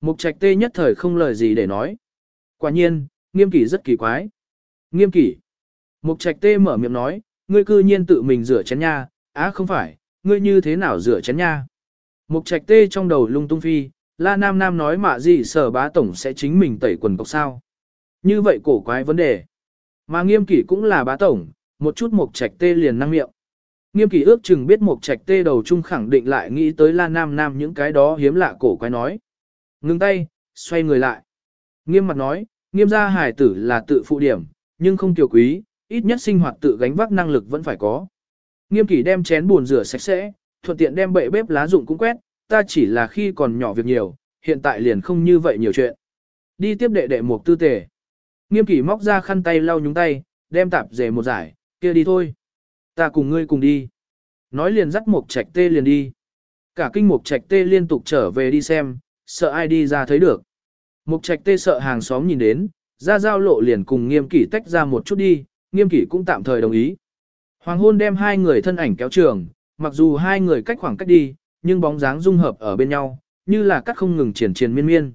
Mục trạch tê nhất thời không lời gì để nói. Quả nhiên, nghiêm kỷ rất kỳ quái. Nghiêm kỷ. Mục trạch tê mở miệng nói, ngươi cư nhiên tự mình rửa chén nha, á không phải, ngươi như thế nào rửa chén nha. Mục trạch tê trong đầu lung tung phi, la nam nam nói mạ gì sở bá tổng sẽ chính mình tẩy quần cọc sao. Như vậy cổ quái vấn đề. Mà nghiêm kỷ cũng là bá tổng, một chút mục trạch tê liền năng miệng. Nghiêm kỷ ước chừng biết mục trạch tê đầu chung khẳng định lại nghĩ tới la nam nam những cái đó hiếm lạ cổ quái nói. Ngưng tay, xoay người lại. Nghiêm mặt nói, nghiêm gia hải tử là tự phụ điểm, nhưng không tiểu quý, ít nhất sinh hoạt tự gánh vác năng lực vẫn phải có. Nghiêm kỷ đem chén buồn rửa sạch sẽ, thuận tiện đem bệ bếp lá dụng cũng quét, ta chỉ là khi còn nhỏ việc nhiều, hiện tại liền không như vậy nhiều chuyện. Đi tiếp đệ đệ một tư tề. Nghiêm kỷ móc ra khăn tay lau nhúng tay, đem tạp dề một giải, kia đi thôi. Ta cùng ngươi cùng đi. Nói liền dắt một trạch tê liền đi. Cả kinh mục trạch tê liên tục trở về đi xem, sợ ai đi ra thấy được. Mục trạch tê sợ hàng xóm nhìn đến, ra giao lộ liền cùng nghiêm kỷ tách ra một chút đi, nghiêm kỷ cũng tạm thời đồng ý. Hoàng hôn đem hai người thân ảnh kéo trường, mặc dù hai người cách khoảng cách đi, nhưng bóng dáng dung hợp ở bên nhau, như là cắt không ngừng triển triển miên miên.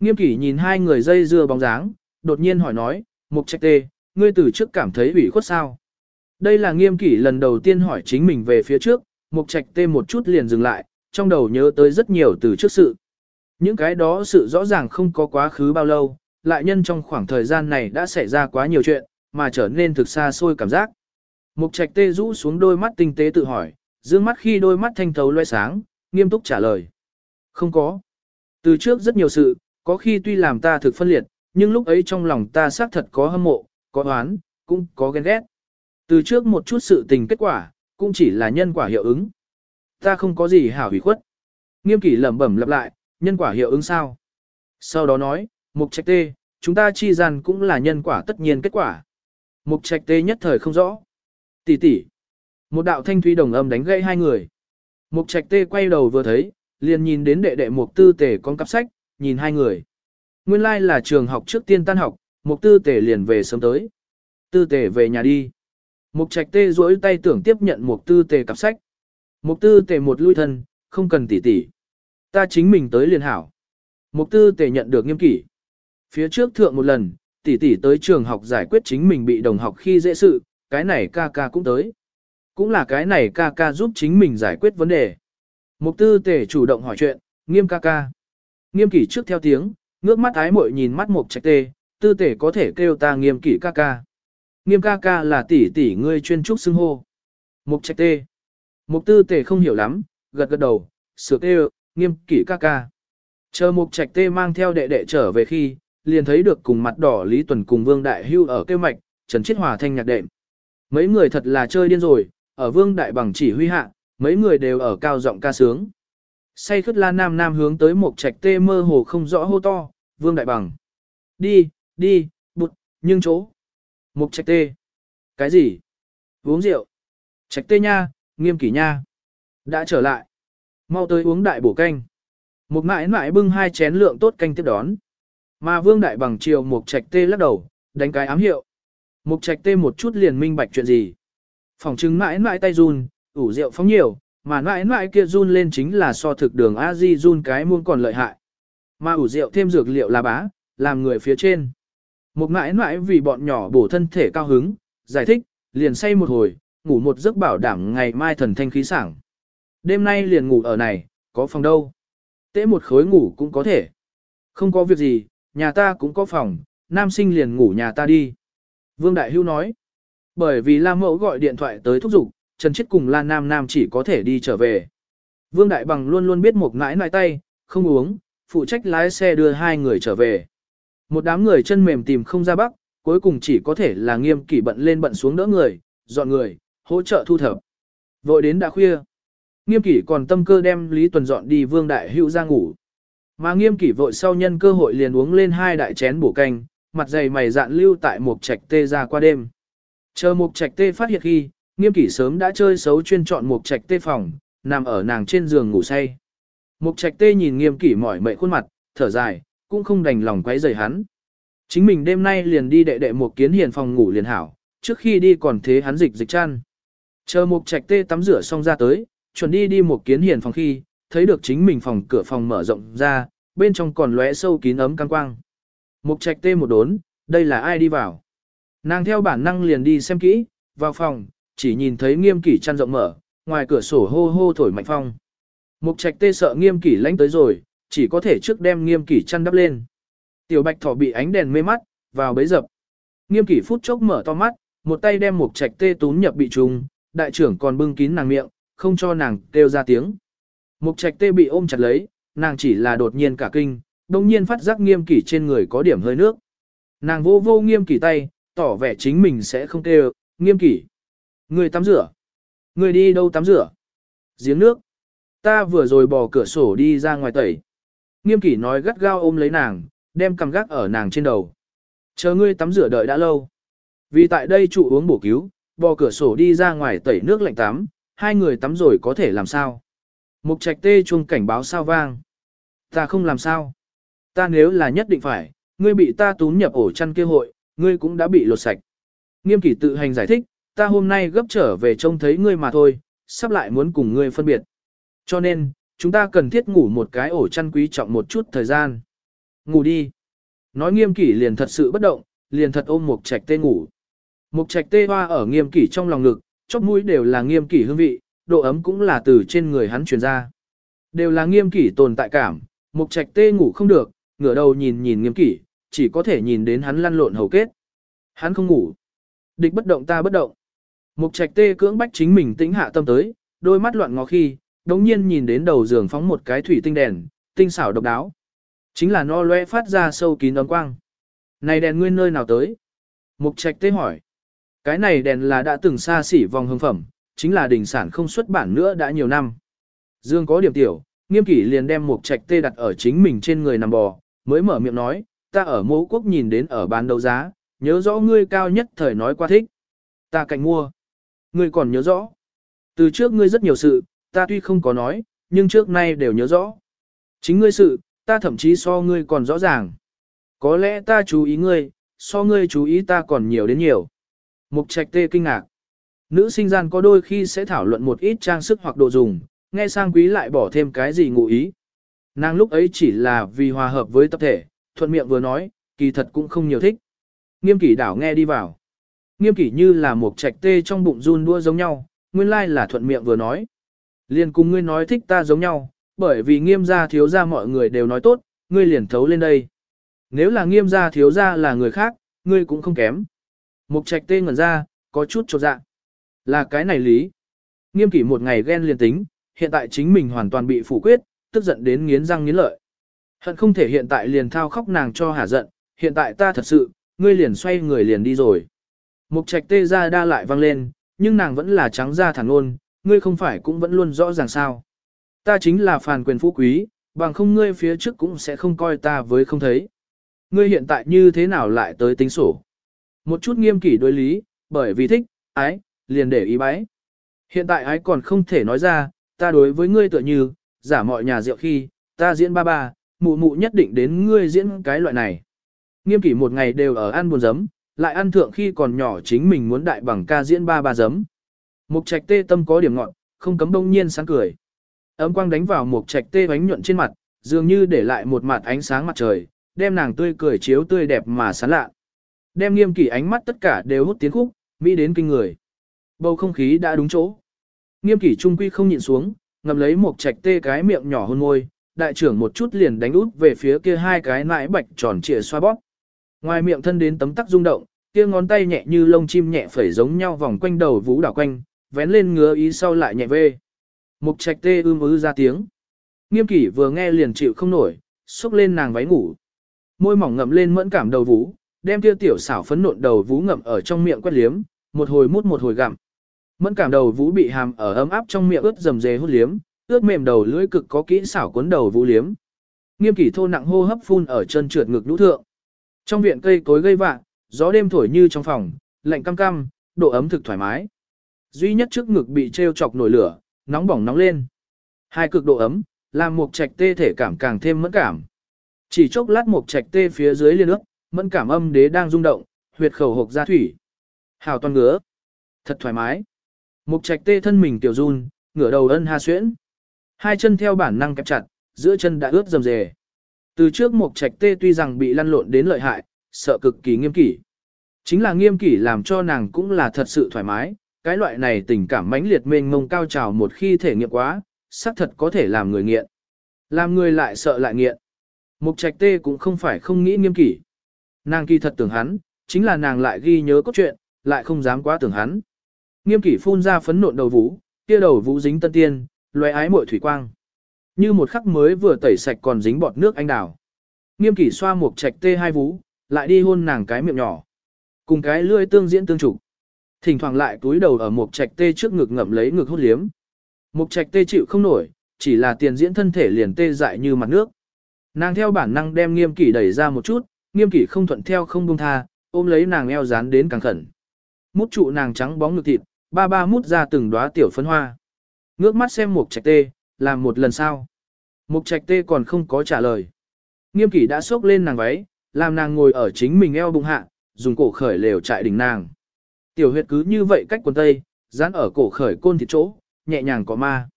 Nghiêm kỷ nhìn hai người dây dưa bóng dáng, đột nhiên hỏi nói, Mục Trạch Tê, ngươi từ trước cảm thấy ủy khuất sao? Đây là nghiêm kỷ lần đầu tiên hỏi chính mình về phía trước, Mục Trạch Tê một chút liền dừng lại, trong đầu nhớ tới rất nhiều từ trước sự. Những cái đó sự rõ ràng không có quá khứ bao lâu, lại nhân trong khoảng thời gian này đã xảy ra quá nhiều chuyện, mà trở nên thực xa xôi cảm giác. Mục trạch tê rũ xuống đôi mắt tinh tế tự hỏi, dương mắt khi đôi mắt thanh thấu loe sáng, nghiêm túc trả lời. Không có. Từ trước rất nhiều sự, có khi tuy làm ta thực phân liệt, nhưng lúc ấy trong lòng ta xác thật có hâm mộ, có oán, cũng có ghen ghét. Từ trước một chút sự tình kết quả, cũng chỉ là nhân quả hiệu ứng. Ta không có gì hảo hủy khuất. Nghiêm kỷ lẩm bẩm lặp lại, nhân quả hiệu ứng sao? Sau đó nói, mục trạch tê, chúng ta chi gian cũng là nhân quả tất nhiên kết quả. Mục trạch tê nhất thời không rõ. Tỷ tỷ. Một đạo thanh thúy đồng âm đánh gãy hai người. Mục trạch tê quay đầu vừa thấy, liền nhìn đến đệ đệ mục tư tể con cặp sách, nhìn hai người. Nguyên lai like là trường học trước tiên tan học, mục tư tể liền về sớm tới. Tư tể về nhà đi. Mục trạch tê duỗi tay tưởng tiếp nhận mục tư tể cặp sách. Mục tư tể một lui thân, không cần tỷ tỷ. Ta chính mình tới liền hảo. Mục tư tề nhận được nghiêm kỷ. Phía trước thượng một lần, tỷ tỷ tới trường học giải quyết chính mình bị đồng học khi dễ sự, cái này ca ca cũng tới. Cũng là cái này ca ca giúp chính mình giải quyết vấn đề. Mục tư tề chủ động hỏi chuyện, nghiêm ca ca. Nghiêm kỷ trước theo tiếng, ngước mắt ái muội nhìn mắt mục trạch tê, tư tề có thể kêu ta nghiêm kỷ ca ca. Nghiêm ca ca là tỷ tỷ ngươi chuyên trúc xưng hô. Mục trạch tê. Mục tư tề không hiểu lắm, gật gật đầu, sửa kêu, nghiêm kỷ ca ca. Chờ mục trạch tê mang theo đệ đệ trở về khi, liền thấy được cùng mặt đỏ Lý Tuần cùng Vương Đại Hưu ở kêu mạch, Trần Chiết Hòa thanh nhạc đệm. Mấy người thật là chơi điên rồi, ở Vương Đại bằng chỉ huy hạ, mấy người đều ở cao giọng ca sướng. Say khất la nam nam hướng tới một trạch tê mơ hồ không rõ hô to, Vương Đại bằng. Đi, đi, bụt, nhưng chỗ. Mục trạch tê. Cái gì? Uống rượu. Trạch tê nha, nghiêm kỷ nha. Đã trở lại. Mau tới uống đại bổ canh. Một mãi mãi bưng hai chén lượng tốt canh tiếp đón. Mà vương đại bằng chiều một trạch tê lắc đầu, đánh cái ám hiệu. Mục trạch tê một chút liền minh bạch chuyện gì. Phòng chứng mãi mãi tay run, ủ rượu phóng nhiều, mà mãi mãi kia run lên chính là so thực đường a di run cái muôn còn lợi hại. Mà ủ rượu thêm dược liệu là bá, làm người phía trên. Một mãi mãi vì bọn nhỏ bổ thân thể cao hứng, giải thích, liền say một hồi, ngủ một giấc bảo đảm ngày mai thần thanh khí sảng. Đêm nay liền ngủ ở này, có phòng đâu. Tế một khối ngủ cũng có thể. Không có việc gì, nhà ta cũng có phòng, nam sinh liền ngủ nhà ta đi. Vương Đại Hưu nói, bởi vì Lam Mẫu gọi điện thoại tới thúc giục, Trần Chiết cùng Lan Nam Nam chỉ có thể đi trở về. Vương Đại Bằng luôn luôn biết một ngãi nại tay, không uống, phụ trách lái xe đưa hai người trở về. Một đám người chân mềm tìm không ra bắc, cuối cùng chỉ có thể là nghiêm kỷ bận lên bận xuống đỡ người, dọn người, hỗ trợ thu thập. Vội đến đã khuya. Nghiêm kỷ còn tâm cơ đem Lý Tuần dọn đi Vương Đại Hữu ra ngủ. Mà nghiêm kỷ vội sau nhân cơ hội liền uống lên hai đại chén bổ canh, mặt dày mày dạn lưu tại một trạch tê ra qua đêm. Chờ một trạch tê phát hiện khi, nghiêm kỷ sớm đã chơi xấu chuyên chọn một trạch tê phòng, nằm ở nàng trên giường ngủ say. Mục trạch tê nhìn nghiêm kỷ mỏi mệt khuôn mặt, thở dài, cũng không đành lòng quấy rầy hắn. Chính mình đêm nay liền đi đệ đệ một kiến hiền phòng ngủ liền hảo, trước khi đi còn thế hắn dịch dịch chăn. Chờ Mục trạch tê tắm rửa xong ra tới, chuẩn đi đi một kiến hiền phòng khi, thấy được chính mình phòng cửa phòng mở rộng ra, bên trong còn lóe sâu kín ấm căng quang. Mục trạch tê một đốn, đây là ai đi vào? Nàng theo bản năng liền đi xem kỹ, vào phòng, chỉ nhìn thấy nghiêm kỷ chăn rộng mở, ngoài cửa sổ hô hô thổi mạnh phong. Mục trạch tê sợ nghiêm kỷ lánh tới rồi, chỉ có thể trước đem nghiêm kỷ chăn đắp lên. Tiểu bạch thỏ bị ánh đèn mê mắt, vào bấy dập. Nghiêm kỷ phút chốc mở to mắt, một tay đem mục trạch tê tún nhập bị trùng, đại trưởng còn bưng kín nàng miệng, không cho nàng kêu ra tiếng. Mục trạch tê bị ôm chặt lấy, nàng chỉ là đột nhiên cả kinh, đồng nhiên phát giác nghiêm kỷ trên người có điểm hơi nước. Nàng vô vô nghiêm kỷ tay, tỏ vẻ chính mình sẽ không kêu, nghiêm kỷ. Người tắm rửa. Người đi đâu tắm rửa? Giếng nước. Ta vừa rồi bỏ cửa sổ đi ra ngoài tẩy. Nghiêm kỷ nói gắt gao ôm lấy nàng, đem cầm gác ở nàng trên đầu. Chờ ngươi tắm rửa đợi đã lâu. Vì tại đây trụ uống bổ cứu, bò cửa sổ đi ra ngoài tẩy nước lạnh tắm, hai người tắm rồi có thể làm sao? Mục trạch tê chuông cảnh báo sao vang. Ta không làm sao. Ta nếu là nhất định phải, ngươi bị ta túm nhập ổ chăn kia hội, ngươi cũng đã bị lột sạch. Nghiêm kỷ tự hành giải thích, ta hôm nay gấp trở về trông thấy ngươi mà thôi, sắp lại muốn cùng ngươi phân biệt. Cho nên, chúng ta cần thiết ngủ một cái ổ chăn quý trọng một chút thời gian. Ngủ đi. Nói nghiêm kỷ liền thật sự bất động, liền thật ôm Mục trạch tê ngủ. Mục trạch tê hoa ở nghiêm kỷ trong lòng ngực, chóp mũi đều là nghiêm kỷ hương vị, độ ấm cũng là từ trên người hắn truyền ra. Đều là nghiêm kỷ tồn tại cảm, Mục trạch tê ngủ không được, ngửa đầu nhìn nhìn nghiêm kỷ, chỉ có thể nhìn đến hắn lăn lộn hầu kết. Hắn không ngủ. Địch bất động ta bất động. Mục trạch tê cưỡng bách chính mình tĩnh hạ tâm tới, đôi mắt loạn ngó khi, đống nhiên nhìn đến đầu giường phóng một cái thủy tinh đèn, tinh xảo độc đáo. Chính là no loe phát ra sâu kín ấm quang. Này đèn nguyên nơi nào tới? Mục trạch tê hỏi. Cái này đèn là đã từng xa xỉ vòng hương phẩm, chính là đỉnh sản không xuất bản nữa đã nhiều năm. Dương có điểm tiểu, nghiêm kỷ liền đem một trạch tê đặt ở chính mình trên người nằm bò, mới mở miệng nói, ta ở mẫu quốc nhìn đến ở bán đấu giá, nhớ rõ ngươi cao nhất thời nói qua thích. Ta cạnh mua. Ngươi còn nhớ rõ. Từ trước ngươi rất nhiều sự, ta tuy không có nói, nhưng trước nay đều nhớ rõ. Chính ngươi sự, ta thậm chí so ngươi còn rõ ràng. Có lẽ ta chú ý ngươi, so ngươi chú ý ta còn nhiều đến nhiều. Mục trạch tê kinh ngạc. Nữ sinh gian có đôi khi sẽ thảo luận một ít trang sức hoặc đồ dùng, nghe sang quý lại bỏ thêm cái gì ngụ ý. Nàng lúc ấy chỉ là vì hòa hợp với tập thể, thuận miệng vừa nói, kỳ thật cũng không nhiều thích. Nghiêm kỷ đảo nghe đi vào. Nghiêm kỷ như là một trạch tê trong bụng run đua giống nhau, nguyên lai là thuận miệng vừa nói. Liền cùng ngươi nói thích ta giống nhau, bởi vì nghiêm gia thiếu gia mọi người đều nói tốt, ngươi liền thấu lên đây. Nếu là nghiêm gia thiếu gia là người khác, ngươi cũng không kém. Mục trạch tê ngẩn ra, có chút trột dạ. Là cái này lý. Nghiêm kỷ một ngày ghen liền tính, hiện tại chính mình hoàn toàn bị phủ quyết, tức giận đến nghiến răng nghiến lợi. Hận không thể hiện tại liền thao khóc nàng cho hả giận, hiện tại ta thật sự, ngươi liền xoay người liền đi rồi. Mục trạch tê ra đa lại vang lên, nhưng nàng vẫn là trắng da thẳng ôn, ngươi không phải cũng vẫn luôn rõ ràng sao. Ta chính là phàn quyền phú quý, bằng không ngươi phía trước cũng sẽ không coi ta với không thấy. Ngươi hiện tại như thế nào lại tới tính sổ. Một chút nghiêm kỷ đối lý, bởi vì thích, ái, liền để ý bái. Hiện tại ái còn không thể nói ra, ta đối với ngươi tựa như, giả mọi nhà rượu khi, ta diễn ba ba, mụ mụ nhất định đến ngươi diễn cái loại này. Nghiêm kỷ một ngày đều ở ăn buồn giấm, lại ăn thượng khi còn nhỏ chính mình muốn đại bằng ca diễn ba ba giấm. Mục trạch tê tâm có điểm ngọn, không cấm đông nhiên sáng cười. Ấm quang đánh vào mục trạch tê bánh nhuận trên mặt, dường như để lại một mặt ánh sáng mặt trời, đem nàng tươi cười chiếu tươi đẹp mà sán lạ. Đem nghiêm kỷ ánh mắt tất cả đều hút tiến khúc, mỹ đến kinh người. Bầu không khí đã đúng chỗ. Nghiêm kỷ trung quy không nhịn xuống, ngầm lấy một trạch tê cái miệng nhỏ hôn môi, đại trưởng một chút liền đánh út về phía kia hai cái nãi bạch tròn trịa xoa bóp. Ngoài miệng thân đến tấm tắc rung động, kia ngón tay nhẹ như lông chim nhẹ phẩy giống nhau vòng quanh đầu vũ đảo quanh, vén lên ngứa ý sau lại nhẹ vê. Mục trạch tê ưm ư ra tiếng. Nghiêm kỷ vừa nghe liền chịu không nổi, xúc lên nàng váy ngủ. Môi mỏng ngậm lên mẫn cảm đầu vũ, đem kia tiểu xảo phấn nộn đầu vũ ngậm ở trong miệng quét liếm, một hồi mút một hồi gặm. Mẫn cảm đầu vũ bị hàm ở ấm áp trong miệng ướt dầm dề hút liếm, ướt mềm đầu lưỡi cực có kỹ xảo cuốn đầu vũ liếm. Nghiêm kỷ thô nặng hô hấp phun ở chân trượt ngực nhũ thượng. Trong viện cây cối gây vạ, gió đêm thổi như trong phòng, lạnh cam cam, độ ấm thực thoải mái. Duy nhất trước ngực bị treo chọc nổi lửa, nóng bỏng nóng lên. Hai cực độ ấm, làm một trạch tê thể cảm càng thêm mẫn cảm. Chỉ chốc lát một trạch tê phía dưới liên ước, mẫn cảm âm đế đang rung động, huyệt khẩu hộc ra thủy. Hào toàn ngứa. Thật thoải mái. Mục trạch tê thân mình tiểu run, ngửa đầu ân ha xuyễn. Hai chân theo bản năng kẹp chặt, giữa chân đã ướt dầm dề. Từ trước Mục trạch tê tuy rằng bị lăn lộn đến lợi hại, sợ cực kỳ nghiêm kỷ. Chính là nghiêm kỷ làm cho nàng cũng là thật sự thoải mái, cái loại này tình cảm mãnh liệt mênh mông cao trào một khi thể nghiệm quá, xác thật có thể làm người nghiện. Làm người lại sợ lại nghiện. Mục trạch tê cũng không phải không nghĩ nghiêm kỷ. Nàng kỳ thật tưởng hắn, chính là nàng lại ghi nhớ cốt truyện, lại không dám quá tưởng hắn. Nghiêm kỷ phun ra phấn nộn đầu vũ, kia đầu vũ dính tân tiên, loé ái muội thủy quang. Như một khắc mới vừa tẩy sạch còn dính bọt nước anh đào. Nghiêm kỷ xoa một trạch tê hai vũ lại đi hôn nàng cái miệng nhỏ. Cùng cái lưỡi tương diễn tương trục. Thỉnh thoảng lại túi đầu ở một trạch tê trước ngực ngậm lấy ngực hút liếm. Một trạch tê chịu không nổi, chỉ là tiền diễn thân thể liền tê dại như mặt nước. Nàng theo bản năng đem nghiêm kỷ đẩy ra một chút, nghiêm kỷ không thuận theo không buông tha, ôm lấy nàng eo dán đến càng khẩn. Mút trụ nàng trắng bóng ngực thịt, ba ba mút ra từng đóa tiểu phấn hoa. Ngước mắt xem mục trạch tê, làm một lần sau. Mục trạch tê còn không có trả lời. Nghiêm kỷ đã xốc lên nàng váy, làm nàng ngồi ở chính mình eo bụng hạ, dùng cổ khởi lều trại đỉnh nàng. Tiểu huyệt cứ như vậy cách quần tây, dán ở cổ khởi côn thịt chỗ, nhẹ nhàng có ma.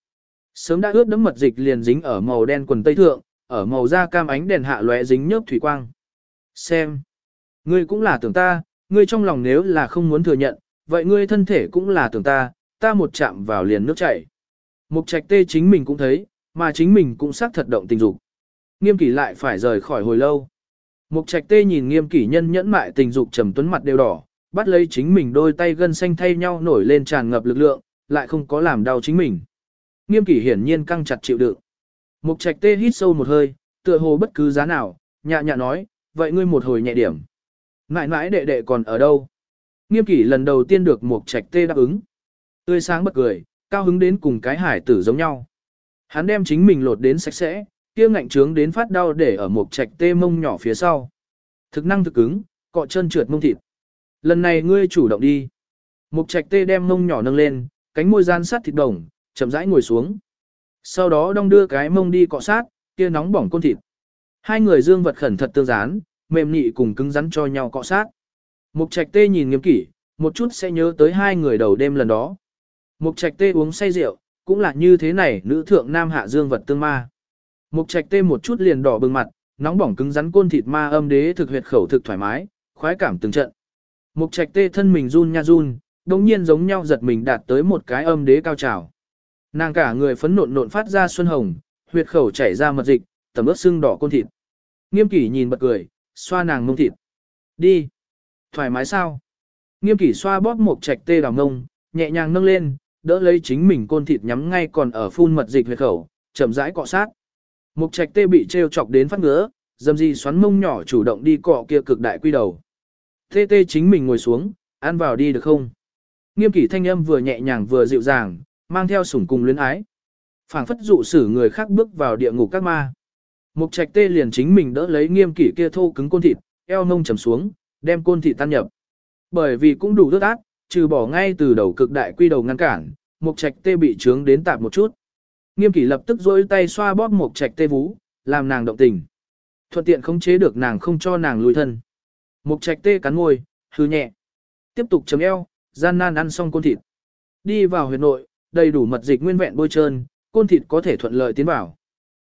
Sớm đã ướt đấm mật dịch liền dính ở màu đen quần tây thượng, ở màu da cam ánh đèn hạ lóe dính nhớp thủy quang. Xem, ngươi cũng là tưởng ta, ngươi trong lòng nếu là không muốn thừa nhận, vậy ngươi thân thể cũng là tưởng ta, ta một chạm vào liền nước chảy. Mục trạch tê chính mình cũng thấy, mà chính mình cũng xác thật động tình dục. Nghiêm kỷ lại phải rời khỏi hồi lâu. Mục trạch tê nhìn nghiêm kỷ nhân nhẫn mại tình dục trầm tuấn mặt đều đỏ, bắt lấy chính mình đôi tay gân xanh thay nhau nổi lên tràn ngập lực lượng, lại không có làm đau chính mình. Nghiêm kỷ hiển nhiên căng chặt chịu đựng. Mục trạch tê hít sâu một hơi, tựa hồ bất cứ giá nào, nhạ nhạ nói, vậy ngươi một hồi nhẹ điểm. Ngại ngãi đệ đệ còn ở đâu? Nghiêm kỷ lần đầu tiên được một trạch tê đáp ứng. Tươi sáng bật cười, cao hứng đến cùng cái hải tử giống nhau. Hắn đem chính mình lột đến sạch sẽ, kia ngạnh trướng đến phát đau để ở một trạch tê mông nhỏ phía sau. Thực năng thực cứng, cọ chân trượt mông thịt. Lần này ngươi chủ động đi. Mục trạch tê đem mông nhỏ nâng lên, cánh môi gian sát thịt đồng, chậm rãi ngồi xuống. Sau đó đong đưa cái mông đi cọ sát, kia nóng bỏng côn thịt. Hai người dương vật khẩn thật tương dán, mềm nhị cùng cứng rắn cho nhau cọ sát. Mục trạch tê nhìn nghiêm kỷ, một chút sẽ nhớ tới hai người đầu đêm lần đó. Mục trạch tê uống say rượu, cũng là như thế này nữ thượng nam hạ dương vật tương ma. Mục trạch tê một chút liền đỏ bừng mặt, nóng bỏng cứng rắn côn thịt ma âm đế thực huyệt khẩu thực thoải mái, khoái cảm từng trận. Mục trạch tê thân mình run nha run, đồng nhiên giống nhau giật mình đạt tới một cái âm đế cao trào. Nàng cả người phấn nộn nộn phát ra xuân hồng, huyệt khẩu chảy ra mật dịch, tầm ướt sưng đỏ côn thịt. Nghiêm kỷ nhìn bật cười, xoa nàng mông thịt. Đi. Thoải mái sao? Nghiêm kỷ xoa bóp một trạch tê đào ngông, nhẹ nhàng nâng lên, đỡ lấy chính mình côn thịt nhắm ngay còn ở phun mật dịch huyệt khẩu, chậm rãi cọ sát. Mục trạch tê bị treo chọc đến phát ngứa, dầm gì xoắn mông nhỏ chủ động đi cọ kia cực đại quy đầu. Tê tê chính mình ngồi xuống, ăn vào đi được không? Nghiêm kỷ thanh âm vừa nhẹ nhàng vừa dịu dàng, mang theo sủng cùng luyến ái. phảng phất dụ xử người khác bước vào địa ngục các ma. Mục trạch tê liền chính mình đỡ lấy nghiêm kỷ kia thô cứng côn thịt, eo nông trầm xuống, đem côn thịt tan nhập. Bởi vì cũng đủ rớt ác, trừ bỏ ngay từ đầu cực đại quy đầu ngăn cản, mục trạch tê bị trướng đến tạp một chút. Nghiêm kỷ lập tức dỗi tay xoa bóp mục trạch tê vú, làm nàng động tình. Thuận tiện không chế được nàng không cho nàng lùi thân. Mục trạch tê cắn môi, hư nhẹ. Tiếp tục chấm eo, gian nan ăn xong côn thịt. Đi vào huyệt nội, đầy đủ mật dịch nguyên vẹn bôi trơn, côn thịt có thể thuận lợi tiến vào.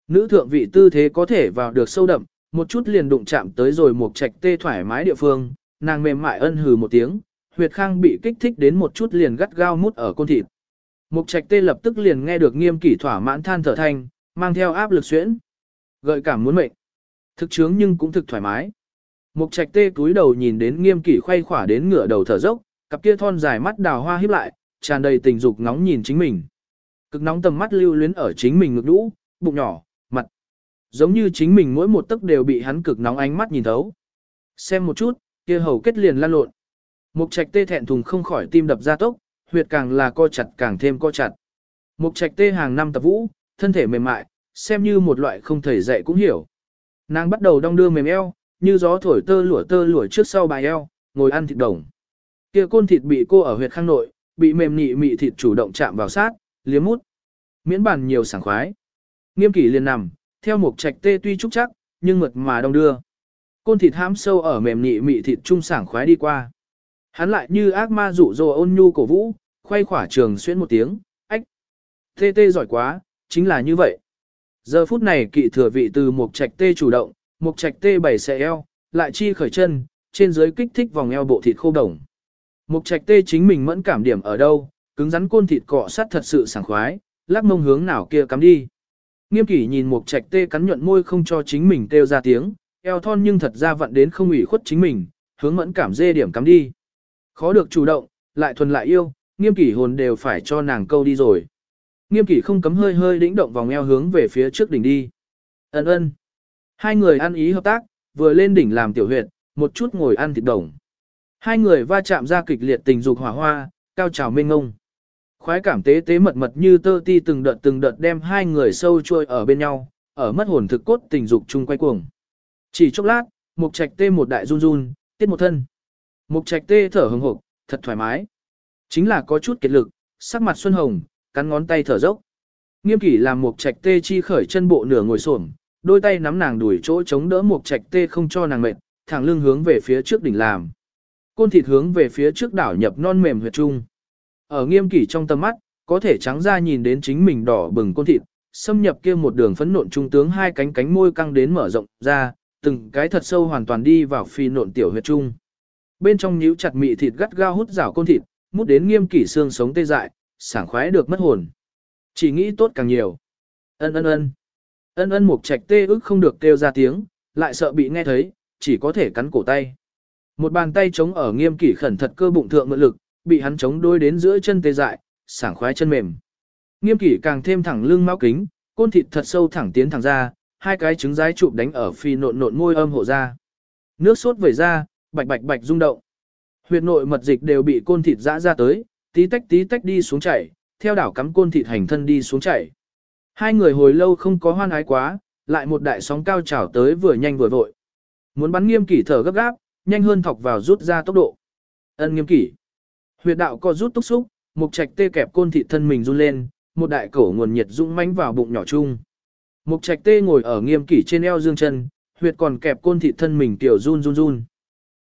Nữ thượng vị tư thế có thể vào được sâu đậm, một chút liền đụng chạm tới rồi một trạch tê thoải mái địa phương, nàng mềm mại ân hừ một tiếng, huyệt khang bị kích thích đến một chút liền gắt gao mút ở côn thịt. Mục trạch tê lập tức liền nghe được nghiêm kỷ thỏa mãn than thở thanh, mang theo áp lực xuyễn. Gợi cảm muốn mệnh. Thực chướng nhưng cũng thực thoải mái. Mục trạch tê cúi đầu nhìn đến nghiêm kỷ khoay khỏa đến ngửa đầu thở dốc, cặp kia thon dài mắt đào hoa híp lại, tràn đầy tình dục nóng nhìn chính mình. Cực nóng tầm mắt lưu luyến ở chính mình ngực đũ, bụng nhỏ. Giống như chính mình mỗi một tấc đều bị hắn cực nóng ánh mắt nhìn thấu. Xem một chút, kia hầu kết liền lan lộn. Mục trạch tê thẹn thùng không khỏi tim đập ra tốc, huyệt càng là co chặt càng thêm co chặt. Mục trạch tê hàng năm tập vũ, thân thể mềm mại, xem như một loại không thể dạy cũng hiểu. Nàng bắt đầu đong đưa mềm eo, như gió thổi tơ lụa tơ lụa trước sau bài eo, ngồi ăn thịt đồng. Kia côn thịt bị cô ở huyệt khang nội, bị mềm nị mị thịt chủ động chạm vào sát, liếm mút. Miễn bàn nhiều sảng khoái. Nghiêm kỷ liền nằm, theo một trạch tê tuy trúc chắc, nhưng mượt mà đông đưa. Côn thịt hãm sâu ở mềm nị mị thịt trung sảng khoái đi qua. Hắn lại như ác ma rủ rồ ôn nhu cổ vũ, khoay khỏa trường xuyên một tiếng, ách. Tê tê giỏi quá, chính là như vậy. Giờ phút này kỵ thừa vị từ một trạch tê chủ động, Mục trạch tê bảy xẻ eo, lại chi khởi chân, trên dưới kích thích vòng eo bộ thịt khô đồng. Mục trạch tê chính mình mẫn cảm điểm ở đâu, cứng rắn côn thịt cọ sát thật sự sảng khoái, lắc mông hướng nào kia cắm đi. Nghiêm kỷ nhìn một trạch tê cắn nhuận môi không cho chính mình kêu ra tiếng, eo thon nhưng thật ra vặn đến không ủy khuất chính mình, hướng mẫn cảm dê điểm cắm đi. Khó được chủ động, lại thuần lại yêu, nghiêm kỷ hồn đều phải cho nàng câu đi rồi. Nghiêm kỷ không cấm hơi hơi đĩnh động vòng eo hướng về phía trước đỉnh đi. Ân ân. Hai người ăn ý hợp tác, vừa lên đỉnh làm tiểu huyệt, một chút ngồi ăn thịt đồng. Hai người va chạm ra kịch liệt tình dục hỏa hoa, cao trào mênh ngông. Khoái cảm tế tế mật mật như tơ ti từng đợt từng đợt đem hai người sâu trôi ở bên nhau, ở mất hồn thực cốt tình dục chung quay cuồng. Chỉ chốc lát, mục trạch tê một đại run run, tiết một thân. Mục trạch tê thở hừng hực, thật thoải mái. Chính là có chút kiệt lực, sắc mặt xuân hồng, cắn ngón tay thở dốc. Nghiêm kỷ làm mục trạch tê chi khởi chân bộ nửa ngồi xổm, đôi tay nắm nàng đuổi chỗ chống đỡ mục trạch tê không cho nàng mệt, thẳng lưng hướng về phía trước đỉnh làm. Côn thịt hướng về phía trước đảo nhập non mềm huyệt trung. Ở nghiêm kỷ trong tầm mắt, có thể trắng ra nhìn đến chính mình đỏ bừng côn thịt, xâm nhập kia một đường phấn nộn trung tướng hai cánh cánh môi căng đến mở rộng ra, từng cái thật sâu hoàn toàn đi vào phi nộn tiểu huyệt trung. Bên trong nhíu chặt mị thịt gắt gao hút rảo côn thịt, mút đến nghiêm kỷ xương sống tê dại, sảng khoái được mất hồn. Chỉ nghĩ tốt càng nhiều. Ân ân ân. Ân ân mục trạch tê ức không được kêu ra tiếng, lại sợ bị nghe thấy, chỉ có thể cắn cổ tay. Một bàn tay chống ở nghiêm kỷ khẩn thật cơ bụng thượng mượn lực, bị hắn chống đôi đến giữa chân tê dại, sảng khoái chân mềm. Nghiêm kỷ càng thêm thẳng lưng máu kính, côn thịt thật sâu thẳng tiến thẳng ra, hai cái trứng rái chụp đánh ở phi nộn nộn môi âm hộ ra. Nước sốt vẩy ra, bạch bạch bạch rung động. Huyệt nội mật dịch đều bị côn thịt dã ra tới, tí tách tí tách đi xuống chảy, theo đảo cắm côn thịt hành thân đi xuống chảy. Hai người hồi lâu không có hoan ái quá, lại một đại sóng cao trào tới vừa nhanh vừa vội. Muốn bắn nghiêm kỷ thở gấp gáp, nhanh hơn thọc vào rút ra tốc độ. Ân nghiêm kỷ. Huyệt đạo co rút túc xúc, mục trạch tê kẹp côn thịt thân mình run lên, một đại cổ nguồn nhiệt dũng mãnh vào bụng nhỏ chung. Mục trạch tê ngồi ở nghiêm kỷ trên eo dương chân, huyệt còn kẹp côn thịt thân mình tiểu run run run.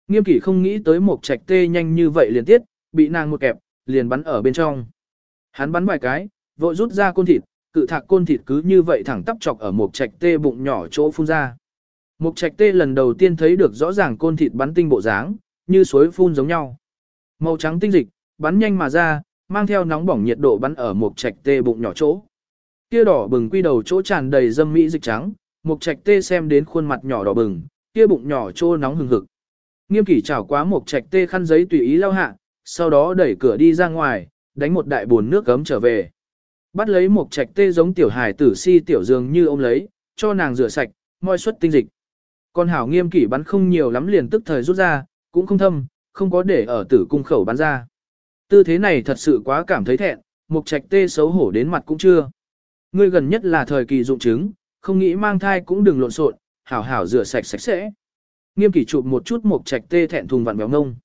Nghiêm kỷ không nghĩ tới mục trạch tê nhanh như vậy liền tiết, bị nàng một kẹp, liền bắn ở bên trong. Hắn bắn vài cái, vội rút ra côn thịt, cự thạc côn thịt cứ như vậy thẳng tắp chọc ở mục trạch tê bụng nhỏ chỗ phun ra. Mục trạch tê lần đầu tiên thấy được rõ ràng côn thịt bắn tinh bộ dáng, như suối phun giống nhau. Màu trắng tinh dịch, bắn nhanh mà ra, mang theo nóng bỏng nhiệt độ bắn ở một trạch tê bụng nhỏ chỗ. Kia đỏ bừng quy đầu chỗ tràn đầy dâm mỹ dịch trắng, một trạch tê xem đến khuôn mặt nhỏ đỏ bừng, kia bụng nhỏ chỗ nóng hừng hực. Nghiêm kỷ chảo quá một trạch tê khăn giấy tùy ý lau hạ, sau đó đẩy cửa đi ra ngoài, đánh một đại bồn nước gấm trở về. Bắt lấy một trạch tê giống tiểu hài tử si tiểu dường như ôm lấy, cho nàng rửa sạch, moi xuất tinh dịch. Con hảo nghiêm kỷ bắn không nhiều lắm liền tức thời rút ra, cũng không thâm, không có để ở tử cung khẩu bắn ra. Tư thế này thật sự quá cảm thấy thẹn, mục trạch tê xấu hổ đến mặt cũng chưa. Ngươi gần nhất là thời kỳ dụng chứng, không nghĩ mang thai cũng đừng lộn xộn, hảo hảo rửa sạch sạch sẽ. Nghiêm kỷ chụp một chút mục trạch tê thẹn thùng vặn béo ngông.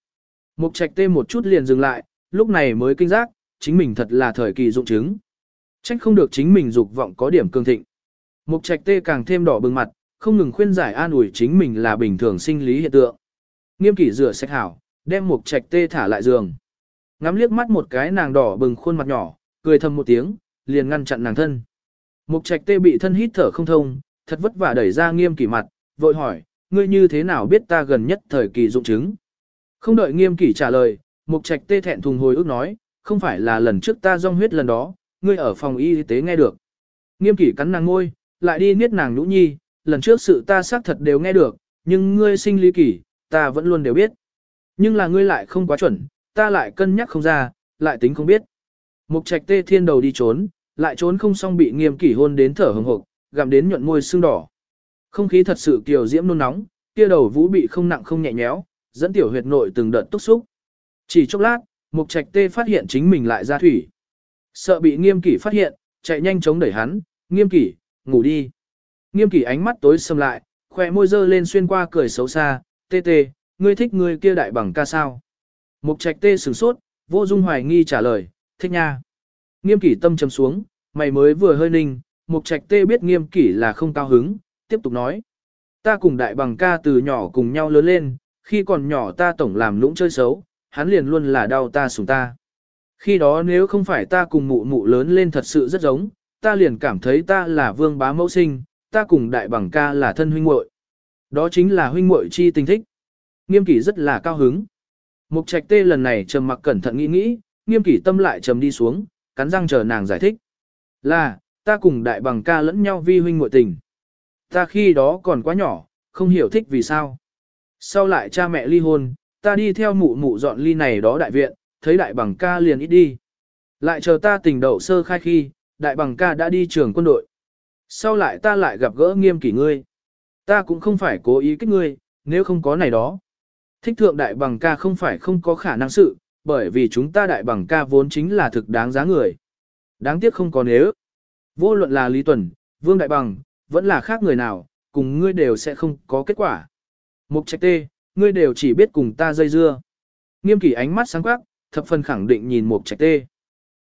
Mục trạch tê một chút liền dừng lại, lúc này mới kinh giác, chính mình thật là thời kỳ dụng chứng. Trách không được chính mình dục vọng có điểm cương thịnh. Mục trạch tê càng thêm đỏ bừng mặt, không ngừng khuyên giải an ủi chính mình là bình thường sinh lý hiện tượng. Nghiêm kỷ rửa sạch hảo, đem mục trạch tê thả lại giường. Ngắm liếc mắt một cái nàng đỏ bừng khuôn mặt nhỏ, cười thầm một tiếng, liền ngăn chặn nàng thân. Mục trạch tê bị thân hít thở không thông, thật vất vả đẩy ra nghiêm kỷ mặt, vội hỏi, ngươi như thế nào biết ta gần nhất thời kỳ dụng chứng? Không đợi nghiêm kỷ trả lời, mục trạch tê thẹn thùng hồi ước nói, không phải là lần trước ta rong huyết lần đó, ngươi ở phòng y tế nghe được. Nghiêm kỷ cắn nàng ngôi, lại đi niết nàng nhũ nhi, lần trước sự ta xác thật đều nghe được, nhưng ngươi sinh lý kỷ, ta vẫn luôn đều biết. Nhưng là ngươi lại không quá chuẩn, ta lại cân nhắc không ra, lại tính không biết. Mục trạch tê thiên đầu đi trốn, lại trốn không xong bị nghiêm kỷ hôn đến thở hồng hộc, gặm đến nhuận môi sưng đỏ. Không khí thật sự kiều diễm nôn nóng, kia đầu vũ bị không nặng không nhẹ nhéo, dẫn tiểu huyệt nội từng đợt túc xúc. Chỉ chốc lát, mục trạch tê phát hiện chính mình lại ra thủy. Sợ bị nghiêm kỷ phát hiện, chạy nhanh chống đẩy hắn, nghiêm kỷ, ngủ đi. Nghiêm kỷ ánh mắt tối sầm lại, khỏe môi dơ lên xuyên qua cười xấu xa, tê tê, ngươi thích ngươi kia đại bằng ca sao. Mục trạch tê sửng sốt, vô dung hoài nghi trả lời, thích nha. Nghiêm kỷ tâm trầm xuống, mày mới vừa hơi ninh, mục trạch tê biết nghiêm kỷ là không cao hứng, tiếp tục nói. Ta cùng đại bằng ca từ nhỏ cùng nhau lớn lên, khi còn nhỏ ta tổng làm lũng chơi xấu, hắn liền luôn là đau ta sủng ta. Khi đó nếu không phải ta cùng mụ mụ lớn lên thật sự rất giống, ta liền cảm thấy ta là vương bá mẫu sinh, ta cùng đại bằng ca là thân huynh muội. Đó chính là huynh muội chi tình thích. Nghiêm kỷ rất là cao hứng. Mục trạch tê lần này trầm mặc cẩn thận nghĩ nghĩ, nghiêm kỷ tâm lại trầm đi xuống, cắn răng chờ nàng giải thích. Là, ta cùng đại bằng ca lẫn nhau vi huynh muội tình. Ta khi đó còn quá nhỏ, không hiểu thích vì sao. Sau lại cha mẹ ly hôn, ta đi theo mụ mụ dọn ly này đó đại viện, thấy đại bằng ca liền ít đi. Lại chờ ta tình đậu sơ khai khi, đại bằng ca đã đi trường quân đội. Sau lại ta lại gặp gỡ nghiêm kỷ ngươi. Ta cũng không phải cố ý kích ngươi, nếu không có này đó. Thích thượng đại bằng ca không phải không có khả năng sự, bởi vì chúng ta đại bằng ca vốn chính là thực đáng giá người. Đáng tiếc không có nếu. Vô luận là Lý Tuần, Vương Đại Bằng, vẫn là khác người nào, cùng ngươi đều sẽ không có kết quả. Mục trạch tê, ngươi đều chỉ biết cùng ta dây dưa. Nghiêm kỷ ánh mắt sáng quắc, thập phần khẳng định nhìn mục trạch tê.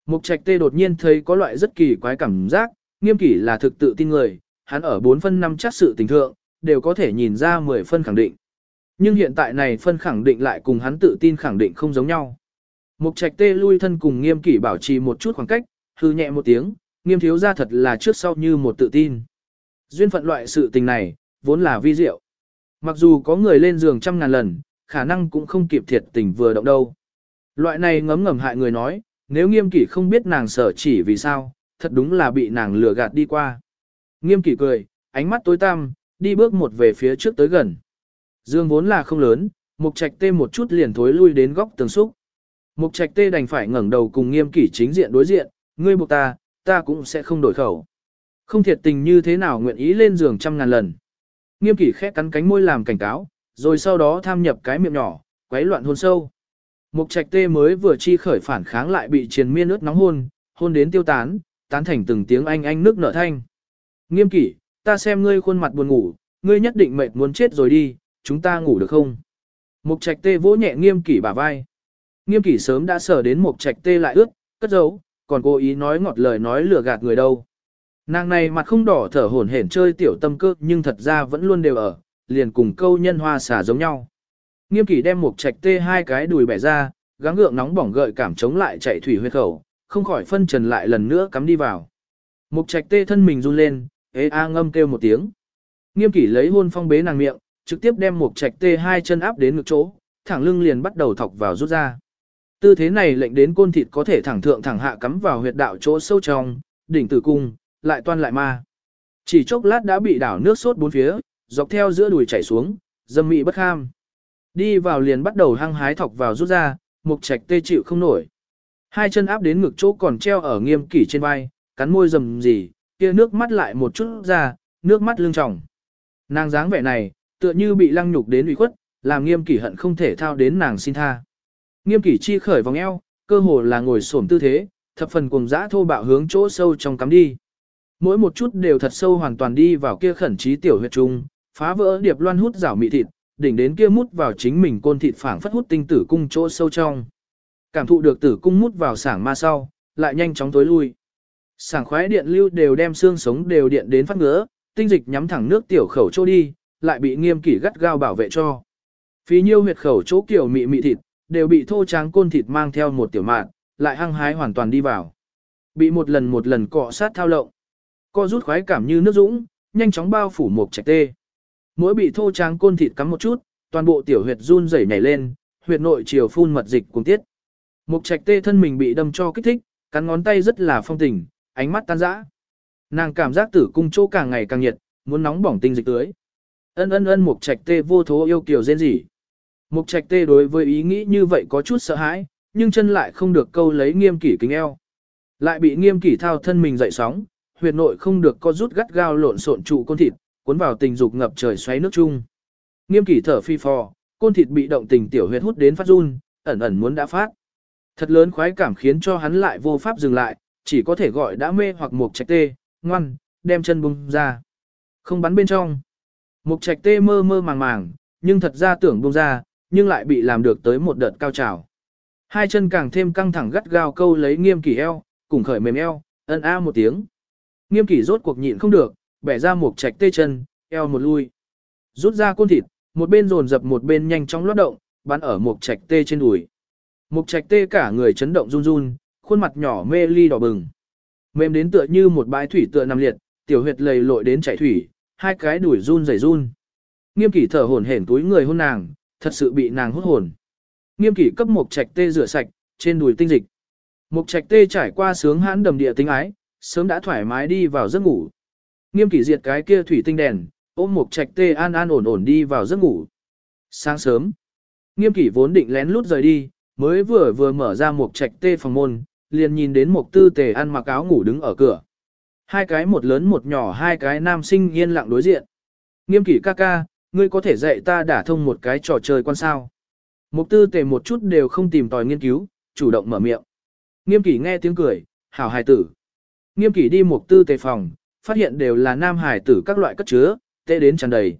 Mục trạch tê đột nhiên thấy có loại rất kỳ quái cảm giác, nghiêm kỷ là thực tự tin người, hắn ở 4 phân 5 chắc sự tình thượng, đều có thể nhìn ra 10 phân khẳng định. Nhưng hiện tại này phân khẳng định lại cùng hắn tự tin khẳng định không giống nhau. Mục trạch tê lui thân cùng nghiêm kỷ bảo trì một chút khoảng cách, hư nhẹ một tiếng, nghiêm thiếu ra thật là trước sau như một tự tin. Duyên phận loại sự tình này, vốn là vi diệu. Mặc dù có người lên giường trăm ngàn lần, khả năng cũng không kịp thiệt tình vừa động đâu. Loại này ngấm ngầm hại người nói, nếu nghiêm kỷ không biết nàng sở chỉ vì sao, thật đúng là bị nàng lừa gạt đi qua. Nghiêm kỷ cười, ánh mắt tối tăm, đi bước một về phía trước tới gần. Dương vốn là không lớn, mục trạch tê một chút liền thối lui đến góc tường xúc. Mục trạch tê đành phải ngẩng đầu cùng nghiêm kỷ chính diện đối diện, ngươi buộc ta, ta cũng sẽ không đổi khẩu. Không thiệt tình như thế nào nguyện ý lên giường trăm ngàn lần. Nghiêm kỷ khẽ cắn cánh môi làm cảnh cáo, rồi sau đó tham nhập cái miệng nhỏ, quấy loạn hôn sâu. Mục trạch tê mới vừa chi khởi phản kháng lại bị triền miên ướt nóng hôn, hôn đến tiêu tán, tán thành từng tiếng anh anh nước nở thanh. Nghiêm kỷ, ta xem ngươi khuôn mặt buồn ngủ, ngươi nhất định mệt muốn chết rồi đi, chúng ta ngủ được không? Mục trạch tê vỗ nhẹ nghiêm kỷ bả vai. Nghiêm kỷ sớm đã sở đến mục trạch tê lại ướt, cất giấu, còn cố ý nói ngọt lời nói lừa gạt người đâu. Nàng này mặt không đỏ thở hổn hển chơi tiểu tâm cơ nhưng thật ra vẫn luôn đều ở, liền cùng câu nhân hoa xả giống nhau. Nghiêm kỷ đem Mục trạch tê hai cái đùi bẻ ra, gắng gượng nóng bỏng gợi cảm chống lại chạy thủy huyết khẩu, không khỏi phân trần lại lần nữa cắm đi vào. Mục trạch tê thân mình run lên, ế a ngâm kêu một tiếng. Nghiêm kỷ lấy hôn phong bế nàng miệng, trực tiếp đem một trạch tê hai chân áp đến ngực chỗ, thẳng lưng liền bắt đầu thọc vào rút ra. Tư thế này lệnh đến côn thịt có thể thẳng thượng thẳng hạ cắm vào huyệt đạo chỗ sâu trong, đỉnh tử cung, lại toan lại ma. Chỉ chốc lát đã bị đảo nước sốt bốn phía, dọc theo giữa đùi chảy xuống, dâm mị bất ham Đi vào liền bắt đầu hăng hái thọc vào rút ra, mục trạch tê chịu không nổi. Hai chân áp đến ngực chỗ còn treo ở nghiêm kỷ trên vai, cắn môi rầm gì, kia nước mắt lại một chút ra, nước mắt lưng tròng. Nàng dáng vẻ này, tựa như bị lăng nhục đến ủy khuất, làm nghiêm kỷ hận không thể thao đến nàng xin tha. Nghiêm kỷ chi khởi vòng eo, cơ hồ là ngồi xổm tư thế, thập phần cùng dã thô bạo hướng chỗ sâu trong cắm đi. Mỗi một chút đều thật sâu hoàn toàn đi vào kia khẩn trí tiểu huyệt trung, phá vỡ điệp loan hút rảo mị thịt, đỉnh đến kia mút vào chính mình côn thịt phảng phất hút tinh tử cung chỗ sâu trong. Cảm thụ được tử cung mút vào sảng ma sau, lại nhanh chóng tối lui. Sảng khoái điện lưu đều đem xương sống đều điện đến phát ngứa, tinh dịch nhắm thẳng nước tiểu khẩu chỗ đi, lại bị nghiêm kỷ gắt gao bảo vệ cho. Phí nhiêu huyệt khẩu chỗ kiểu mị mị thịt, đều bị thô tráng côn thịt mang theo một tiểu mạn, lại hăng hái hoàn toàn đi vào. Bị một lần một lần cọ sát thao lộng. Co rút khoái cảm như nước dũng, nhanh chóng bao phủ một trạch tê. Mỗi bị thô tráng côn thịt cắm một chút, toàn bộ tiểu huyệt run rẩy nhảy lên, huyệt nội chiều phun mật dịch cùng tiết. Mục trạch tê thân mình bị đâm cho kích thích, cắn ngón tay rất là phong tình, ánh mắt tan rã. Nàng cảm giác tử cung chỗ càng ngày càng nhiệt, muốn nóng bỏng tinh dịch tưới. Ân ân ân mục trạch tê vô thố yêu kiều rên rỉ. Mục trạch tê đối với ý nghĩ như vậy có chút sợ hãi, nhưng chân lại không được câu lấy nghiêm kỷ kính eo. Lại bị nghiêm kỷ thao thân mình dậy sóng, huyệt nội không được co rút gắt gao lộn xộn trụ côn thịt, cuốn vào tình dục ngập trời xoáy nước chung. Nghiêm kỷ thở phi phò, côn thịt bị động tình tiểu huyệt hút đến phát run, ẩn ẩn muốn đã phát. Thật lớn khoái cảm khiến cho hắn lại vô pháp dừng lại, chỉ có thể gọi đã mê hoặc mục trạch tê, ngoan, đem chân bung ra. Không bắn bên trong. Mục trạch tê mơ mơ màng màng, nhưng thật ra tưởng buông ra, nhưng lại bị làm được tới một đợt cao trào. Hai chân càng thêm căng thẳng gắt gao câu lấy nghiêm kỷ eo, cùng khởi mềm eo, ân a một tiếng. Nghiêm kỷ rốt cuộc nhịn không được, bẻ ra mục trạch tê chân, eo một lui. Rút ra côn thịt, một bên dồn dập một bên nhanh chóng lót động, bắn ở mục trạch tê trên đùi. Mục trạch tê cả người chấn động run run, khuôn mặt nhỏ mê ly đỏ bừng. Mềm đến tựa như một bãi thủy tựa nằm liệt, tiểu huyệt lầy lội đến chảy thủy, hai cái đuổi run rẩy run. Nghiêm kỷ thở hổn hển túi người hôn nàng, thật sự bị nàng hút hồn. Nghiêm kỷ cấp một trạch tê rửa sạch, trên đùi tinh dịch. Một trạch tê trải qua sướng hãn đầm địa tính ái, sớm đã thoải mái đi vào giấc ngủ. Nghiêm kỷ diệt cái kia thủy tinh đèn, ôm một trạch tê an an ổn ổn đi vào giấc ngủ. Sáng sớm, nghiêm kỷ vốn định lén lút rời đi, mới vừa vừa mở ra một trạch tê phòng môn, liền nhìn đến một tư tề ăn mặc áo ngủ đứng ở cửa. Hai cái một lớn một nhỏ hai cái nam sinh yên lặng đối diện. Nghiêm kỷ ca ca, ngươi có thể dạy ta đả thông một cái trò chơi quan sao. Mục tư tề một chút đều không tìm tòi nghiên cứu, chủ động mở miệng. Nghiêm kỷ nghe tiếng cười, hảo hài tử. Nghiêm kỷ đi mục tư tề phòng, phát hiện đều là nam hài tử các loại cất chứa, tê đến tràn đầy.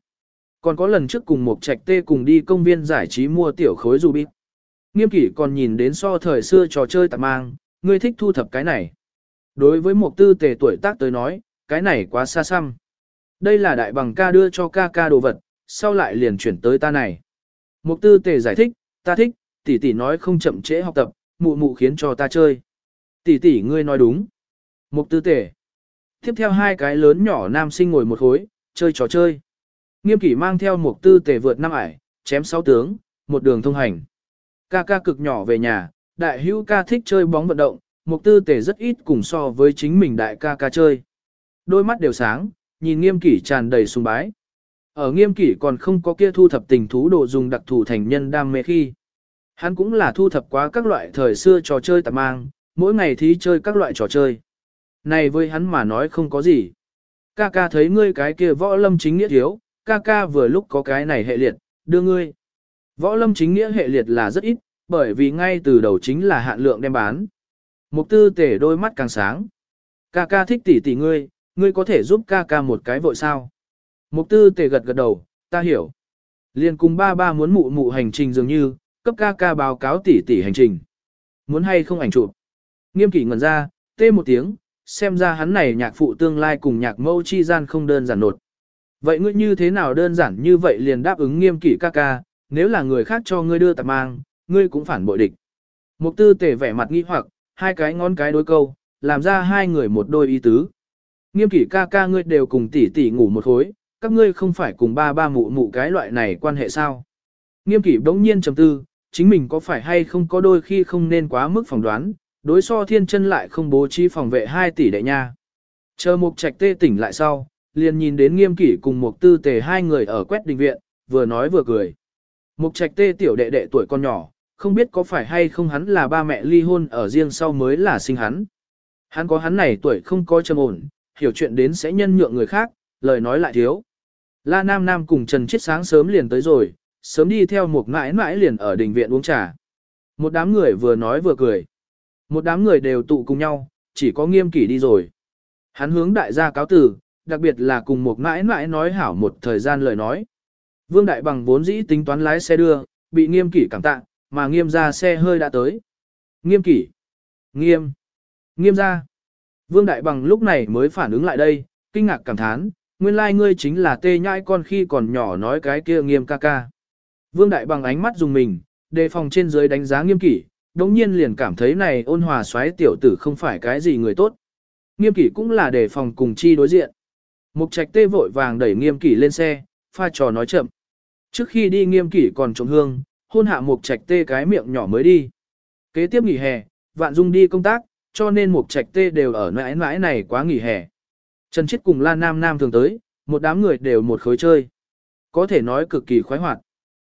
Còn có lần trước cùng một trạch tê cùng đi công viên giải trí mua tiểu khối du bít. Nghiêm kỷ còn nhìn đến so thời xưa trò chơi tạp mang, ngươi thích thu thập cái này. Đối với một tư tề tuổi tác tới nói, cái này quá xa xăm. Đây là đại bằng ca đưa cho ca ca đồ vật, sau lại liền chuyển tới ta này. Mục tư tề giải thích, ta thích, tỷ tỷ nói không chậm trễ học tập, mụ mụ khiến cho ta chơi. Tỷ tỷ ngươi nói đúng. Mục tư tề. Tiếp theo hai cái lớn nhỏ nam sinh ngồi một khối, chơi trò chơi. Nghiêm kỷ mang theo mục tư tề vượt năm ải, chém sáu tướng, một đường thông hành. Ca ca cực nhỏ về nhà, đại hữu ca thích chơi bóng vận động, mục tư tề rất ít cùng so với chính mình đại ca ca chơi. Đôi mắt đều sáng, nhìn nghiêm kỷ tràn đầy sùng bái. Ở nghiêm kỷ còn không có kia thu thập tình thú đồ dùng đặc thù thành nhân đam mê khi. Hắn cũng là thu thập quá các loại thời xưa trò chơi tạp mang, mỗi ngày thí chơi các loại trò chơi. Này với hắn mà nói không có gì. Ca ca thấy ngươi cái kia võ lâm chính nghĩa thiếu, ca ca vừa lúc có cái này hệ liệt, đưa ngươi. Võ lâm chính nghĩa hệ liệt là rất ít, bởi vì ngay từ đầu chính là hạn lượng đem bán. Mục tư tể đôi mắt càng sáng. Ca ca thích tỷ tỷ ngươi, ngươi có thể giúp ca ca một cái vội sao. Mục tư tề gật gật đầu, ta hiểu. Liên cùng ba ba muốn mụ mụ hành trình dường như, cấp ca ca báo cáo tỷ tỷ hành trình. Muốn hay không ảnh chụp. Nghiêm kỷ ngẩn ra, tê một tiếng, xem ra hắn này nhạc phụ tương lai cùng nhạc mâu chi gian không đơn giản nột. Vậy ngươi như thế nào đơn giản như vậy liền đáp ứng nghiêm kỷ ca ca, nếu là người khác cho ngươi đưa tạp mang, ngươi cũng phản bội địch. Mục tư tề vẻ mặt nghi hoặc, hai cái ngón cái đối câu, làm ra hai người một đôi ý tứ. Nghiêm kỷ ca ca ngươi đều cùng tỷ tỷ ngủ một khối, các ngươi không phải cùng ba ba mụ mụ cái loại này quan hệ sao? Nghiêm kỷ bỗng nhiên trầm tư, chính mình có phải hay không có đôi khi không nên quá mức phỏng đoán, đối so thiên chân lại không bố trí phòng vệ 2 tỷ đệ nha. Chờ mục trạch tê tỉnh lại sau, liền nhìn đến nghiêm kỷ cùng mục tư tề hai người ở quét đình viện, vừa nói vừa cười. Mục trạch tê tiểu đệ đệ tuổi con nhỏ, không biết có phải hay không hắn là ba mẹ ly hôn ở riêng sau mới là sinh hắn. Hắn có hắn này tuổi không có trầm ổn, hiểu chuyện đến sẽ nhân nhượng người khác, lời nói lại thiếu. La Nam Nam cùng Trần Chiết sáng sớm liền tới rồi, sớm đi theo một mãi mãi liền ở đình viện uống trà. Một đám người vừa nói vừa cười. Một đám người đều tụ cùng nhau, chỉ có nghiêm kỷ đi rồi. Hắn hướng đại gia cáo tử, đặc biệt là cùng một mãi mãi nói hảo một thời gian lời nói. Vương Đại Bằng vốn dĩ tính toán lái xe đưa, bị nghiêm kỷ cảm tạ, mà nghiêm ra xe hơi đã tới. Nghiêm kỷ. Nghiêm. Nghiêm ra. Vương Đại Bằng lúc này mới phản ứng lại đây, kinh ngạc cảm thán, nguyên lai like ngươi chính là tê nhãi con khi còn nhỏ nói cái kia nghiêm ca ca. Vương Đại bằng ánh mắt dùng mình, đề phòng trên dưới đánh giá nghiêm kỷ, đống nhiên liền cảm thấy này ôn hòa xoáy tiểu tử không phải cái gì người tốt. Nghiêm kỷ cũng là đề phòng cùng chi đối diện. Mục trạch tê vội vàng đẩy nghiêm kỷ lên xe, pha trò nói chậm. Trước khi đi nghiêm kỷ còn trộm hương, hôn hạ mục trạch tê cái miệng nhỏ mới đi. Kế tiếp nghỉ hè, vạn dung đi công tác, cho nên mục trạch tê đều ở mãi mãi này quá nghỉ hè. Trần Chiết cùng Lan Nam Nam thường tới, một đám người đều một khối chơi. Có thể nói cực kỳ khoái hoạt.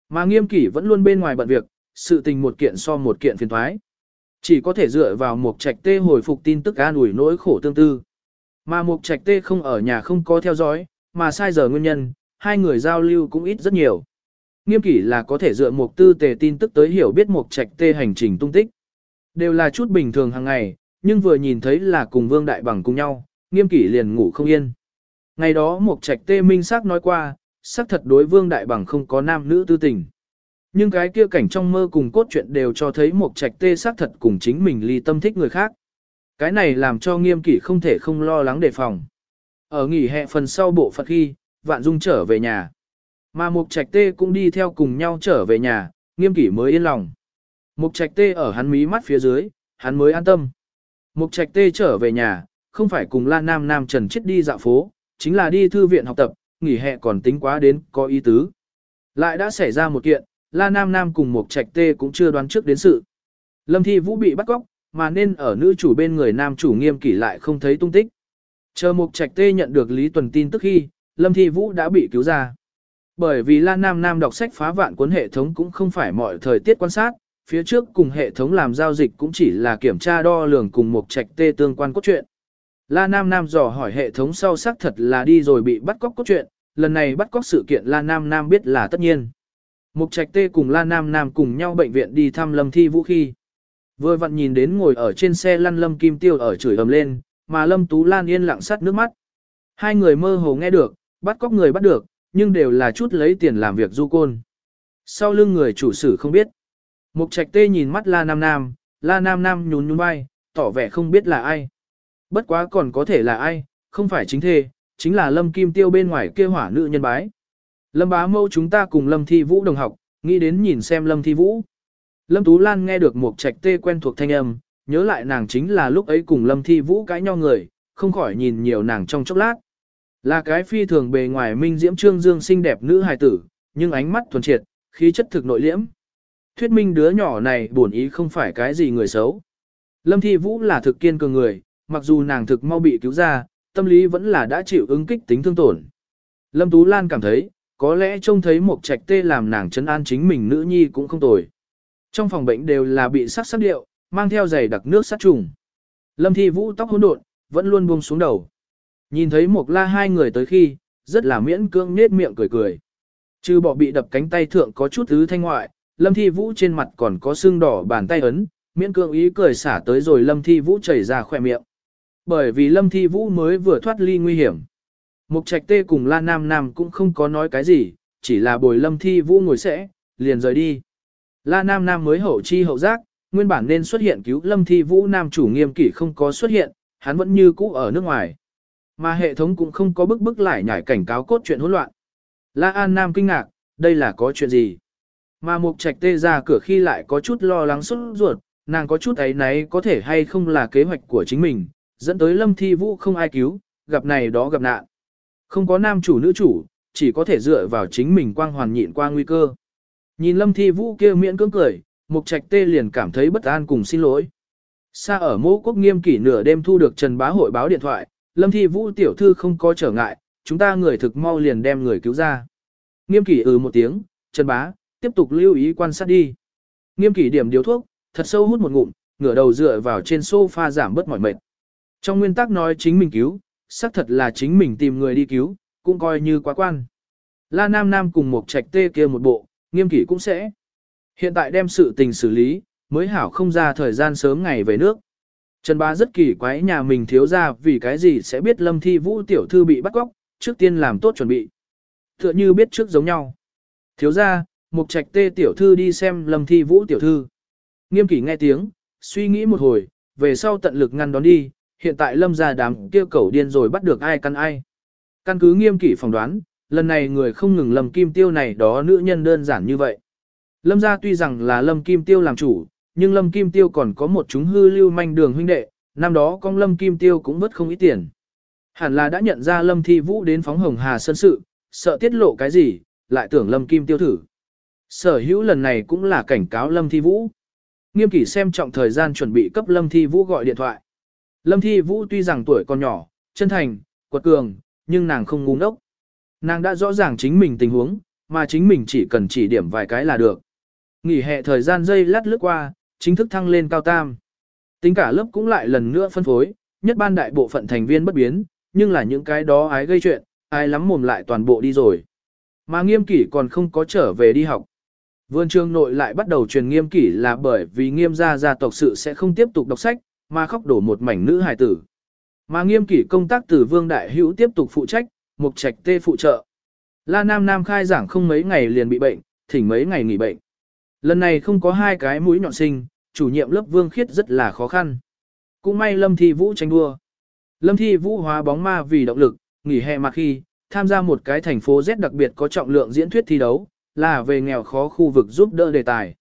Mà nghiêm kỷ vẫn luôn bên ngoài bận việc, sự tình một kiện so một kiện phiền thoái. Chỉ có thể dựa vào Mục trạch tê hồi phục tin tức an ủi nỗi khổ tương tư. Mà Mục trạch tê không ở nhà không có theo dõi, mà sai giờ nguyên nhân, hai người giao lưu cũng ít rất nhiều. Nghiêm kỷ là có thể dựa mục tư tề tin tức tới hiểu biết mục trạch tê hành trình tung tích. Đều là chút bình thường hàng ngày, nhưng vừa nhìn thấy là cùng vương đại bằng cùng nhau, nghiêm kỷ liền ngủ không yên. Ngày đó mục trạch tê minh xác nói qua, xác thật đối vương đại bằng không có nam nữ tư tình. Nhưng cái kia cảnh trong mơ cùng cốt truyện đều cho thấy mục trạch tê xác thật cùng chính mình ly tâm thích người khác. Cái này làm cho nghiêm kỷ không thể không lo lắng đề phòng. Ở nghỉ hè phần sau bộ phận khi, vạn dung trở về nhà. Mà mục trạch tê cũng đi theo cùng nhau trở về nhà, nghiêm kỷ mới yên lòng. Mục trạch tê ở hắn mí mắt phía dưới, hắn mới an tâm. Mục trạch tê trở về nhà, không phải cùng La Nam Nam Trần chết đi dạo phố, chính là đi thư viện học tập, nghỉ hè còn tính quá đến có ý tứ. Lại đã xảy ra một kiện, La Nam Nam cùng Mục trạch tê cũng chưa đoán trước đến sự. Lâm Thi Vũ bị bắt cóc, mà nên ở nữ chủ bên người nam chủ nghiêm kỷ lại không thấy tung tích. Chờ Mục Trạch Tê nhận được Lý Tuần tin tức khi, Lâm Thi Vũ đã bị cứu ra. Bởi vì La Nam Nam đọc sách phá vạn cuốn hệ thống cũng không phải mọi thời tiết quan sát, phía trước cùng hệ thống làm giao dịch cũng chỉ là kiểm tra đo lường cùng Mục Trạch Tê tương quan cốt truyện. La Nam Nam dò hỏi hệ thống sau xác thật là đi rồi bị bắt cóc cốt truyện, lần này bắt cóc sự kiện La Nam Nam biết là tất nhiên. Mục Trạch Tê cùng La Nam Nam cùng nhau bệnh viện đi thăm Lâm Thi Vũ khi. Vừa vặn nhìn đến ngồi ở trên xe lăn Lâm Kim Tiêu ở chửi ầm lên, mà Lâm Tú Lan yên lặng sắt nước mắt. Hai người mơ hồ nghe được, bắt cóc người bắt được, nhưng đều là chút lấy tiền làm việc du côn. Sau lưng người chủ sử không biết. Mục Trạch Tê nhìn mắt La Nam Nam, La Nam Nam nhún nhún vai, tỏ vẻ không biết là ai. Bất quá còn có thể là ai, không phải chính thê, chính là Lâm Kim Tiêu bên ngoài kia hỏa nữ nhân bái. Lâm bá mâu chúng ta cùng Lâm Thi Vũ đồng học, nghĩ đến nhìn xem Lâm Thi Vũ. Lâm Tú Lan nghe được một trạch tê quen thuộc thanh âm, nhớ lại nàng chính là lúc ấy cùng Lâm Thi Vũ cãi nhau người, không khỏi nhìn nhiều nàng trong chốc lát. Là cái phi thường bề ngoài minh diễm trương dương xinh đẹp nữ hài tử, nhưng ánh mắt thuần triệt, khí chất thực nội liễm. Thuyết minh đứa nhỏ này bổn ý không phải cái gì người xấu. Lâm Thi Vũ là thực kiên cường người, mặc dù nàng thực mau bị cứu ra, tâm lý vẫn là đã chịu ứng kích tính thương tổn. Lâm Tú Lan cảm thấy, có lẽ trông thấy một trạch tê làm nàng chấn an chính mình nữ nhi cũng không tồi. Trong phòng bệnh đều là bị sắc sắc điệu, mang theo giày đặc nước sát trùng. Lâm Thi Vũ tóc hỗn độn, vẫn luôn buông xuống đầu. Nhìn thấy một la hai người tới khi, rất là miễn cưỡng nết miệng cười cười. Trừ bỏ bị đập cánh tay thượng có chút thứ thanh ngoại, Lâm Thi Vũ trên mặt còn có sưng đỏ bàn tay ấn, miễn cưỡng ý cười xả tới rồi Lâm Thi Vũ chảy ra khỏe miệng. Bởi vì Lâm Thi Vũ mới vừa thoát ly nguy hiểm. Mục Trạch Tê cùng La Nam Nam cũng không có nói cái gì, chỉ là bồi Lâm Thi Vũ ngồi sẽ, liền rời đi. La Nam Nam mới hậu chi hậu giác, nguyên bản nên xuất hiện cứu Lâm Thi Vũ Nam chủ nghiêm kỷ không có xuất hiện, hắn vẫn như cũ ở nước ngoài. Mà hệ thống cũng không có bức bức lại nhảy cảnh cáo cốt chuyện hỗn loạn. La An Nam kinh ngạc, đây là có chuyện gì? Mà Mục Trạch Tê ra cửa khi lại có chút lo lắng xuất ruột, nàng có chút ấy náy có thể hay không là kế hoạch của chính mình, dẫn tới Lâm Thi Vũ không ai cứu, gặp này đó gặp nạn. Không có nam chủ nữ chủ, chỉ có thể dựa vào chính mình quang hoàn nhịn qua nguy cơ. Nhìn Lâm Thi Vũ kia miễn cưỡng cười, Mục Trạch Tê liền cảm thấy bất an cùng xin lỗi. Xa ở mô quốc nghiêm kỷ nửa đêm thu được Trần Bá hội báo điện thoại, Lâm Thi Vũ tiểu thư không có trở ngại, chúng ta người thực mau liền đem người cứu ra. Nghiêm kỷ ừ một tiếng, Trần Bá, tiếp tục lưu ý quan sát đi. Nghiêm kỷ điểm điếu thuốc, thật sâu hút một ngụm, ngửa đầu dựa vào trên sofa giảm bớt mỏi mệt. Trong nguyên tắc nói chính mình cứu, xác thật là chính mình tìm người đi cứu, cũng coi như quá quan. La Nam Nam cùng một trạch tê kia một bộ, nghiêm kỷ cũng sẽ. Hiện tại đem sự tình xử lý, mới hảo không ra thời gian sớm ngày về nước. Trần Bá rất kỳ quái nhà mình thiếu ra vì cái gì sẽ biết Lâm Thi Vũ tiểu thư bị bắt cóc, trước tiên làm tốt chuẩn bị. Tựa như biết trước giống nhau. Thiếu ra, Mục Trạch Tê tiểu thư đi xem Lâm Thi Vũ tiểu thư. Nghiêm kỷ nghe tiếng, suy nghĩ một hồi, về sau tận lực ngăn đón đi, hiện tại Lâm ra đám kêu cẩu điên rồi bắt được ai căn ai. Căn cứ nghiêm kỷ phỏng đoán, lần này người không ngừng Lâm Kim Tiêu này đó nữ nhân đơn giản như vậy. Lâm gia tuy rằng là Lâm Kim Tiêu làm chủ, nhưng Lâm Kim Tiêu còn có một chúng hư lưu manh đường huynh đệ, năm đó con Lâm Kim Tiêu cũng vất không ít tiền. Hẳn là đã nhận ra Lâm Thi Vũ đến phóng hồng hà sân sự, sợ tiết lộ cái gì, lại tưởng Lâm Kim Tiêu thử. Sở hữu lần này cũng là cảnh cáo Lâm Thi Vũ. Nghiêm kỷ xem trọng thời gian chuẩn bị cấp Lâm Thi Vũ gọi điện thoại. Lâm Thi Vũ tuy rằng tuổi còn nhỏ, chân thành, quật cường, nhưng nàng không ngu ngốc. Nàng đã rõ ràng chính mình tình huống, mà chính mình chỉ cần chỉ điểm vài cái là được. Nghỉ hè thời gian dây lát lướt qua, chính thức thăng lên cao tam. Tính cả lớp cũng lại lần nữa phân phối, nhất ban đại bộ phận thành viên bất biến, nhưng là những cái đó ái gây chuyện, ai lắm mồm lại toàn bộ đi rồi. Mà nghiêm kỷ còn không có trở về đi học. Vườn trường nội lại bắt đầu truyền nghiêm kỷ là bởi vì nghiêm gia gia tộc sự sẽ không tiếp tục đọc sách, mà khóc đổ một mảnh nữ hài tử. Mà nghiêm kỷ công tác từ vương đại hữu tiếp tục phụ trách, mục trạch tê phụ trợ. La Nam Nam khai giảng không mấy ngày liền bị bệnh, thỉnh mấy ngày nghỉ bệnh. Lần này không có hai cái mũi nhọn sinh, chủ nhiệm lớp Vương Khiết rất là khó khăn. Cũng may Lâm Thi Vũ tranh đua. Lâm Thi Vũ hóa bóng ma vì động lực, nghỉ hè mà khi, tham gia một cái thành phố Z đặc biệt có trọng lượng diễn thuyết thi đấu, là về nghèo khó khu vực giúp đỡ đề tài.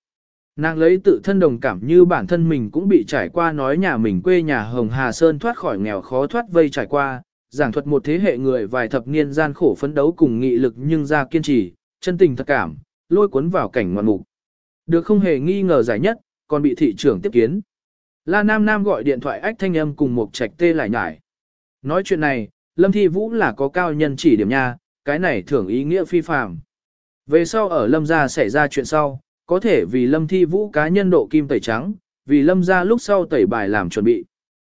Nàng lấy tự thân đồng cảm như bản thân mình cũng bị trải qua nói nhà mình quê nhà Hồng Hà Sơn thoát khỏi nghèo khó thoát vây trải qua, giảng thuật một thế hệ người vài thập niên gian khổ phấn đấu cùng nghị lực nhưng ra kiên trì, chân tình thật cảm, lôi cuốn vào cảnh ngoạn mục. Được không hề nghi ngờ giải nhất, còn bị thị trưởng tiếp kiến. La Nam Nam gọi điện thoại ách thanh âm cùng một trạch tê lại nhải. Nói chuyện này, Lâm Thi Vũ là có cao nhân chỉ điểm nha, cái này thưởng ý nghĩa phi phàm. Về sau ở Lâm gia xảy ra chuyện sau, có thể vì Lâm Thi Vũ cá nhân độ kim tẩy trắng, vì Lâm gia lúc sau tẩy bài làm chuẩn bị.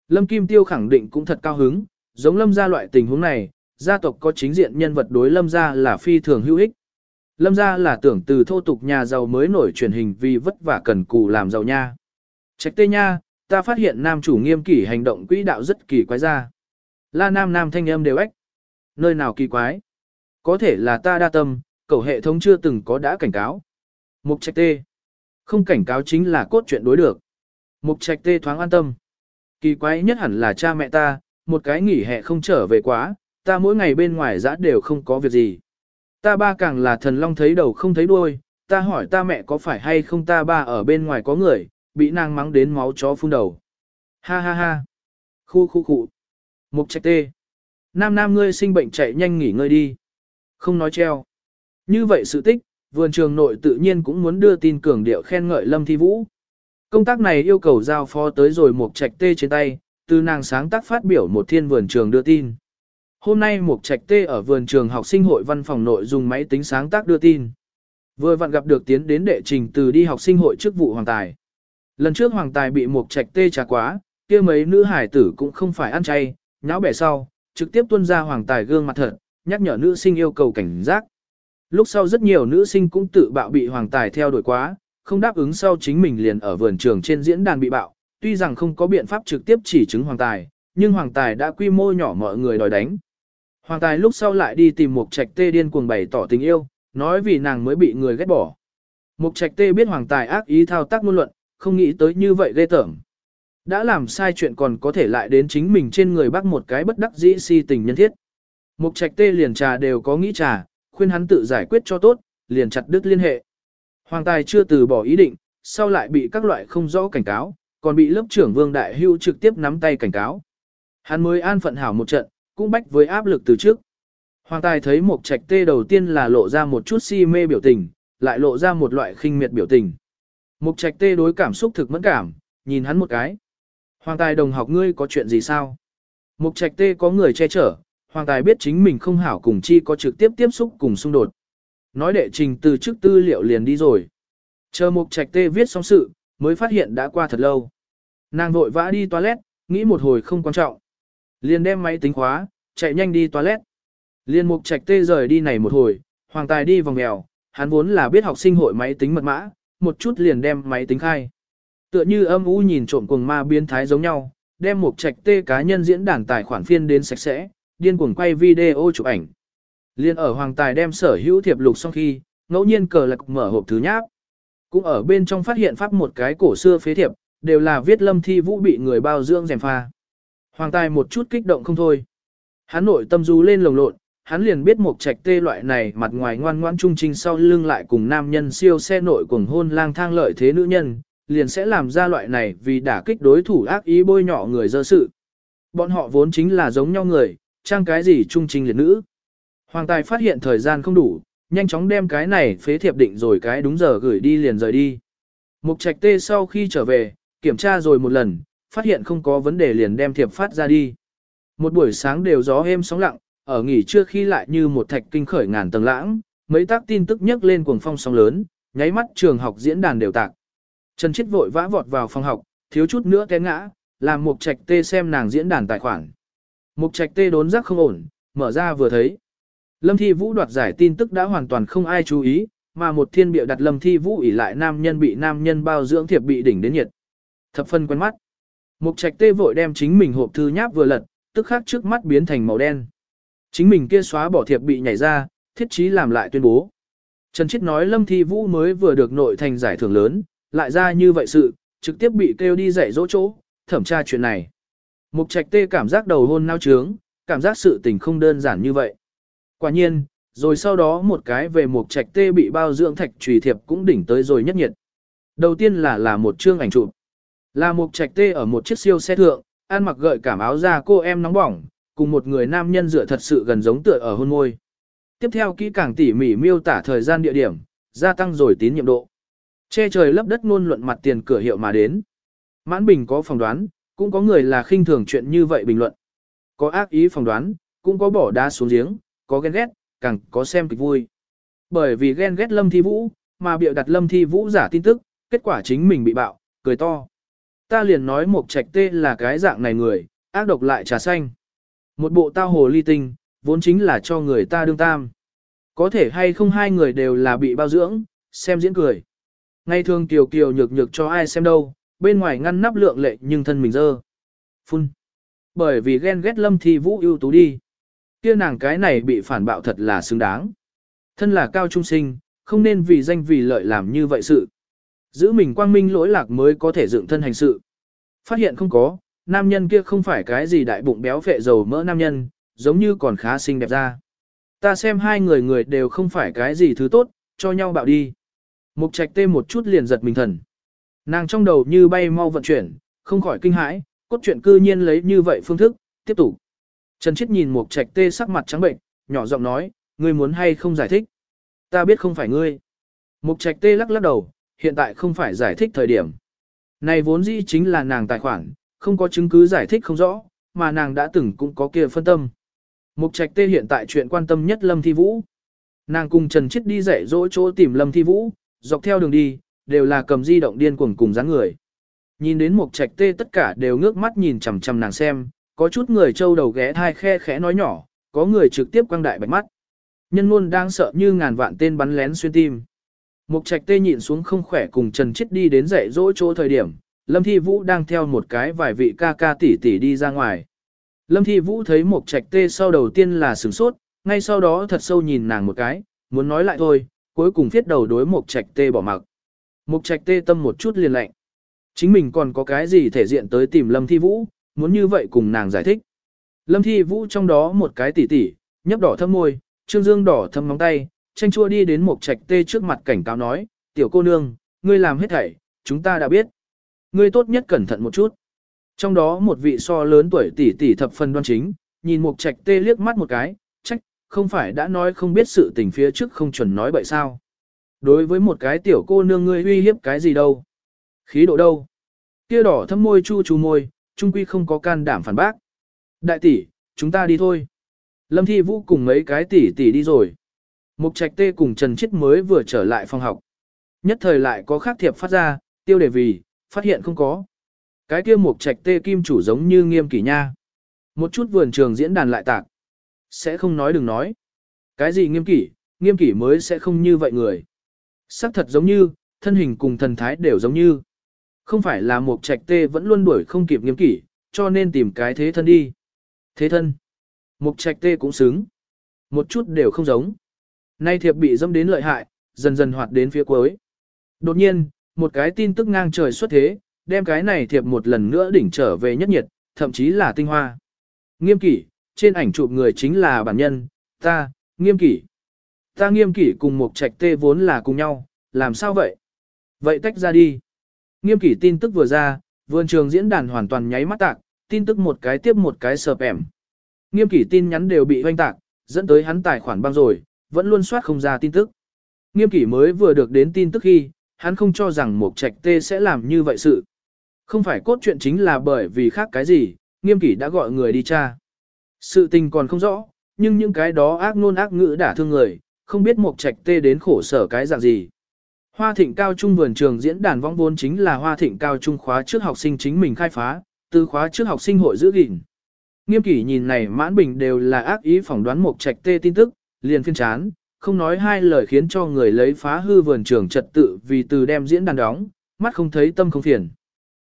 Lâm Kim Tiêu khẳng định cũng thật cao hứng, giống Lâm gia loại tình huống này, gia tộc có chính diện nhân vật đối Lâm gia là phi thường hữu ích. Lâm gia là tưởng từ thô tục nhà giàu mới nổi truyền hình vì vất vả cần cù làm giàu nha. Trạch tê nha, ta phát hiện nam chủ nghiêm kỷ hành động quỹ đạo rất kỳ quái ra. La nam nam thanh âm đều ếch. Nơi nào kỳ quái? Có thể là ta đa tâm, cầu hệ thống chưa từng có đã cảnh cáo. Mục trạch tê. Không cảnh cáo chính là cốt chuyện đối được. Mục trạch tê thoáng an tâm. Kỳ quái nhất hẳn là cha mẹ ta, một cái nghỉ hè không trở về quá, ta mỗi ngày bên ngoài giã đều không có việc gì. Ta ba càng là thần long thấy đầu không thấy đuôi, ta hỏi ta mẹ có phải hay không ta ba ở bên ngoài có người, bị nàng mắng đến máu chó phun đầu. Ha ha ha. Khu khu khu. Mục trạch tê. Nam nam ngươi sinh bệnh chạy nhanh nghỉ ngơi đi. Không nói treo. Như vậy sự tích, vườn trường nội tự nhiên cũng muốn đưa tin cường điệu khen ngợi Lâm Thi Vũ. Công tác này yêu cầu giao phó tới rồi một trạch tê trên tay, từ nàng sáng tác phát biểu một thiên vườn trường đưa tin. Hôm nay một trạch tê ở vườn trường học sinh hội văn phòng nội dùng máy tính sáng tác đưa tin. Vừa vặn gặp được tiến đến đệ trình từ đi học sinh hội chức vụ hoàng tài. Lần trước hoàng tài bị một trạch tê trả quá, kia mấy nữ hải tử cũng không phải ăn chay, nháo bẻ sau, trực tiếp tuân ra hoàng tài gương mặt thật, nhắc nhở nữ sinh yêu cầu cảnh giác. Lúc sau rất nhiều nữ sinh cũng tự bạo bị hoàng tài theo đuổi quá, không đáp ứng sau chính mình liền ở vườn trường trên diễn đàn bị bạo, tuy rằng không có biện pháp trực tiếp chỉ chứng hoàng tài, nhưng hoàng tài đã quy mô nhỏ mọi người đòi đánh. Hoàng tài lúc sau lại đi tìm Mục trạch tê điên cuồng bày tỏ tình yêu, nói vì nàng mới bị người ghét bỏ. Mục trạch tê biết hoàng tài ác ý thao tác ngôn luận, không nghĩ tới như vậy ghê tởm. Đã làm sai chuyện còn có thể lại đến chính mình trên người bắt một cái bất đắc dĩ si tình nhân thiết. Mục trạch tê liền trà đều có nghĩ trà, khuyên hắn tự giải quyết cho tốt, liền chặt đứt liên hệ. Hoàng tài chưa từ bỏ ý định, sau lại bị các loại không rõ cảnh cáo, còn bị lớp trưởng Vương Đại Hưu trực tiếp nắm tay cảnh cáo. Hắn mới an phận hảo một trận, cũng bách với áp lực từ trước. Hoàng tài thấy một trạch tê đầu tiên là lộ ra một chút si mê biểu tình, lại lộ ra một loại khinh miệt biểu tình. Mục trạch tê đối cảm xúc thực mẫn cảm, nhìn hắn một cái. Hoàng tài đồng học ngươi có chuyện gì sao? Mục trạch tê có người che chở, hoàng tài biết chính mình không hảo cùng chi có trực tiếp tiếp xúc cùng xung đột. Nói đệ trình từ trước tư liệu liền đi rồi. Chờ mục trạch tê viết xong sự, mới phát hiện đã qua thật lâu. Nàng vội vã đi toilet, nghĩ một hồi không quan trọng. Liền đem máy tính khóa, chạy nhanh đi toilet. Liên mục trạch tê rời đi này một hồi, hoàng tài đi vòng mèo, hắn vốn là biết học sinh hội máy tính mật mã, một chút liền đem máy tính khai. Tựa như âm u nhìn trộm cuồng ma biến thái giống nhau, đem mục trạch tê cá nhân diễn đàn tài khoản phiên đến sạch sẽ, điên cuồng quay video chụp ảnh. Liên ở hoàng tài đem sở hữu thiệp lục xong khi, ngẫu nhiên cờ lạc mở hộp thứ nháp. Cũng ở bên trong phát hiện pháp một cái cổ xưa phế thiệp, đều là viết lâm thi vũ bị người bao dưỡng rèm pha. Hoàng tài một chút kích động không thôi. Hắn nội tâm du lên lồng lộn, hắn liền biết một trạch tê loại này mặt ngoài ngoan ngoãn trung trinh sau lưng lại cùng nam nhân siêu xe nội cuồng hôn lang thang lợi thế nữ nhân, liền sẽ làm ra loại này vì đả kích đối thủ ác ý bôi nhọ người dơ sự. Bọn họ vốn chính là giống nhau người, trang cái gì trung trinh liệt nữ. Hoàng tài phát hiện thời gian không đủ, nhanh chóng đem cái này phế thiệp định rồi cái đúng giờ gửi đi liền rời đi. Mục trạch tê sau khi trở về, kiểm tra rồi một lần, phát hiện không có vấn đề liền đem thiệp phát ra đi. Một buổi sáng đều gió êm sóng lặng, ở nghỉ trưa khi lại như một thạch kinh khởi ngàn tầng lãng, mấy tác tin tức nhấc lên cuồng phong sóng lớn, nháy mắt trường học diễn đàn đều tạc. Trần Chiết vội vã vọt vào phòng học, thiếu chút nữa té ngã, làm Mục Trạch Tê xem nàng diễn đàn tài khoản. Mục Trạch Tê đốn giác không ổn, mở ra vừa thấy. Lâm Thi Vũ đoạt giải tin tức đã hoàn toàn không ai chú ý, mà một thiên biểu đặt Lâm Thi Vũ ỉ lại nam nhân bị nam nhân bao dưỡng thiệp bị đỉnh đến nhiệt. Thập phân quen mắt. Mục Trạch Tê vội đem chính mình hộp thư nháp vừa lật, tức khắc trước mắt biến thành màu đen. Chính mình kia xóa bỏ thiệp bị nhảy ra, thiết chí làm lại tuyên bố. Trần Chiết nói Lâm Thi Vũ mới vừa được nội thành giải thưởng lớn, lại ra như vậy sự, trực tiếp bị kêu đi dạy dỗ chỗ, thẩm tra chuyện này. Mục Trạch Tê cảm giác đầu hôn nao trướng, cảm giác sự tình không đơn giản như vậy. Quả nhiên, rồi sau đó một cái về Mục Trạch Tê bị bao dưỡng thạch trùy thiệp cũng đỉnh tới rồi nhất nhiệt. Đầu tiên là là một chương ảnh chụp. Là một Trạch Tê ở một chiếc siêu xe thượng, ăn mặc gợi cảm áo da cô em nóng bỏng, cùng một người nam nhân dựa thật sự gần giống tựa ở hôn môi. Tiếp theo kỹ càng tỉ mỉ miêu tả thời gian địa điểm, gia tăng rồi tín nhiệm độ. Che trời lấp đất luôn luận mặt tiền cửa hiệu mà đến. Mãn Bình có phỏng đoán, cũng có người là khinh thường chuyện như vậy bình luận. Có ác ý phỏng đoán, cũng có bỏ đá xuống giếng, có ghen ghét, càng có xem kịch vui. Bởi vì ghen ghét Lâm Thi Vũ, mà biểu đặt Lâm Thi Vũ giả tin tức, kết quả chính mình bị bạo, cười to. Ta liền nói một trạch tê là cái dạng này người, ác độc lại trà xanh. Một bộ tao hồ ly tinh, vốn chính là cho người ta đương tam. Có thể hay không hai người đều là bị bao dưỡng, xem diễn cười. Ngay thường kiều kiều nhược nhược cho ai xem đâu, bên ngoài ngăn nắp lượng lệ nhưng thân mình dơ. Phun. Bởi vì ghen ghét lâm thi vũ ưu tú đi. kia nàng cái này bị phản bạo thật là xứng đáng. Thân là cao trung sinh, không nên vì danh vì lợi làm như vậy sự. Giữ mình quang minh lỗi lạc mới có thể dựng thân hành sự. Phát hiện không có, nam nhân kia không phải cái gì đại bụng béo phệ dầu mỡ nam nhân, giống như còn khá xinh đẹp ra. Ta xem hai người người đều không phải cái gì thứ tốt, cho nhau bạo đi. Mục trạch tê một chút liền giật mình thần. Nàng trong đầu như bay mau vận chuyển, không khỏi kinh hãi, cốt truyện cư nhiên lấy như vậy phương thức, tiếp tục. Trần Chiết nhìn Mục Trạch Tê sắc mặt trắng bệnh, nhỏ giọng nói, ngươi muốn hay không giải thích? Ta biết không phải ngươi. Mục Trạch Tê lắc lắc đầu, hiện tại không phải giải thích thời điểm. Này vốn dĩ chính là nàng tài khoản, không có chứng cứ giải thích không rõ, mà nàng đã từng cũng có kia phân tâm. Mục Trạch Tê hiện tại chuyện quan tâm nhất Lâm Thi Vũ. Nàng cùng Trần Chiết đi dạy dỗ chỗ tìm Lâm Thi Vũ, dọc theo đường đi, đều là cầm di động điên cuồng cùng dáng người. Nhìn đến Mục Trạch Tê tất cả đều ngước mắt nhìn chằm chằm nàng xem, có chút người trâu đầu ghé thai khe khẽ nói nhỏ, có người trực tiếp quăng đại bạch mắt. Nhân luôn đang sợ như ngàn vạn tên bắn lén xuyên tim. Mục trạch tê nhịn xuống không khỏe cùng Trần Chiết đi đến dạy dỗ chỗ thời điểm, Lâm Thi Vũ đang theo một cái vài vị ca ca tỷ tỷ đi ra ngoài. Lâm Thi Vũ thấy Mục trạch tê sau đầu tiên là sửng sốt, ngay sau đó thật sâu nhìn nàng một cái, muốn nói lại thôi, cuối cùng thiết đầu đối Mục trạch tê bỏ mặc. Mục trạch tê tâm một chút liền lạnh. Chính mình còn có cái gì thể diện tới tìm Lâm Thi Vũ, muốn như vậy cùng nàng giải thích. Lâm Thi Vũ trong đó một cái tỷ tỷ, nhấp đỏ thâm môi, trương dương đỏ thâm móng tay, tranh chua đi đến một trạch tê trước mặt cảnh cáo nói, tiểu cô nương, ngươi làm hết thảy, chúng ta đã biết. Ngươi tốt nhất cẩn thận một chút. Trong đó một vị so lớn tuổi tỷ tỷ thập phần đoan chính, nhìn một trạch tê liếc mắt một cái, trách, không phải đã nói không biết sự tình phía trước không chuẩn nói bậy sao. Đối với một cái tiểu cô nương ngươi uy hiếp cái gì đâu. Khí độ đâu. Kia đỏ thâm môi chu chu môi, trung quy không có can đảm phản bác. Đại tỷ, chúng ta đi thôi. Lâm Thi Vũ cùng mấy cái tỷ tỷ đi rồi. Mục Trạch Tê cùng Trần Chiết mới vừa trở lại phòng học. Nhất thời lại có khác thiệp phát ra, tiêu đề vì, phát hiện không có. Cái kia Mục Trạch Tê kim chủ giống như nghiêm kỷ nha. Một chút vườn trường diễn đàn lại tạc. Sẽ không nói đừng nói. Cái gì nghiêm kỷ, nghiêm kỷ mới sẽ không như vậy người. Sắc thật giống như, thân hình cùng thần thái đều giống như. Không phải là Mục trạch tê vẫn luôn đuổi không kịp nghiêm kỷ, cho nên tìm cái thế thân đi. Thế thân. Mục trạch tê cũng xứng. Một chút đều không giống. Nay thiệp bị dâm đến lợi hại, dần dần hoạt đến phía cuối. Đột nhiên, một cái tin tức ngang trời xuất thế, đem cái này thiệp một lần nữa đỉnh trở về nhất nhiệt, thậm chí là tinh hoa. Nghiêm kỷ, trên ảnh chụp người chính là bản nhân, ta, nghiêm kỷ. Ta nghiêm kỷ cùng một trạch tê vốn là cùng nhau, làm sao vậy? Vậy tách ra đi. Nghiêm kỷ tin tức vừa ra, vườn trường diễn đàn hoàn toàn nháy mắt tạc, tin tức một cái tiếp một cái sợp ẻm. Nghiêm kỷ tin nhắn đều bị hoanh tạc, dẫn tới hắn tài khoản băng rồi, vẫn luôn soát không ra tin tức. Nghiêm kỷ mới vừa được đến tin tức khi, hắn không cho rằng mộc trạch tê sẽ làm như vậy sự. Không phải cốt truyện chính là bởi vì khác cái gì, nghiêm kỷ đã gọi người đi tra. Sự tình còn không rõ, nhưng những cái đó ác nôn ác ngữ đả thương người, không biết mộc trạch tê đến khổ sở cái dạng gì. Hoa Thịnh Cao Trung vườn trường diễn đàn vong vốn chính là Hoa Thịnh Cao Trung khóa trước học sinh chính mình khai phá, từ khóa trước học sinh hội giữ gìn. Nghiêm kỷ nhìn này mãn bình đều là ác ý phỏng đoán mộc trạch tê tin tức, liền phiên chán, không nói hai lời khiến cho người lấy phá hư vườn trường trật tự vì từ đem diễn đàn đóng, mắt không thấy tâm không phiền.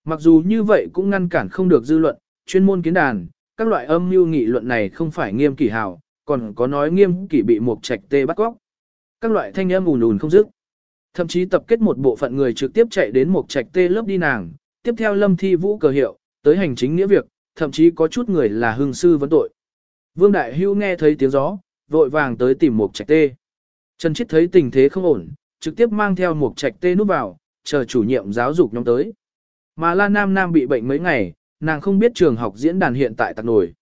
Mặc dù như vậy cũng ngăn cản không được dư luận, chuyên môn kiến đàn, các loại âm mưu nghị luận này không phải nghiêm kỷ hào, còn có nói nghiêm kỷ bị một trạch tê bắt góc. Các loại thanh âm ùn ùn không dứt. Thậm chí tập kết một bộ phận người trực tiếp chạy đến một trạch tê lớp đi nàng, tiếp theo lâm thi vũ cờ hiệu, tới hành chính nghĩa việc, thậm chí có chút người là hương sư vấn tội. Vương Đại Hưu nghe thấy tiếng gió, vội vàng tới tìm một trạch tê. Trần Chiết thấy tình thế không ổn, trực tiếp mang theo một trạch tê nút vào, chờ chủ nhiệm giáo dục nhóm tới. Mà La Nam Nam bị bệnh mấy ngày, nàng không biết trường học diễn đàn hiện tại tạc nổi.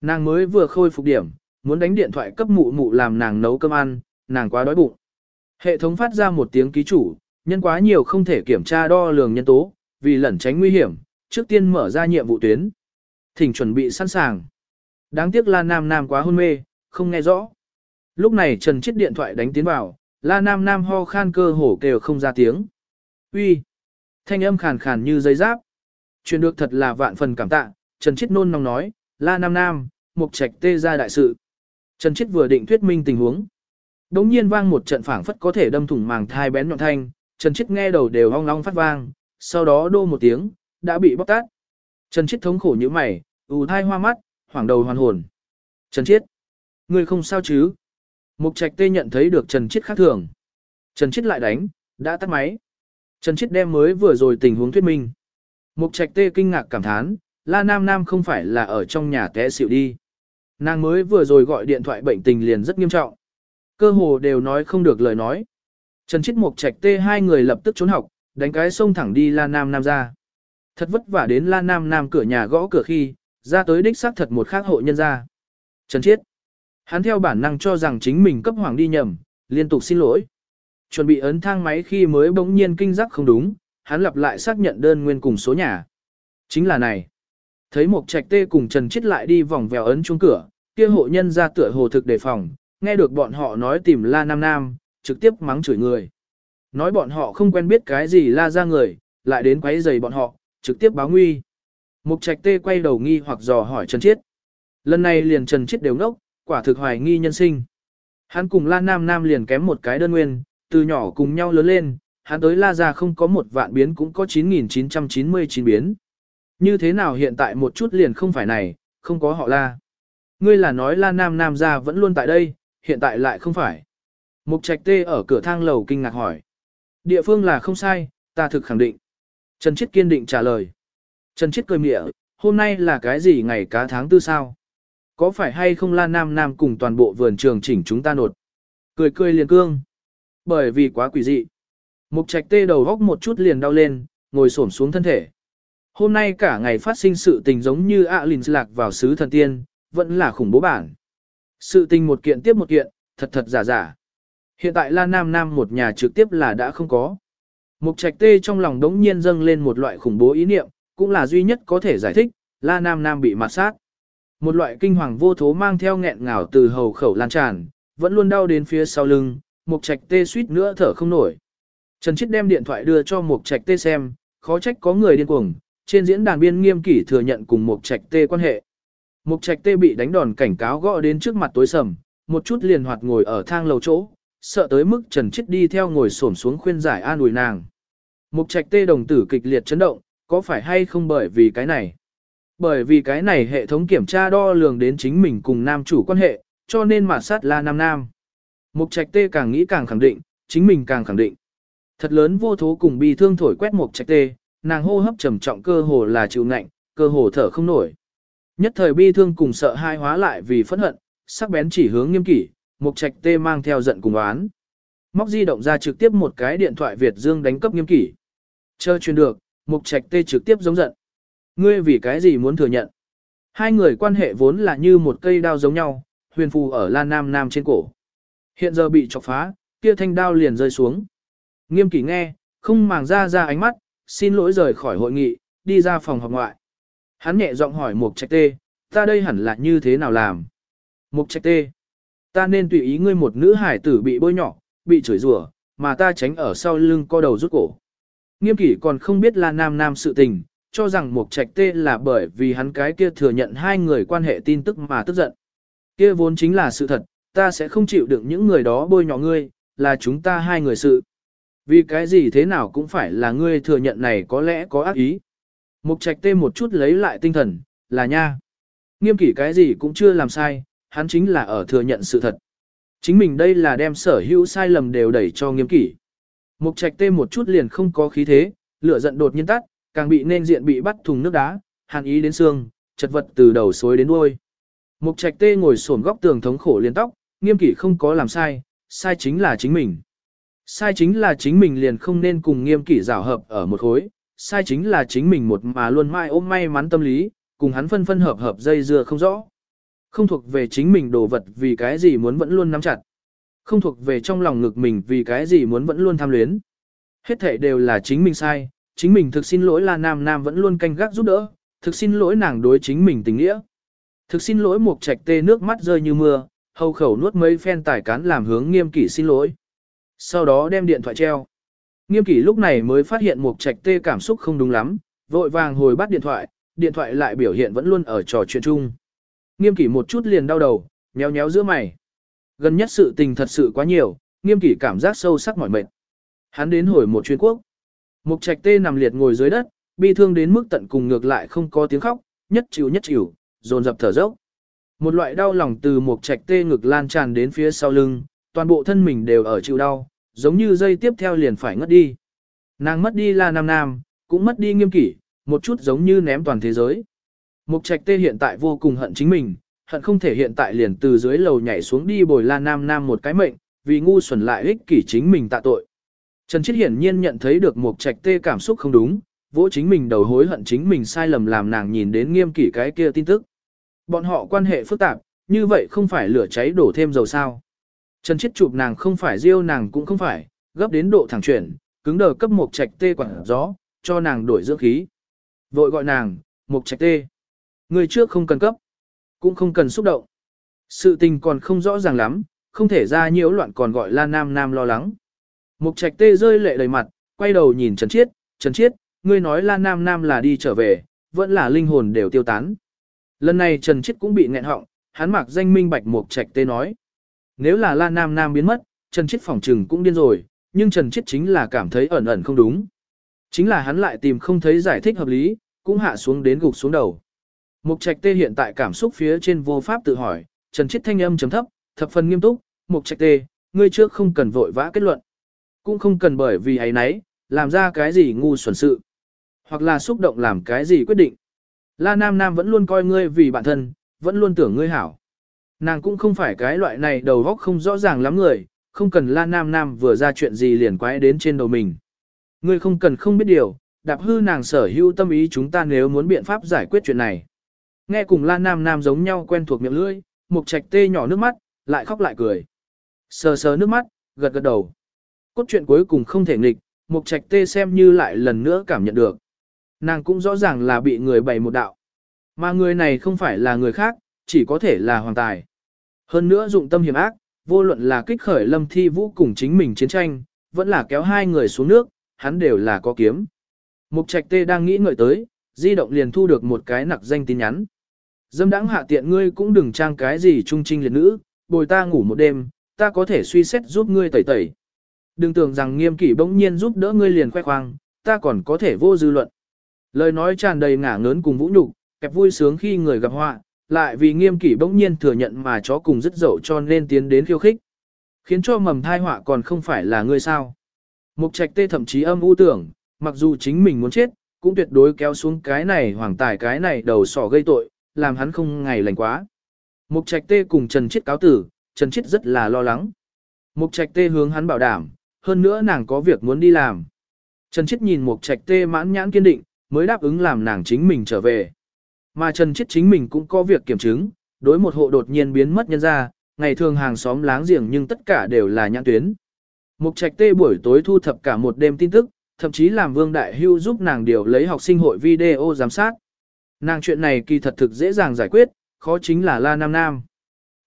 Nàng mới vừa khôi phục điểm, muốn đánh điện thoại cấp mụ mụ làm nàng nấu cơm ăn, nàng quá đói bụng. Hệ thống phát ra một tiếng ký chủ, nhân quá nhiều không thể kiểm tra đo lường nhân tố, vì lẩn tránh nguy hiểm, trước tiên mở ra nhiệm vụ tuyến. Thỉnh chuẩn bị sẵn sàng. Đáng tiếc là Nam Nam quá hôn mê, không nghe rõ. Lúc này Trần Chiết điện thoại đánh tiến vào, La Nam Nam ho khan cơ hổ kêu không ra tiếng. Uy, Thanh âm khàn khàn như dây giáp. Chuyện được thật là vạn phần cảm tạ, Trần Chiết nôn nóng nói, La Nam Nam, Mục Trạch tê ra đại sự. Trần Chiết vừa định thuyết minh tình huống. Đống nhiên vang một trận phảng phất có thể đâm thủng màng thai bén nhọn thanh, Trần Chiết nghe đầu đều ong long phát vang, sau đó đô một tiếng, đã bị bóc tát. Trần Chiết thống khổ như mày, ù thai hoa mắt, hoảng đầu hoàn hồn. Trần Chiết, ngươi không sao chứ? Mục Trạch tê nhận thấy được Trần Chiết khác thường. Trần Chiết lại đánh, đã tắt máy. Trần Chiết đem mới vừa rồi tình huống thuyết minh. Mục Trạch tê kinh ngạc cảm thán, La Nam Nam không phải là ở trong nhà té xỉu đi. Nàng mới vừa rồi gọi điện thoại bệnh tình liền rất nghiêm trọng. Cơ hồ đều nói không được lời nói. Trần Chiết Mục Trạch tê hai người lập tức trốn học, đánh cái sông thẳng đi La Nam Nam ra. Thật vất vả đến La Nam Nam cửa nhà gõ cửa khi, ra tới đích xác thật một khác hộ nhân ra. Trần Chiết. Hắn theo bản năng cho rằng chính mình cấp hoàng đi nhầm, liên tục xin lỗi. Chuẩn bị ấn thang máy khi mới bỗng nhiên kinh giác không đúng, hắn lặp lại xác nhận đơn nguyên cùng số nhà. Chính là này. Thấy một trạch tê cùng Trần Chiết lại đi vòng vèo ấn chuông cửa, kia hộ nhân ra tựa hồ thực đề phòng, nghe được bọn họ nói tìm la nam nam, trực tiếp mắng chửi người. Nói bọn họ không quen biết cái gì la ra người, lại đến quấy giày bọn họ, trực tiếp báo nguy. Mục trạch tê quay đầu nghi hoặc dò hỏi Trần Chiết. Lần này liền Trần Chiết đều ngốc, quả thực hoài nghi nhân sinh. Hắn cùng La Nam Nam liền kém một cái đơn nguyên, từ nhỏ cùng nhau lớn lên, hắn tới La Gia không có một vạn biến cũng có 9.999 biến. Như thế nào hiện tại một chút liền không phải này, không có họ La. Ngươi là nói La Nam Nam Gia vẫn luôn tại đây, hiện tại lại không phải. Mục Trạch Tê ở cửa thang lầu kinh ngạc hỏi. Địa phương là không sai, ta thực khẳng định. Trần Chiết kiên định trả lời. Trần Chiết cười mỉa, hôm nay là cái gì ngày cá tháng tư sao? Có phải hay không La Nam Nam cùng toàn bộ vườn trường chỉnh chúng ta nột? Cười cười liền cương. Bởi vì quá quỷ dị. Mục trạch tê đầu góc một chút liền đau lên, ngồi xổm xuống thân thể. Hôm nay cả ngày phát sinh sự tình giống như ạ lìn lạc vào sứ thần tiên, vẫn là khủng bố bản. Sự tình một kiện tiếp một kiện, thật thật giả giả. Hiện tại La Nam Nam một nhà trực tiếp là đã không có. Mục trạch tê trong lòng đống nhiên dâng lên một loại khủng bố ý niệm, cũng là duy nhất có thể giải thích, La Nam Nam bị mạt sát. Một loại kinh hoàng vô thố mang theo nghẹn ngào từ hầu khẩu lan tràn, vẫn luôn đau đến phía sau lưng, mục trạch tê suýt nữa thở không nổi. Trần Chiết đem điện thoại đưa cho mục trạch tê xem, khó trách có người điên cuồng, trên diễn đàn biên nghiêm kỷ thừa nhận cùng mục trạch tê quan hệ. Mục trạch tê bị đánh đòn cảnh cáo gõ đến trước mặt tối sầm, một chút liền hoạt ngồi ở thang lầu chỗ, sợ tới mức Trần Chiết đi theo ngồi xổm xuống khuyên giải an ủi nàng. Mục trạch tê đồng tử kịch liệt chấn động, có phải hay không bởi vì cái này? Bởi vì cái này hệ thống kiểm tra đo lường đến chính mình cùng nam chủ quan hệ, cho nên mà sát la nam nam. Mục trạch tê càng nghĩ càng khẳng định, chính mình càng khẳng định. Thật lớn vô thố cùng bi thương thổi quét mục trạch tê, nàng hô hấp trầm trọng cơ hồ là chịu ngạnh, cơ hồ thở không nổi. Nhất thời bi thương cùng sợ hai hóa lại vì phẫn hận, sắc bén chỉ hướng nghiêm kỷ, mục trạch tê mang theo giận cùng oán. Móc di động ra trực tiếp một cái điện thoại Việt Dương đánh cấp nghiêm kỷ. Chờ truyền được, mục trạch tê trực tiếp giống giận. Ngươi vì cái gì muốn thừa nhận? Hai người quan hệ vốn là như một cây đao giống nhau, huyền phù ở lan nam nam trên cổ. Hiện giờ bị chọc phá, kia thanh đao liền rơi xuống. Nghiêm kỷ nghe, không màng ra ra ánh mắt, xin lỗi rời khỏi hội nghị, đi ra phòng họp ngoại. Hắn nhẹ giọng hỏi Mục Trạch Tê, ta đây hẳn là như thế nào làm? Mục Trạch Tê, ta nên tùy ý ngươi một nữ hải tử bị bôi nhỏ, bị chửi rủa, mà ta tránh ở sau lưng co đầu rút cổ. Nghiêm kỷ còn không biết là nam nam sự tình, cho rằng Mục Trạch Tê là bởi vì hắn cái kia thừa nhận hai người quan hệ tin tức mà tức giận. Kia vốn chính là sự thật, ta sẽ không chịu đựng những người đó bôi nhỏ ngươi, là chúng ta hai người sự. Vì cái gì thế nào cũng phải là ngươi thừa nhận này có lẽ có ác ý. Mục Trạch Tê một chút lấy lại tinh thần, là nha. Nghiêm kỷ cái gì cũng chưa làm sai, hắn chính là ở thừa nhận sự thật. Chính mình đây là đem sở hữu sai lầm đều đẩy cho nghiêm kỷ. Mục Trạch Tê một chút liền không có khí thế, lửa giận đột nhiên tắt, càng bị nên diện bị bắt thùng nước đá, hàn ý đến xương, chật vật từ đầu xối đến đuôi. Mục trạch tê ngồi xổm góc tường thống khổ liên tóc, nghiêm kỷ không có làm sai, sai chính là chính mình. Sai chính là chính mình liền không nên cùng nghiêm kỷ rào hợp ở một khối, sai chính là chính mình một mà luôn mãi ôm may mắn tâm lý, cùng hắn phân phân hợp hợp dây dưa không rõ. Không thuộc về chính mình đồ vật vì cái gì muốn vẫn luôn nắm chặt. Không thuộc về trong lòng ngực mình vì cái gì muốn vẫn luôn tham luyến. Hết thể đều là chính mình sai, chính mình thực xin lỗi là nam nam vẫn luôn canh gác giúp đỡ, thực xin lỗi nàng đối chính mình tình nghĩa. Thực xin lỗi một trạch tê nước mắt rơi như mưa, hầu khẩu nuốt mấy phen tải cán làm hướng nghiêm kỷ xin lỗi. Sau đó đem điện thoại treo. Nghiêm kỷ lúc này mới phát hiện một trạch tê cảm xúc không đúng lắm, vội vàng hồi bắt điện thoại, điện thoại lại biểu hiện vẫn luôn ở trò chuyện chung. Nghiêm kỷ một chút liền đau đầu, nhéo nhéo giữa mày. Gần nhất sự tình thật sự quá nhiều, nghiêm kỷ cảm giác sâu sắc mỏi mệt. Hắn đến hồi một chuyên quốc. Mục trạch tê nằm liệt ngồi dưới đất, bi thương đến mức tận cùng ngược lại không có tiếng khóc, nhất chịu nhất chịu, dồn dập thở dốc. Một loại đau lòng từ mục trạch tê ngực lan tràn đến phía sau lưng, toàn bộ thân mình đều ở chịu đau, giống như dây tiếp theo liền phải ngất đi. Nàng mất đi là nam nam, cũng mất đi nghiêm kỷ, một chút giống như ném toàn thế giới. Mục trạch tê hiện tại vô cùng hận chính mình, hận không thể hiện tại liền từ dưới lầu nhảy xuống đi bồi la nam nam một cái mệnh, vì ngu xuẩn lại ích kỷ chính mình tạ tội. Trần Chiết hiển nhiên nhận thấy được mục trạch tê cảm xúc không đúng, vỗ chính mình đầu hối hận chính mình sai lầm làm nàng nhìn đến nghiêm kỷ cái kia tin tức. Bọn họ quan hệ phức tạp, như vậy không phải lửa cháy đổ thêm dầu sao. Trần Chiết chụp nàng không phải riêu nàng cũng không phải, gấp đến độ thẳng chuyển, cứng đờ cấp mục trạch tê quảng gió, cho nàng đổi dưỡng khí. Vội gọi nàng, mục trạch tê. Người trước không cần cấp, cũng không cần xúc động. Sự tình còn không rõ ràng lắm, không thể ra nhiễu loạn còn gọi là nam nam lo lắng. Mục trạch tê rơi lệ đầy mặt, quay đầu nhìn Trần Chiết, Trần Chiết, ngươi nói là nam nam là đi trở về, vẫn là linh hồn đều tiêu tán. Lần này Trần Chiết cũng bị nghẹn họng, hắn mặc danh minh bạch mục trạch tê nói. Nếu là la nam nam biến mất, Trần Chiết phỏng trừng cũng điên rồi, nhưng Trần Chiết chính là cảm thấy ẩn ẩn không đúng. Chính là hắn lại tìm không thấy giải thích hợp lý, cũng hạ xuống đến gục xuống đầu. Mục trạch tê hiện tại cảm xúc phía trên vô pháp tự hỏi, Trần Chiết thanh âm chấm thấp, thập phần nghiêm túc, mục trạch tê, ngươi trước không cần vội vã kết luận. Cũng không cần bởi vì ấy nấy, làm ra cái gì ngu xuẩn sự. Hoặc là xúc động làm cái gì quyết định. La Nam Nam vẫn luôn coi ngươi vì bản thân, vẫn luôn tưởng ngươi hảo. Nàng cũng không phải cái loại này đầu góc không rõ ràng lắm người, không cần La Nam Nam vừa ra chuyện gì liền quái đến trên đầu mình. Ngươi không cần không biết điều, đạp hư nàng sở hữu tâm ý chúng ta nếu muốn biện pháp giải quyết chuyện này. Nghe cùng La Nam Nam giống nhau quen thuộc miệng lưỡi, mục trạch tê nhỏ nước mắt, lại khóc lại cười. Sờ sờ nước mắt, gật gật đầu. Cốt truyện cuối cùng không thể nghịch, mục trạch tê xem như lại lần nữa cảm nhận được. Nàng cũng rõ ràng là bị người bày một đạo. Mà người này không phải là người khác, chỉ có thể là hoàng tài. Hơn nữa dụng tâm hiểm ác, vô luận là kích khởi lâm thi vũ cùng chính mình chiến tranh, vẫn là kéo hai người xuống nước, hắn đều là có kiếm. Mục trạch tê đang nghĩ ngợi tới, di động liền thu được một cái nặc danh tin nhắn. Dâm đãng hạ tiện ngươi cũng đừng trang cái gì trung trinh liệt nữ, bồi ta ngủ một đêm, ta có thể suy xét giúp ngươi tẩy tẩy. Đừng tưởng rằng nghiêm kỷ bỗng nhiên giúp đỡ ngươi liền khoe khoang, ta còn có thể vô dư luận. Lời nói tràn đầy ngả ngớn cùng vũ nhục, kẹp vui sướng khi người gặp họa, lại vì nghiêm kỷ bỗng nhiên thừa nhận mà chó cùng rất dậu cho nên tiến đến khiêu khích. Khiến cho mầm thai họa còn không phải là ngươi sao. Mục trạch tê thậm chí âm u tưởng, mặc dù chính mình muốn chết, cũng tuyệt đối kéo xuống cái này hoàng tài cái này đầu sỏ gây tội, làm hắn không ngày lành quá. Mục trạch tê cùng Trần Chiết cáo tử, Trần Chiết rất là lo lắng. Mục trạch tê hướng hắn bảo đảm, hơn nữa nàng có việc muốn đi làm. Trần Chiết nhìn Mục trạch tê mãn nhãn kiên định, mới đáp ứng làm nàng chính mình trở về. Mà Trần Chiết chính mình cũng có việc kiểm chứng, đối một hộ đột nhiên biến mất nhân ra, ngày thường hàng xóm láng giềng nhưng tất cả đều là nhãn tuyến. Mục trạch tê buổi tối thu thập cả một đêm tin tức, thậm chí làm Vương Đại Hưu giúp nàng điều lấy học sinh hội video giám sát. Nàng chuyện này kỳ thật thực dễ dàng giải quyết, khó chính là La Nam Nam.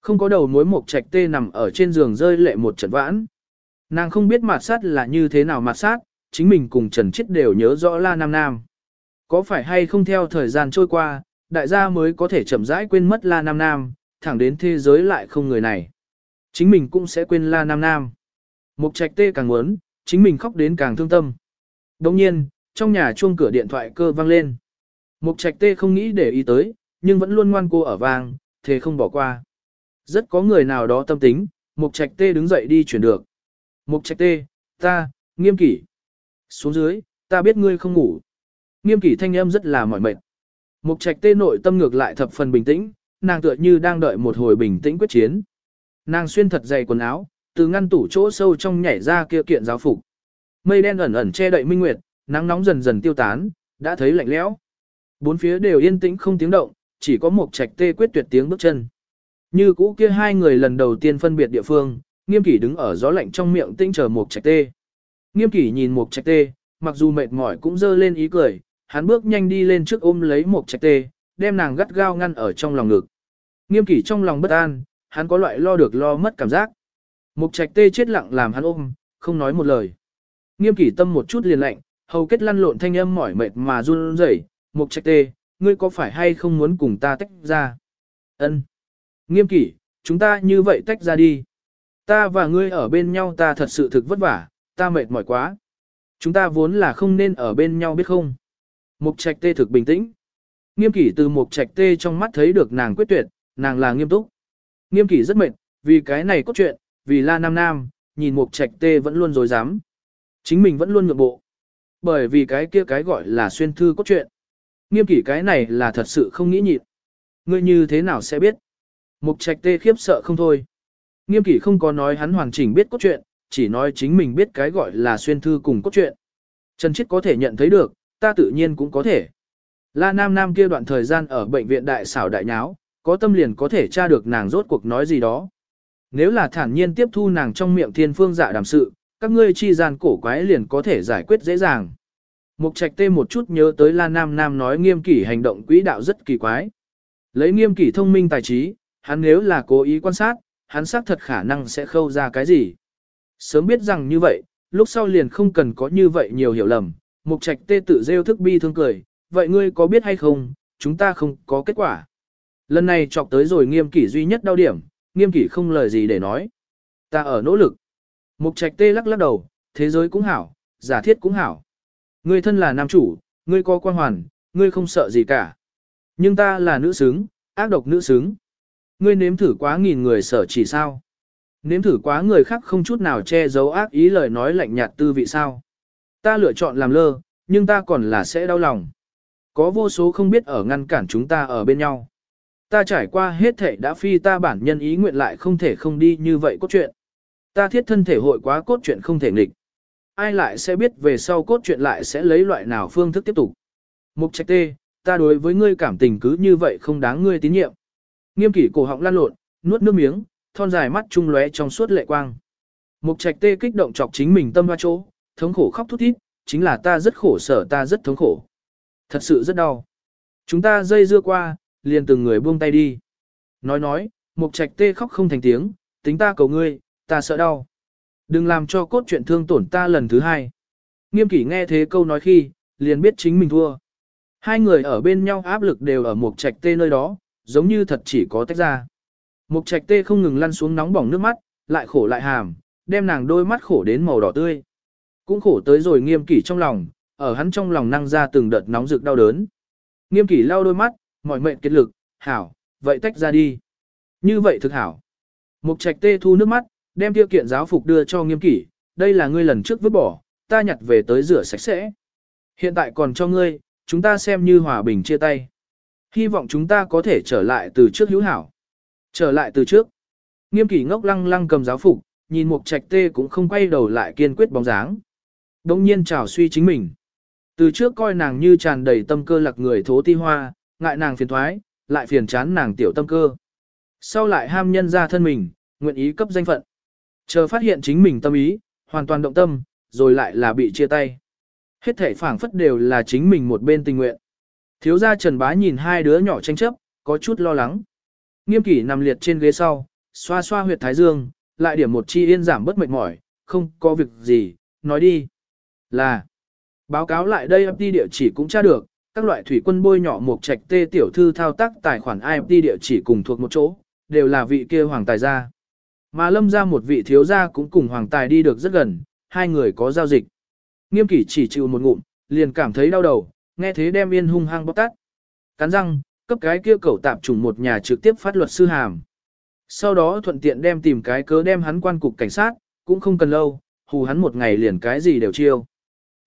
Không có đầu mối mục trạch tê nằm ở trên giường rơi lệ một trận vãn. Nàng không biết mặt sát là như thế nào mặt sát, chính mình cùng Trần Chiết đều nhớ rõ La Nam Nam. Có phải hay không theo thời gian trôi qua, đại gia mới có thể chậm rãi quên mất La Nam Nam, thẳng đến thế giới lại không người này. Chính mình cũng sẽ quên La Nam Nam. Mục trạch tê càng muốn, chính mình khóc đến càng thương tâm. Đồng nhiên, trong nhà chuông cửa điện thoại cơ vang lên. Mục trạch tê không nghĩ để ý tới, nhưng vẫn luôn ngoan cô ở vang, thế không bỏ qua. Rất có người nào đó tâm tính, mục trạch tê đứng dậy đi chuyển được. Mục trạch tê, ta, nghiêm kỷ. Xuống dưới, ta biết ngươi không ngủ. Nghiêm kỷ thanh âm rất là mỏi mệt. Mục trạch tê nội tâm ngược lại thập phần bình tĩnh, nàng tựa như đang đợi một hồi bình tĩnh quyết chiến. Nàng xuyên thật dày quần áo, từ ngăn tủ chỗ sâu trong nhảy ra kia kiện giáo phục. Mây đen ẩn ẩn che đậy minh nguyệt, nắng nóng dần dần tiêu tán, đã thấy lạnh lẽo. Bốn phía đều yên tĩnh không tiếng động, chỉ có một trạch tê quyết tuyệt tiếng bước chân. Như cũ kia hai người lần đầu tiên phân biệt địa phương, nghiêm kỷ đứng ở gió lạnh trong miệng tinh chờ một trạch tê. Nghiêm kỷ nhìn một trạch tê, mặc dù mệt mỏi cũng dơ lên ý cười, hắn bước nhanh đi lên trước ôm lấy một trạch tê, đem nàng gắt gao ngăn ở trong lòng ngực. Nghiêm kỷ trong lòng bất an, hắn có loại lo được lo mất cảm giác. Mục trạch tê chết lặng làm hắn ôm, không nói một lời. Nghiêm kỷ tâm một chút liền lạnh, hầu kết lăn lộn thanh âm mỏi mệt mà run rẩy. Mục trạch tê, ngươi có phải hay không muốn cùng ta tách ra? Ân. Nghiêm kỷ, chúng ta như vậy tách ra đi. Ta và ngươi ở bên nhau ta thật sự thực vất vả, ta mệt mỏi quá. Chúng ta vốn là không nên ở bên nhau biết không? Mục trạch tê thực bình tĩnh. Nghiêm kỷ từ mục trạch tê trong mắt thấy được nàng quyết tuyệt, nàng là nghiêm túc. Nghiêm kỷ rất mệt, vì cái này cốt truyện, vì la nam nam, nhìn mục trạch tê vẫn luôn dối dám. Chính mình vẫn luôn nhượng bộ. Bởi vì cái kia cái gọi là xuyên thư cốt truyện. Nghiêm kỷ cái này là thật sự không nghĩ nhịn. Ngươi như thế nào sẽ biết? Mục trạch tê khiếp sợ không thôi. Nghiêm kỷ không có nói hắn hoàn chỉnh biết cốt truyện, chỉ nói chính mình biết cái gọi là xuyên thư cùng cốt truyện. Trần Chiết có thể nhận thấy được, ta tự nhiên cũng có thể. La Nam Nam kia đoạn thời gian ở bệnh viện đại xảo đại nháo, có tâm liền có thể tra được nàng rốt cuộc nói gì đó. Nếu là thản nhiên tiếp thu nàng trong miệng thiên phương dạ đàm sự, các ngươi chi gian cổ quái liền có thể giải quyết dễ dàng. Mục trạch tê một chút nhớ tới La Nam Nam nói nghiêm kỷ hành động quỹ đạo rất kỳ quái. Lấy nghiêm kỷ thông minh tài trí, hắn nếu là cố ý quan sát, hắn xác thật khả năng sẽ khâu ra cái gì. Sớm biết rằng như vậy, lúc sau liền không cần có như vậy nhiều hiểu lầm, mục trạch tê tự rêu thức bi thương cười, vậy ngươi có biết hay không, chúng ta không có kết quả. Lần này chọc tới rồi nghiêm kỷ duy nhất đau điểm, nghiêm kỷ không lời gì để nói. Ta ở nỗ lực. Mục trạch tê lắc lắc đầu, thế giới cũng hảo, giả thiết cũng hảo. Ngươi thân là nam chủ, ngươi có quan hoàn, ngươi không sợ gì cả. Nhưng ta là nữ xứng, ác độc nữ xứng. Ngươi nếm thử quá nghìn người sợ chỉ sao. Nếm thử quá người khác không chút nào che giấu ác ý lời nói lạnh nhạt tư vị sao. Ta lựa chọn làm lơ, nhưng ta còn là sẽ đau lòng. Có vô số không biết ở ngăn cản chúng ta ở bên nhau. Ta trải qua hết thể đã phi ta bản nhân ý nguyện lại không thể không đi như vậy cốt truyện. Ta thiết thân thể hội quá cốt truyện không thể nghịch. Ai lại sẽ biết về sau cốt truyện lại sẽ lấy loại nào phương thức tiếp tục. Mục trạch tê, ta đối với ngươi cảm tình cứ như vậy không đáng ngươi tín nhiệm. Nghiêm kỷ cổ họng lan lộn, nuốt nước miếng, thon dài mắt trung lóe trong suốt lệ quang. Mục trạch tê kích động chọc chính mình tâm hoa chỗ, thống khổ khóc thút thít, chính là ta rất khổ sở ta rất thống khổ. Thật sự rất đau. Chúng ta dây dưa qua, liền từng người buông tay đi. Nói nói, mục trạch tê khóc không thành tiếng, tính ta cầu ngươi, ta sợ đau. Đừng làm cho cốt chuyện thương tổn ta lần thứ hai. Nghiêm kỷ nghe thế câu nói khi, liền biết chính mình thua. Hai người ở bên nhau áp lực đều ở mục trạch tê nơi đó, giống như thật chỉ có tách ra. Mục trạch tê không ngừng lăn xuống nóng bỏng nước mắt, lại khổ lại hàm, đem nàng đôi mắt khổ đến màu đỏ tươi. Cũng khổ tới rồi nghiêm kỷ trong lòng, ở hắn trong lòng năng ra từng đợt nóng rực đau đớn. Nghiêm kỷ lau đôi mắt, mỏi mệnh kết lực, hảo, vậy tách ra đi. Như vậy thực hảo. Mục trạch tê thu nước mắt, đem tiêu kiện giáo phục đưa cho nghiêm kỷ, đây là ngươi lần trước vứt bỏ, ta nhặt về tới rửa sạch sẽ. Hiện tại còn cho ngươi, chúng ta xem như hòa bình chia tay. Hy vọng chúng ta có thể trở lại từ trước hữu hảo. Trở lại từ trước. Nghiêm kỷ ngốc lăng lăng cầm giáo phục, nhìn mục trạch tê cũng không quay đầu lại kiên quyết bóng dáng. Đông nhiên trào suy chính mình. Từ trước coi nàng như tràn đầy tâm cơ lạc người thố ti hoa, ngại nàng phiền thoái, lại phiền chán nàng tiểu tâm cơ. Sau lại ham nhân ra thân mình, nguyện ý cấp danh phận. Chờ phát hiện chính mình tâm ý, hoàn toàn động tâm, rồi lại là bị chia tay. Hết thể phảng phất đều là chính mình một bên tình nguyện. Thiếu gia Trần Bá nhìn hai đứa nhỏ tranh chấp, có chút lo lắng. Nghiêm kỷ nằm liệt trên ghế sau, xoa xoa huyệt thái dương, lại điểm một chi yên giảm bớt mệt mỏi, không có việc gì, nói đi. Là, báo cáo lại đây IP địa chỉ cũng tra được, các loại thủy quân bôi nhỏ một trạch tê tiểu thư thao tác tài khoản IP địa chỉ cùng thuộc một chỗ, đều là vị kia hoàng tài gia. Mà lâm ra một vị thiếu gia cũng cùng hoàng tài đi được rất gần, hai người có giao dịch. Nghiêm kỷ chỉ chịu một ngụm, liền cảm thấy đau đầu, nghe thế đem yên hung hăng bóc tát. Cắn răng, cấp cái kia cẩu tạp trùng một nhà trực tiếp phát luật sư hàm. Sau đó thuận tiện đem tìm cái cớ đem hắn quan cục cảnh sát, cũng không cần lâu, hù hắn một ngày liền cái gì đều chiêu.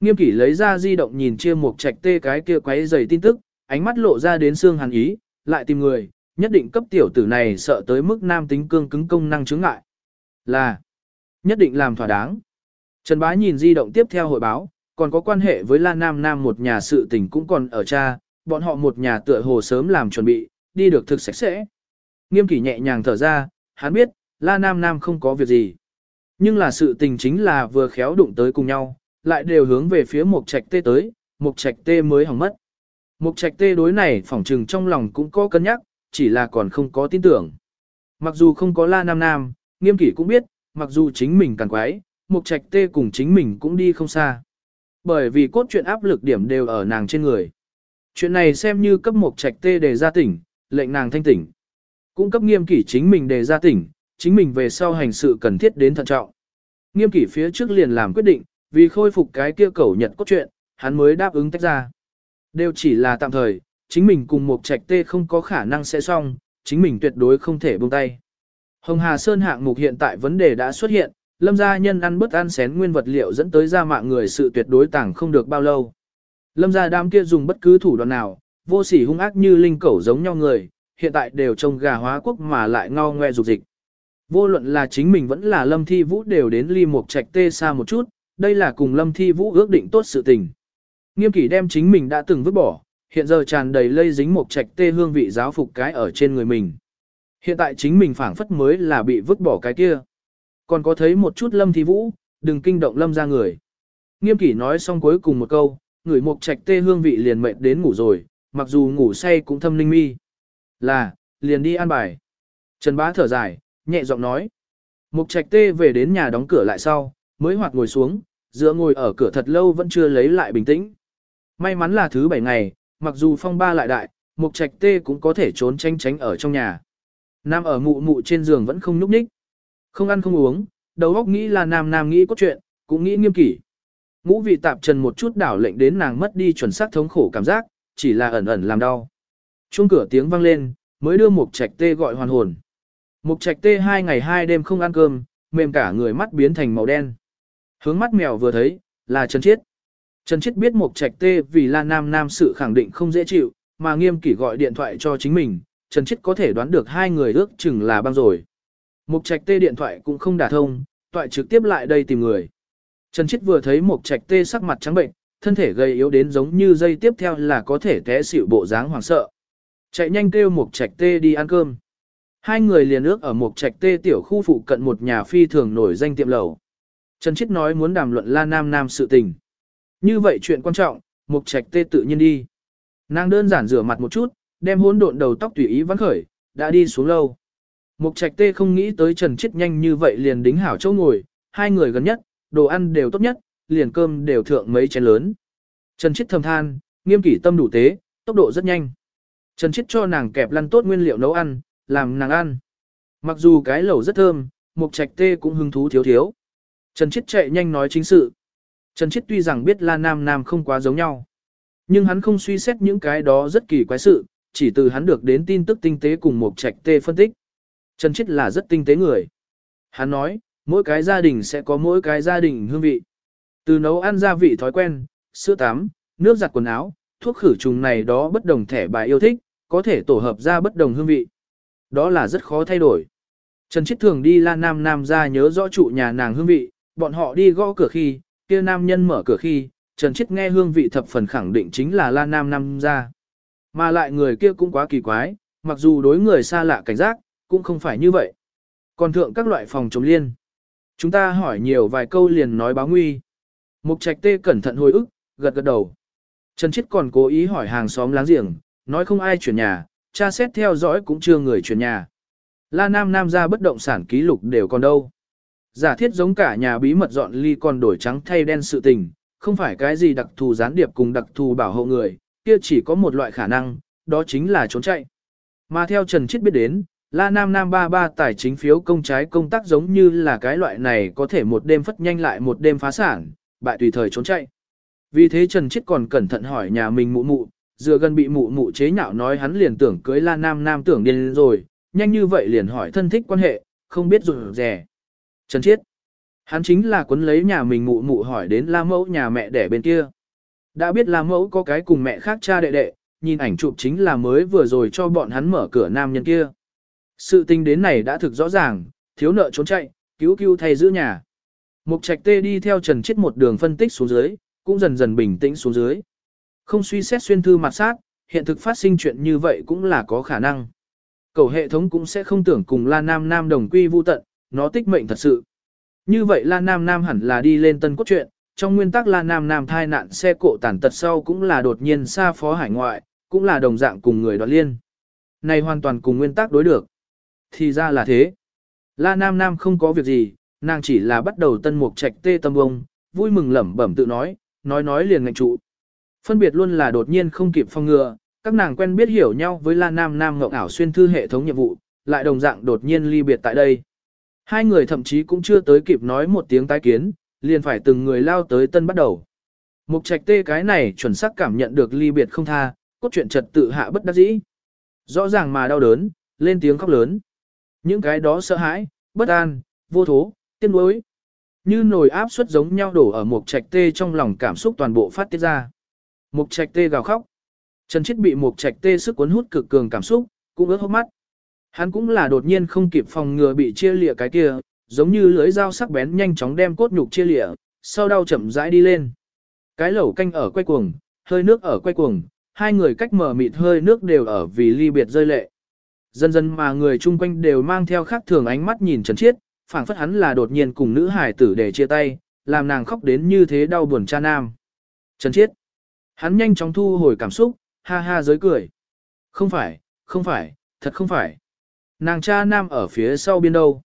Nghiêm kỷ lấy ra di động nhìn chia một trạch tê cái kia quấy giày tin tức, ánh mắt lộ ra đến xương hàn ý, lại tìm người, nhất định cấp tiểu tử này sợ tới mức nam tính cương cứng công năng chứng ngại. Là, nhất định làm thỏa đáng. Trần Bá nhìn di động tiếp theo hội báo, còn có quan hệ với La Nam Nam một nhà sự tình cũng còn ở cha, bọn họ một nhà tựa hồ sớm làm chuẩn bị, đi được thực sạch sẽ. Nghiêm kỷ nhẹ nhàng thở ra, hắn biết, La Nam Nam không có việc gì. Nhưng là sự tình chính là vừa khéo đụng tới cùng nhau, lại đều hướng về phía Mục Trạch Tê tới, Mục Trạch Tê mới hỏng mất. Mục Trạch Tê đối này phỏng trừng trong lòng cũng có cân nhắc, chỉ là còn không có tin tưởng. Mặc dù không có La Nam Nam, Nghiêm kỷ cũng biết, mặc dù chính mình càng quái, Mục Trạch Tê cùng chính mình cũng đi không xa. Bởi vì cốt truyện áp lực điểm đều ở nàng trên người. Chuyện này xem như cấp một Trạch Tê đề ra tỉnh, lệnh nàng thanh tỉnh. Cũng cấp nghiêm kỷ chính mình đề ra tỉnh, chính mình về sau hành sự cần thiết đến thận trọng. Nghiêm kỷ phía trước liền làm quyết định, vì khôi phục cái kia cầu nhận cốt truyện, hắn mới đáp ứng tách ra. Đều chỉ là tạm thời, chính mình cùng một trạch tê không có khả năng sẽ xong, chính mình tuyệt đối không thể buông tay. Hồng Hà Sơn hạng mục hiện tại vấn đề đã xuất hiện, lâm gia nhân ăn bất ăn xén nguyên vật liệu dẫn tới ra mạng người sự tuyệt đối tàng không được bao lâu. Lâm gia đám kia dùng bất cứ thủ đoạn nào, vô sỉ hung ác như linh cẩu giống nhau người, hiện tại đều trông gà hóa quốc mà lại ngao ngoe dục dịch. Vô luận là chính mình vẫn là Lâm Thi Vũ đều đến ly một trạch tê xa một chút, đây là cùng Lâm Thi Vũ ước định tốt sự tình. Nghiêm kỷ đem chính mình đã từng vứt bỏ, hiện giờ tràn đầy lây dính một trạch tê hương vị giáo phục cái ở trên người mình. Hiện tại chính mình phảng phất mới là bị vứt bỏ cái kia. Còn có thấy một chút Lâm Thi Vũ, đừng kinh động Lâm ra người. Nghiêm kỷ nói xong cuối cùng một câu, người mục trạch tê hương vị liền mệt đến ngủ rồi, mặc dù ngủ say cũng thâm linh mi. Là, liền đi an bài. Trần Bá thở dài, nhẹ giọng nói. Mục trạch tê về đến nhà đóng cửa lại sau, mới hoạt ngồi xuống, dựa ngồi ở cửa thật lâu vẫn chưa lấy lại bình tĩnh. May mắn là thứ bảy ngày, mặc dù phong ba lại đại, mục trạch tê cũng có thể trốn tranh tránh ở trong nhà. Nam ở mụ mụ trên giường vẫn không nhúc nhích. Không ăn không uống, đầu óc nghĩ là nam nam nghĩ có chuyện, cũng nghĩ nghiêm kỷ. Ngũ vị tạp trần một chút đảo lệnh đến nàng mất đi chuẩn xác thống khổ cảm giác, chỉ là ẩn ẩn làm đau. Chuông cửa tiếng vang lên, mới đưa Mục Trạch Tê gọi hoàn hồn. Mục Trạch Tê hai ngày hai đêm không ăn cơm, mềm cả người mắt biến thành màu đen. Hướng mắt mèo vừa thấy, là Trần Chiết. Trần Chiết biết Mục Trạch Tê vì là Nam Nam sự khẳng định không dễ chịu, mà nghiêm kỷ gọi điện thoại cho chính mình, Trần Chiết có thể đoán được hai người ước chừng là băng rồi. Mục Trạch Tê điện thoại cũng không đả thông, toại trực tiếp lại đây tìm người. Trần Chiết vừa thấy Mục Trạch Tê sắc mặt trắng bệnh, thân thể gầy yếu đến giống như dây tiếp theo là có thể té xỉu bộ dáng hoảng sợ. Chạy nhanh kêu Mục trạch tê đi ăn cơm. Hai người liền ước ở Mục trạch tê tiểu khu phụ cận một nhà phi thường nổi danh tiệm lầu. Trần Chiết nói muốn đàm luận La Nam Nam sự tình. Như vậy chuyện quan trọng, Mục trạch tê tự nhiên đi. Nàng đơn giản rửa mặt một chút, đem hỗn độn đầu tóc tùy ý vắn khởi, đã đi xuống lâu. Mục trạch tê không nghĩ tới Trần Chiết nhanh như vậy liền đính hảo chỗ ngồi, hai người gần nhất, đồ ăn đều tốt nhất, liền cơm đều thượng mấy chén lớn. Trần Chiết thầm than, nghiêm kỷ tâm đủ tế, tốc độ rất nhanh. Trần Chiết cho nàng kẹp lăn tốt nguyên liệu nấu ăn, làm nàng ăn. Mặc dù cái lẩu rất thơm, mục trạch tê cũng hứng thú thiếu thiếu. Trần Chiết chạy nhanh nói chính sự. Trần Chiết tuy rằng biết La Nam Nam không quá giống nhau. Nhưng hắn không suy xét những cái đó rất kỳ quái sự, chỉ từ hắn được đến tin tức tinh tế cùng mục trạch tê phân tích. Trần Chiết là rất tinh tế người. Hắn nói, mỗi cái gia đình sẽ có mỗi cái gia đình hương vị. Từ nấu ăn gia vị thói quen, sữa tắm, nước giặt quần áo, thuốc khử trùng này đó bất đồng thẻ bài yêu thích, có thể tổ hợp ra bất đồng hương vị. Đó là rất khó thay đổi. Trần Chiết thường đi La Nam Nam ra nhớ rõ trụ nhà nàng hương vị, bọn họ đi gõ cửa khi, kia nam nhân mở cửa khi, Trần Chiết nghe hương vị thập phần khẳng định chính là La Nam Nam ra. Mà lại người kia cũng quá kỳ quái, mặc dù đối người xa lạ cảnh giác, cũng không phải như vậy. Còn thượng các loại phòng chống liên. Chúng ta hỏi nhiều vài câu liền nói báo nguy. Mục trạch tê cẩn thận hồi ức, gật gật đầu. Trần Chiết còn cố ý hỏi hàng xóm láng giềng, nói không ai chuyển nhà, cha xét theo dõi cũng chưa người chuyển nhà. La Nam Nam ra bất động sản ký lục đều còn đâu. Giả thiết giống cả nhà bí mật dọn ly còn đổi trắng thay đen sự tình, không phải cái gì đặc thù gián điệp cùng đặc thù bảo hộ người, kia chỉ có một loại khả năng, đó chính là trốn chạy. Mà theo Trần Chiết biết đến, La Nam Nam ba ba tài chính phiếu công trái công tác giống như là cái loại này có thể một đêm phất nhanh lại một đêm phá sản, bại tùy thời trốn chạy. Vì thế Trần Chiết còn cẩn thận hỏi nhà mình mụ mụ, dựa gần bị mụ mụ chế nhạo nói hắn liền tưởng cưới La Nam Nam tưởng điên rồi, nhanh như vậy liền hỏi thân thích quan hệ, không biết rụt rẻ. Trần Chiết, hắn chính là quấn lấy nhà mình mụ mụ hỏi đến La Mẫu nhà mẹ đẻ bên kia. Đã biết La Mẫu có cái cùng mẹ khác cha đệ đệ, nhìn ảnh chụp chính là mới vừa rồi cho bọn hắn mở cửa nam nhân kia. Sự tình đến này đã thực rõ ràng, thiếu nợ trốn chạy, cứu cứu thay giữ nhà. Mục trạch tê đi theo Trần Chết một đường phân tích xuống dưới, cũng dần dần bình tĩnh xuống dưới. Không suy xét xuyên thư mặt sát, hiện thực phát sinh chuyện như vậy cũng là có khả năng. cầu hệ thống cũng sẽ không tưởng cùng La Nam Nam đồng quy vu tận, nó tích mệnh thật sự. Như vậy La Nam Nam hẳn là đi lên tân cốt truyện, trong nguyên tắc La Nam Nam thai nạn xe cộ tàn tật sau cũng là đột nhiên xa phó hải ngoại, cũng là đồng dạng cùng người đoạn liên. Này hoàn toàn cùng nguyên tắc đối được. Thì ra là thế. La Nam Nam không có việc gì, nàng chỉ là bắt đầu tân mục trạch tê tâm bông, vui mừng lẩm bẩm tự nói, nói nói liền ngạch trụ. Phân biệt luôn là đột nhiên không kịp phong ngừa, các nàng quen biết hiểu nhau với La Nam Nam ngộng ảo xuyên thư hệ thống nhiệm vụ, lại đồng dạng đột nhiên ly biệt tại đây. Hai người thậm chí cũng chưa tới kịp nói một tiếng tái kiến, liền phải từng người lao tới tân bắt đầu. Mục trạch tê cái này chuẩn xác cảm nhận được ly biệt không tha, cốt truyện trật tự hạ bất đắc dĩ. Rõ ràng mà đau đớn, lên tiếng khóc lớn. Những cái đó sợ hãi, bất an, vô thố, tiếc nuối. Như nồi áp suất giống nhau đổ ở mục trạch tê trong lòng cảm xúc toàn bộ phát tiết ra. Mục trạch tê gào khóc. Trần Chiết bị mục trạch tê sức cuốn hút cực cường cảm xúc, cũng ướt hốc mắt. Hắn cũng là đột nhiên không kịp phòng ngừa bị chia lịa cái kia, giống như lưới dao sắc bén nhanh chóng đem cốt nhục chia lịa, sau đau chậm rãi đi lên. Cái lẩu canh ở quay cuồng, hơi nước ở quay cuồng, hai người cách mở mịt hơi nước đều ở vì ly biệt rơi lệ. Dần dần mà người chung quanh đều mang theo khác thường ánh mắt nhìn Trần Chiết, phảng phất hắn là đột nhiên cùng nữ hải tử để chia tay, làm nàng khóc đến như thế đau buồn cha nam. Trần Chiết. Hắn nhanh chóng thu hồi cảm xúc, ha ha giới cười. Không phải, không phải, thật không phải. Nàng cha nam ở phía sau biên đâu.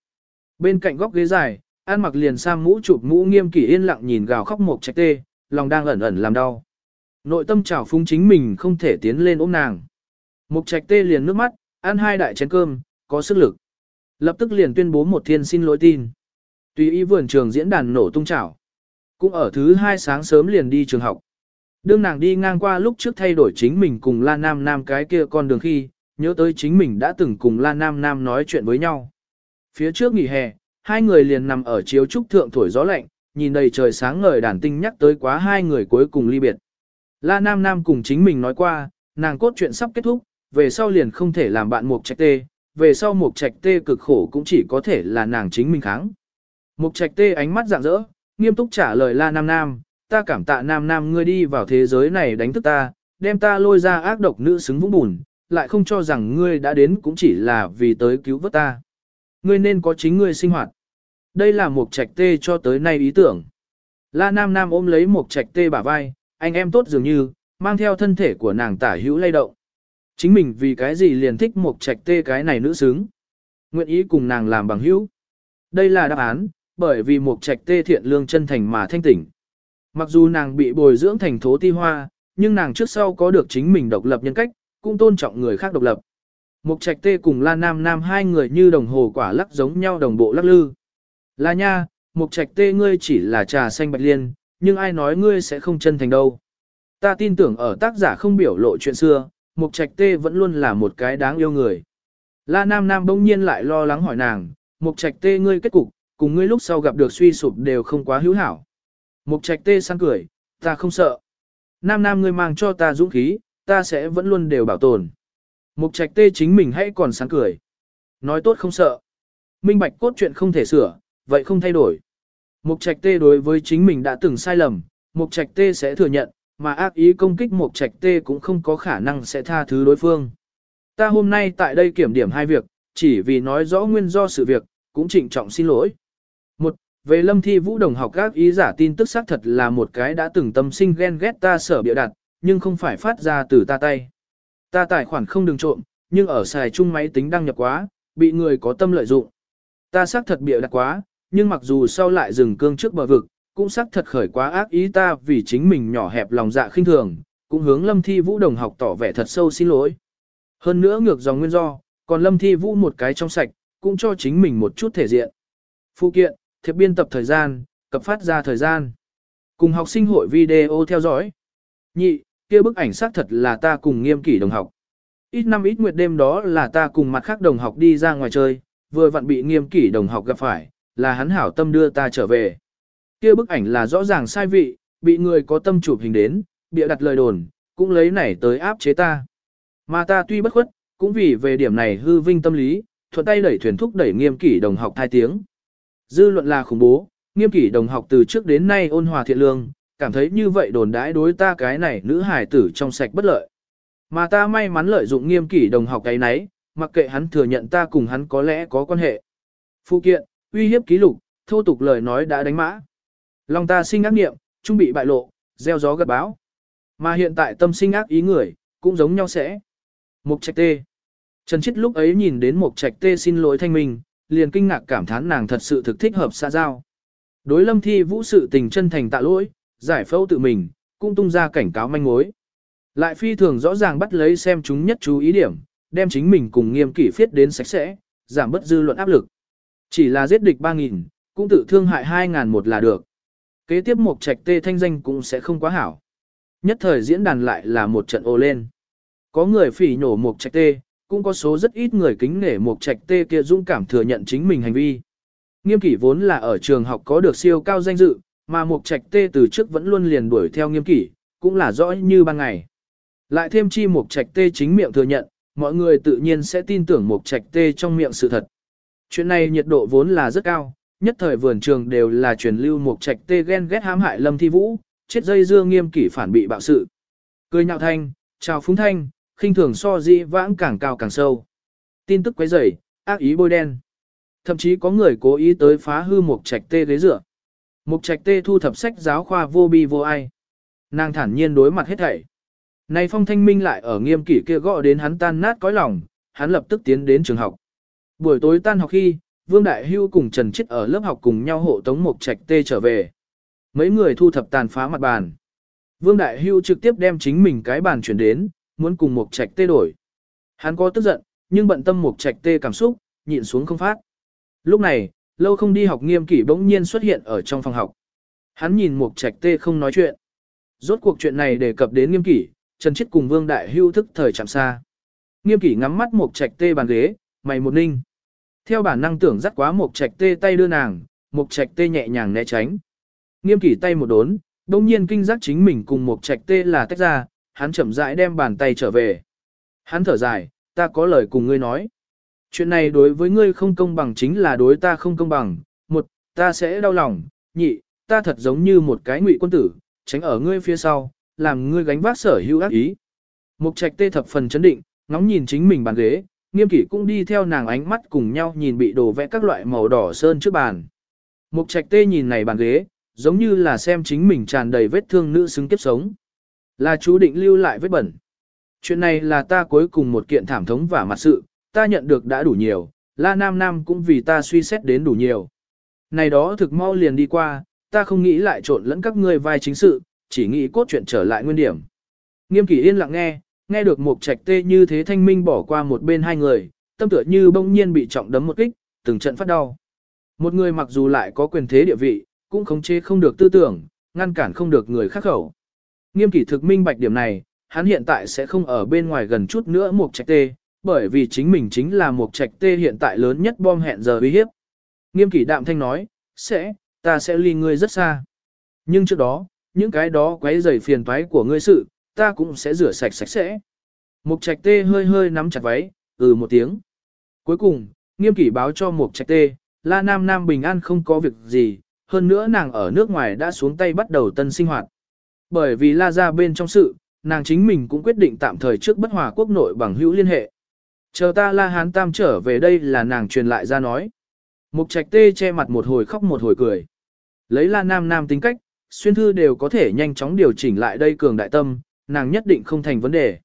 Bên cạnh góc ghế dài, an mặc liền sang mũ chụp mũ nghiêm kỷ yên lặng nhìn gào khóc một trạch tê, lòng đang ẩn ẩn làm đau. Nội tâm trào phúng chính mình không thể tiến lên ôm nàng. Mục trạch tê liền nước mắt, ăn hai đại chén cơm, có sức lực. Lập tức liền tuyên bố một thiên xin lỗi tin. Tùy ý vườn trường diễn đàn nổ tung chảo. Cũng ở thứ hai sáng sớm liền đi trường học. Đương nàng đi ngang qua lúc trước thay đổi chính mình cùng La Nam Nam cái kia con đường khi, nhớ tới chính mình đã từng cùng La Nam Nam nói chuyện với nhau. Phía trước nghỉ hè, hai người liền nằm ở chiếu trúc thượng thổi gió lạnh, nhìn đầy trời sáng ngời đàn tinh nhắc tới quá hai người cuối cùng ly biệt. La Nam Nam cùng chính mình nói qua, nàng cốt chuyện sắp kết thúc, về sau liền không thể làm bạn Mục Trạch Tê, về sau Mục Trạch Tê cực khổ cũng chỉ có thể là nàng chính mình kháng. Mục Trạch Tê ánh mắt rạng rỡ, nghiêm túc trả lời La Nam Nam, ta cảm tạ Nam Nam ngươi đi vào thế giới này đánh thức ta, đem ta lôi ra ác độc nữ xứng vũng bùn, lại không cho rằng ngươi đã đến cũng chỉ là vì tới cứu vớt ta. Ngươi nên có chính ngươi sinh hoạt. Đây là mục trạch tê cho tới nay ý tưởng. La Nam Nam ôm lấy mục trạch tê bả vai, anh em tốt dường như, mang theo thân thể của nàng tả hữu lay động. Chính mình vì cái gì liền thích một trạch tê cái này nữ xứng. Nguyện ý cùng nàng làm bằng hữu. Đây là đáp án, bởi vì một trạch tê thiện lương chân thành mà thanh tỉnh. Mặc dù nàng bị bồi dưỡng thành thố ti hoa, nhưng nàng trước sau có được chính mình độc lập nhân cách, cũng tôn trọng người khác độc lập. Mục trạch tê cùng La Nam Nam hai người như đồng hồ quả lắc giống nhau đồng bộ lắc lư. La nha, mục trạch tê ngươi chỉ là trà xanh bạch liên, nhưng ai nói ngươi sẽ không chân thành đâu. Ta tin tưởng ở tác giả không biểu lộ chuyện xưa, mục trạch tê vẫn luôn là một cái đáng yêu người. La Nam Nam bỗng nhiên lại lo lắng hỏi nàng, mục trạch tê ngươi kết cục, cùng ngươi lúc sau gặp được suy sụp đều không quá hữu hảo. Mục trạch tê sang cười, ta không sợ. Nam Nam ngươi mang cho ta dũng khí, ta sẽ vẫn luôn đều bảo tồn. Mục trạch tê chính mình hãy còn sáng cười. Nói tốt không sợ. Minh bạch cốt chuyện không thể sửa, vậy không thay đổi. Mục trạch tê đối với chính mình đã từng sai lầm, mục trạch tê sẽ thừa nhận, mà ác ý công kích một trạch tê cũng không có khả năng sẽ tha thứ đối phương. Ta hôm nay tại đây kiểm điểm hai việc, chỉ vì nói rõ nguyên do sự việc, cũng trịnh trọng xin lỗi. Một, về lâm thi vũ đồng học các ý giả tin tức xác thật là một cái đã từng tâm sinh ghen ghét ta sở bịa đặt, nhưng không phải phát ra từ ta tay. Ta tài khoản không đừng trộm, nhưng ở xài chung máy tính đăng nhập quá, bị người có tâm lợi dụng. Ta xác thật bịa đặt quá, nhưng mặc dù sau lại dừng cương trước bờ vực, cũng xác thật khởi quá ác ý ta vì chính mình nhỏ hẹp lòng dạ khinh thường, cũng hướng Lâm Thi Vũ đồng học tỏ vẻ thật sâu xin lỗi. Hơn nữa ngược dòng nguyên do, còn Lâm Thi Vũ một cái trong sạch, cũng cho chính mình một chút thể diện. Phụ kiện, thiệp biên tập thời gian, cập phát ra thời gian. Cùng học sinh hội video theo dõi. Nhị, kia bức ảnh xác thật là ta cùng nghiêm kỷ đồng học. Ít năm ít nguyệt đêm đó là ta cùng mặt khác đồng học đi ra ngoài chơi, vừa vặn bị nghiêm kỷ đồng học gặp phải, là hắn hảo tâm đưa ta trở về. Kia bức ảnh là rõ ràng sai vị, bị người có tâm chụp hình đến, bịa đặt lời đồn, cũng lấy này tới áp chế ta. Mà ta tuy bất khuất, cũng vì về điểm này hư vinh tâm lý, thuận tay đẩy thuyền thúc đẩy nghiêm kỷ đồng học thai tiếng. Dư luận là khủng bố, nghiêm kỷ đồng học từ trước đến nay ôn hòa thiện lương, cảm thấy như vậy đồn đãi đối ta cái này nữ hải tử trong sạch bất lợi. Mà ta may mắn lợi dụng nghiêm kỷ đồng học cái nấy, mặc kệ hắn thừa nhận ta cùng hắn có lẽ có quan hệ. Phụ kiện, uy hiếp ký lục, thô tục lời nói đã đánh mã. Lòng ta sinh ác nghiệm, trung bị bại lộ, gieo gió gật báo. Mà hiện tại tâm sinh ác ý người, cũng giống nhau sẽ. Mục trạch tê. Trần Chiết lúc ấy nhìn đến Mục trạch tê xin lỗi thanh minh, liền kinh ngạc cảm thán nàng thật sự thực thích hợp xã giao. Đối lâm thi vũ sự tình chân thành tạ lỗi, giải phẫu tự mình, cũng tung ra cảnh cáo manh mối. Lại phi thường rõ ràng bắt lấy xem chúng nhất chú ý điểm, đem chính mình cùng nghiêm kỷ phiết đến sạch sẽ, giảm bất dư luận áp lực. Chỉ là giết địch 3.000, cũng tự thương hại 2.000 một là được. Kế tiếp một trạch tê thanh danh cũng sẽ không quá hảo. Nhất thời diễn đàn lại là một trận ô lên. Có người phỉ nhổ một trạch tê, cũng có số rất ít người kính nể một trạch tê kia dũng cảm thừa nhận chính mình hành vi. Nghiêm kỷ vốn là ở trường học có được siêu cao danh dự, mà một trạch tê từ trước vẫn luôn liền đuổi theo nghiêm kỷ, cũng là rõ như ban ngày. Lại thêm chi một trạch tê chính miệng thừa nhận, mọi người tự nhiên sẽ tin tưởng một trạch tê trong miệng sự thật. Chuyện này nhiệt độ vốn là rất cao, nhất thời vườn trường đều là truyền lưu một trạch tê ghen ghét hãm hại lâm thi vũ, chết dây dưa nghiêm kỷ phản bị bạo sự. Cười nhạo thanh, chào phúng thanh, khinh thường so dĩ vãng càng cao càng sâu. Tin tức quấy rầy, ác ý bôi đen. Thậm chí có người cố ý tới phá hư một trạch tê ghế rửa Một trạch tê thu thập sách giáo khoa vô bi vô ai. Nàng thản nhiên đối mặt hết thảy. Nay phong thanh minh lại ở nghiêm kỷ kia gõ đến hắn tan nát cõi lòng, hắn lập tức tiến đến trường học. Buổi tối tan học khi, Vương Đại Hưu cùng Trần Chiết ở lớp học cùng nhau hộ tống Mộc trạch tê trở về. Mấy người thu thập tàn phá mặt bàn. Vương Đại Hưu trực tiếp đem chính mình cái bàn chuyển đến, muốn cùng Mộc trạch tê đổi. Hắn có tức giận, nhưng bận tâm Mộc trạch tê cảm xúc, nhịn xuống không phát. Lúc này, lâu không đi học nghiêm kỷ bỗng nhiên xuất hiện ở trong phòng học. Hắn nhìn Mục trạch tê không nói chuyện. Rốt cuộc chuyện này đề cập đến nghiêm kỷ, Trần Chiết cùng Vương Đại Hưu thức thời chạm xa. Nghiêm kỷ ngắm mắt Mục trạch tê bàn ghế, mày một ninh. Theo bản năng tưởng dắt quá một trạch tê tay đưa nàng, một trạch tê nhẹ nhàng né tránh. Nghiêm kỷ tay một đốn, đông nhiên kinh giác chính mình cùng một trạch tê là tách ra, hắn chậm rãi đem bàn tay trở về. Hắn thở dài, ta có lời cùng ngươi nói. Chuyện này đối với ngươi không công bằng chính là đối ta không công bằng. Một, ta sẽ đau lòng. Nhị, ta thật giống như một cái ngụy quân tử, tránh ở ngươi phía sau, làm ngươi gánh vác sở hữu ác ý. Mục trạch tê thập phần chấn định, ngóng nhìn chính mình bàn ghế, nghiêm kỷ cũng đi theo nàng ánh mắt cùng nhau nhìn bị đổ vẽ các loại màu đỏ sơn trước bàn. Mục trạch tê nhìn này bàn ghế, giống như là xem chính mình tràn đầy vết thương nữ xứng kiếp sống. Là chú định lưu lại vết bẩn. Chuyện này là ta cuối cùng một kiện thảm thống và mặt sự, ta nhận được đã đủ nhiều, La Nam Nam cũng vì ta suy xét đến đủ nhiều. Này đó thực mau liền đi qua, ta không nghĩ lại trộn lẫn các ngươi vai chính sự, chỉ nghĩ cốt chuyện trở lại nguyên điểm. Nghiêm kỷ yên lặng nghe, nghe được một trạch tê như thế thanh minh bỏ qua một bên hai người, tâm tựa như bỗng nhiên bị trọng đấm một kích, từng trận phát đau. Một người mặc dù lại có quyền thế địa vị, cũng khống chế không được tư tưởng, ngăn cản không được người khác khẩu. Nghiêm kỷ thực minh bạch điểm này, hắn hiện tại sẽ không ở bên ngoài gần chút nữa một trạch tê, bởi vì chính mình chính là một trạch tê hiện tại lớn nhất bom hẹn giờ uy hiếp. Nghiêm kỷ đạm thanh nói, sẽ, ta sẽ ly ngươi rất xa. Nhưng trước đó, những cái đó quấy rầy phiền toái của ngươi sự, ta cũng sẽ rửa sạch sạch sẽ. Mục trạch tê hơi hơi nắm chặt váy, ừ một tiếng. Cuối cùng, nghiêm kỷ báo cho mục trạch tê, la nam nam bình an không có việc gì, hơn nữa nàng ở nước ngoài đã xuống tay bắt đầu tân sinh hoạt. Bởi vì la ra bên trong sự, nàng chính mình cũng quyết định tạm thời trước bất hòa quốc nội bằng hữu liên hệ. Chờ ta la hán tam trở về đây là nàng truyền lại ra nói. Mục trạch tê che mặt một hồi khóc một hồi cười. Lấy la nam nam tính cách, xuyên thư đều có thể nhanh chóng điều chỉnh lại đây cường đại tâm, nàng nhất định không thành vấn đề.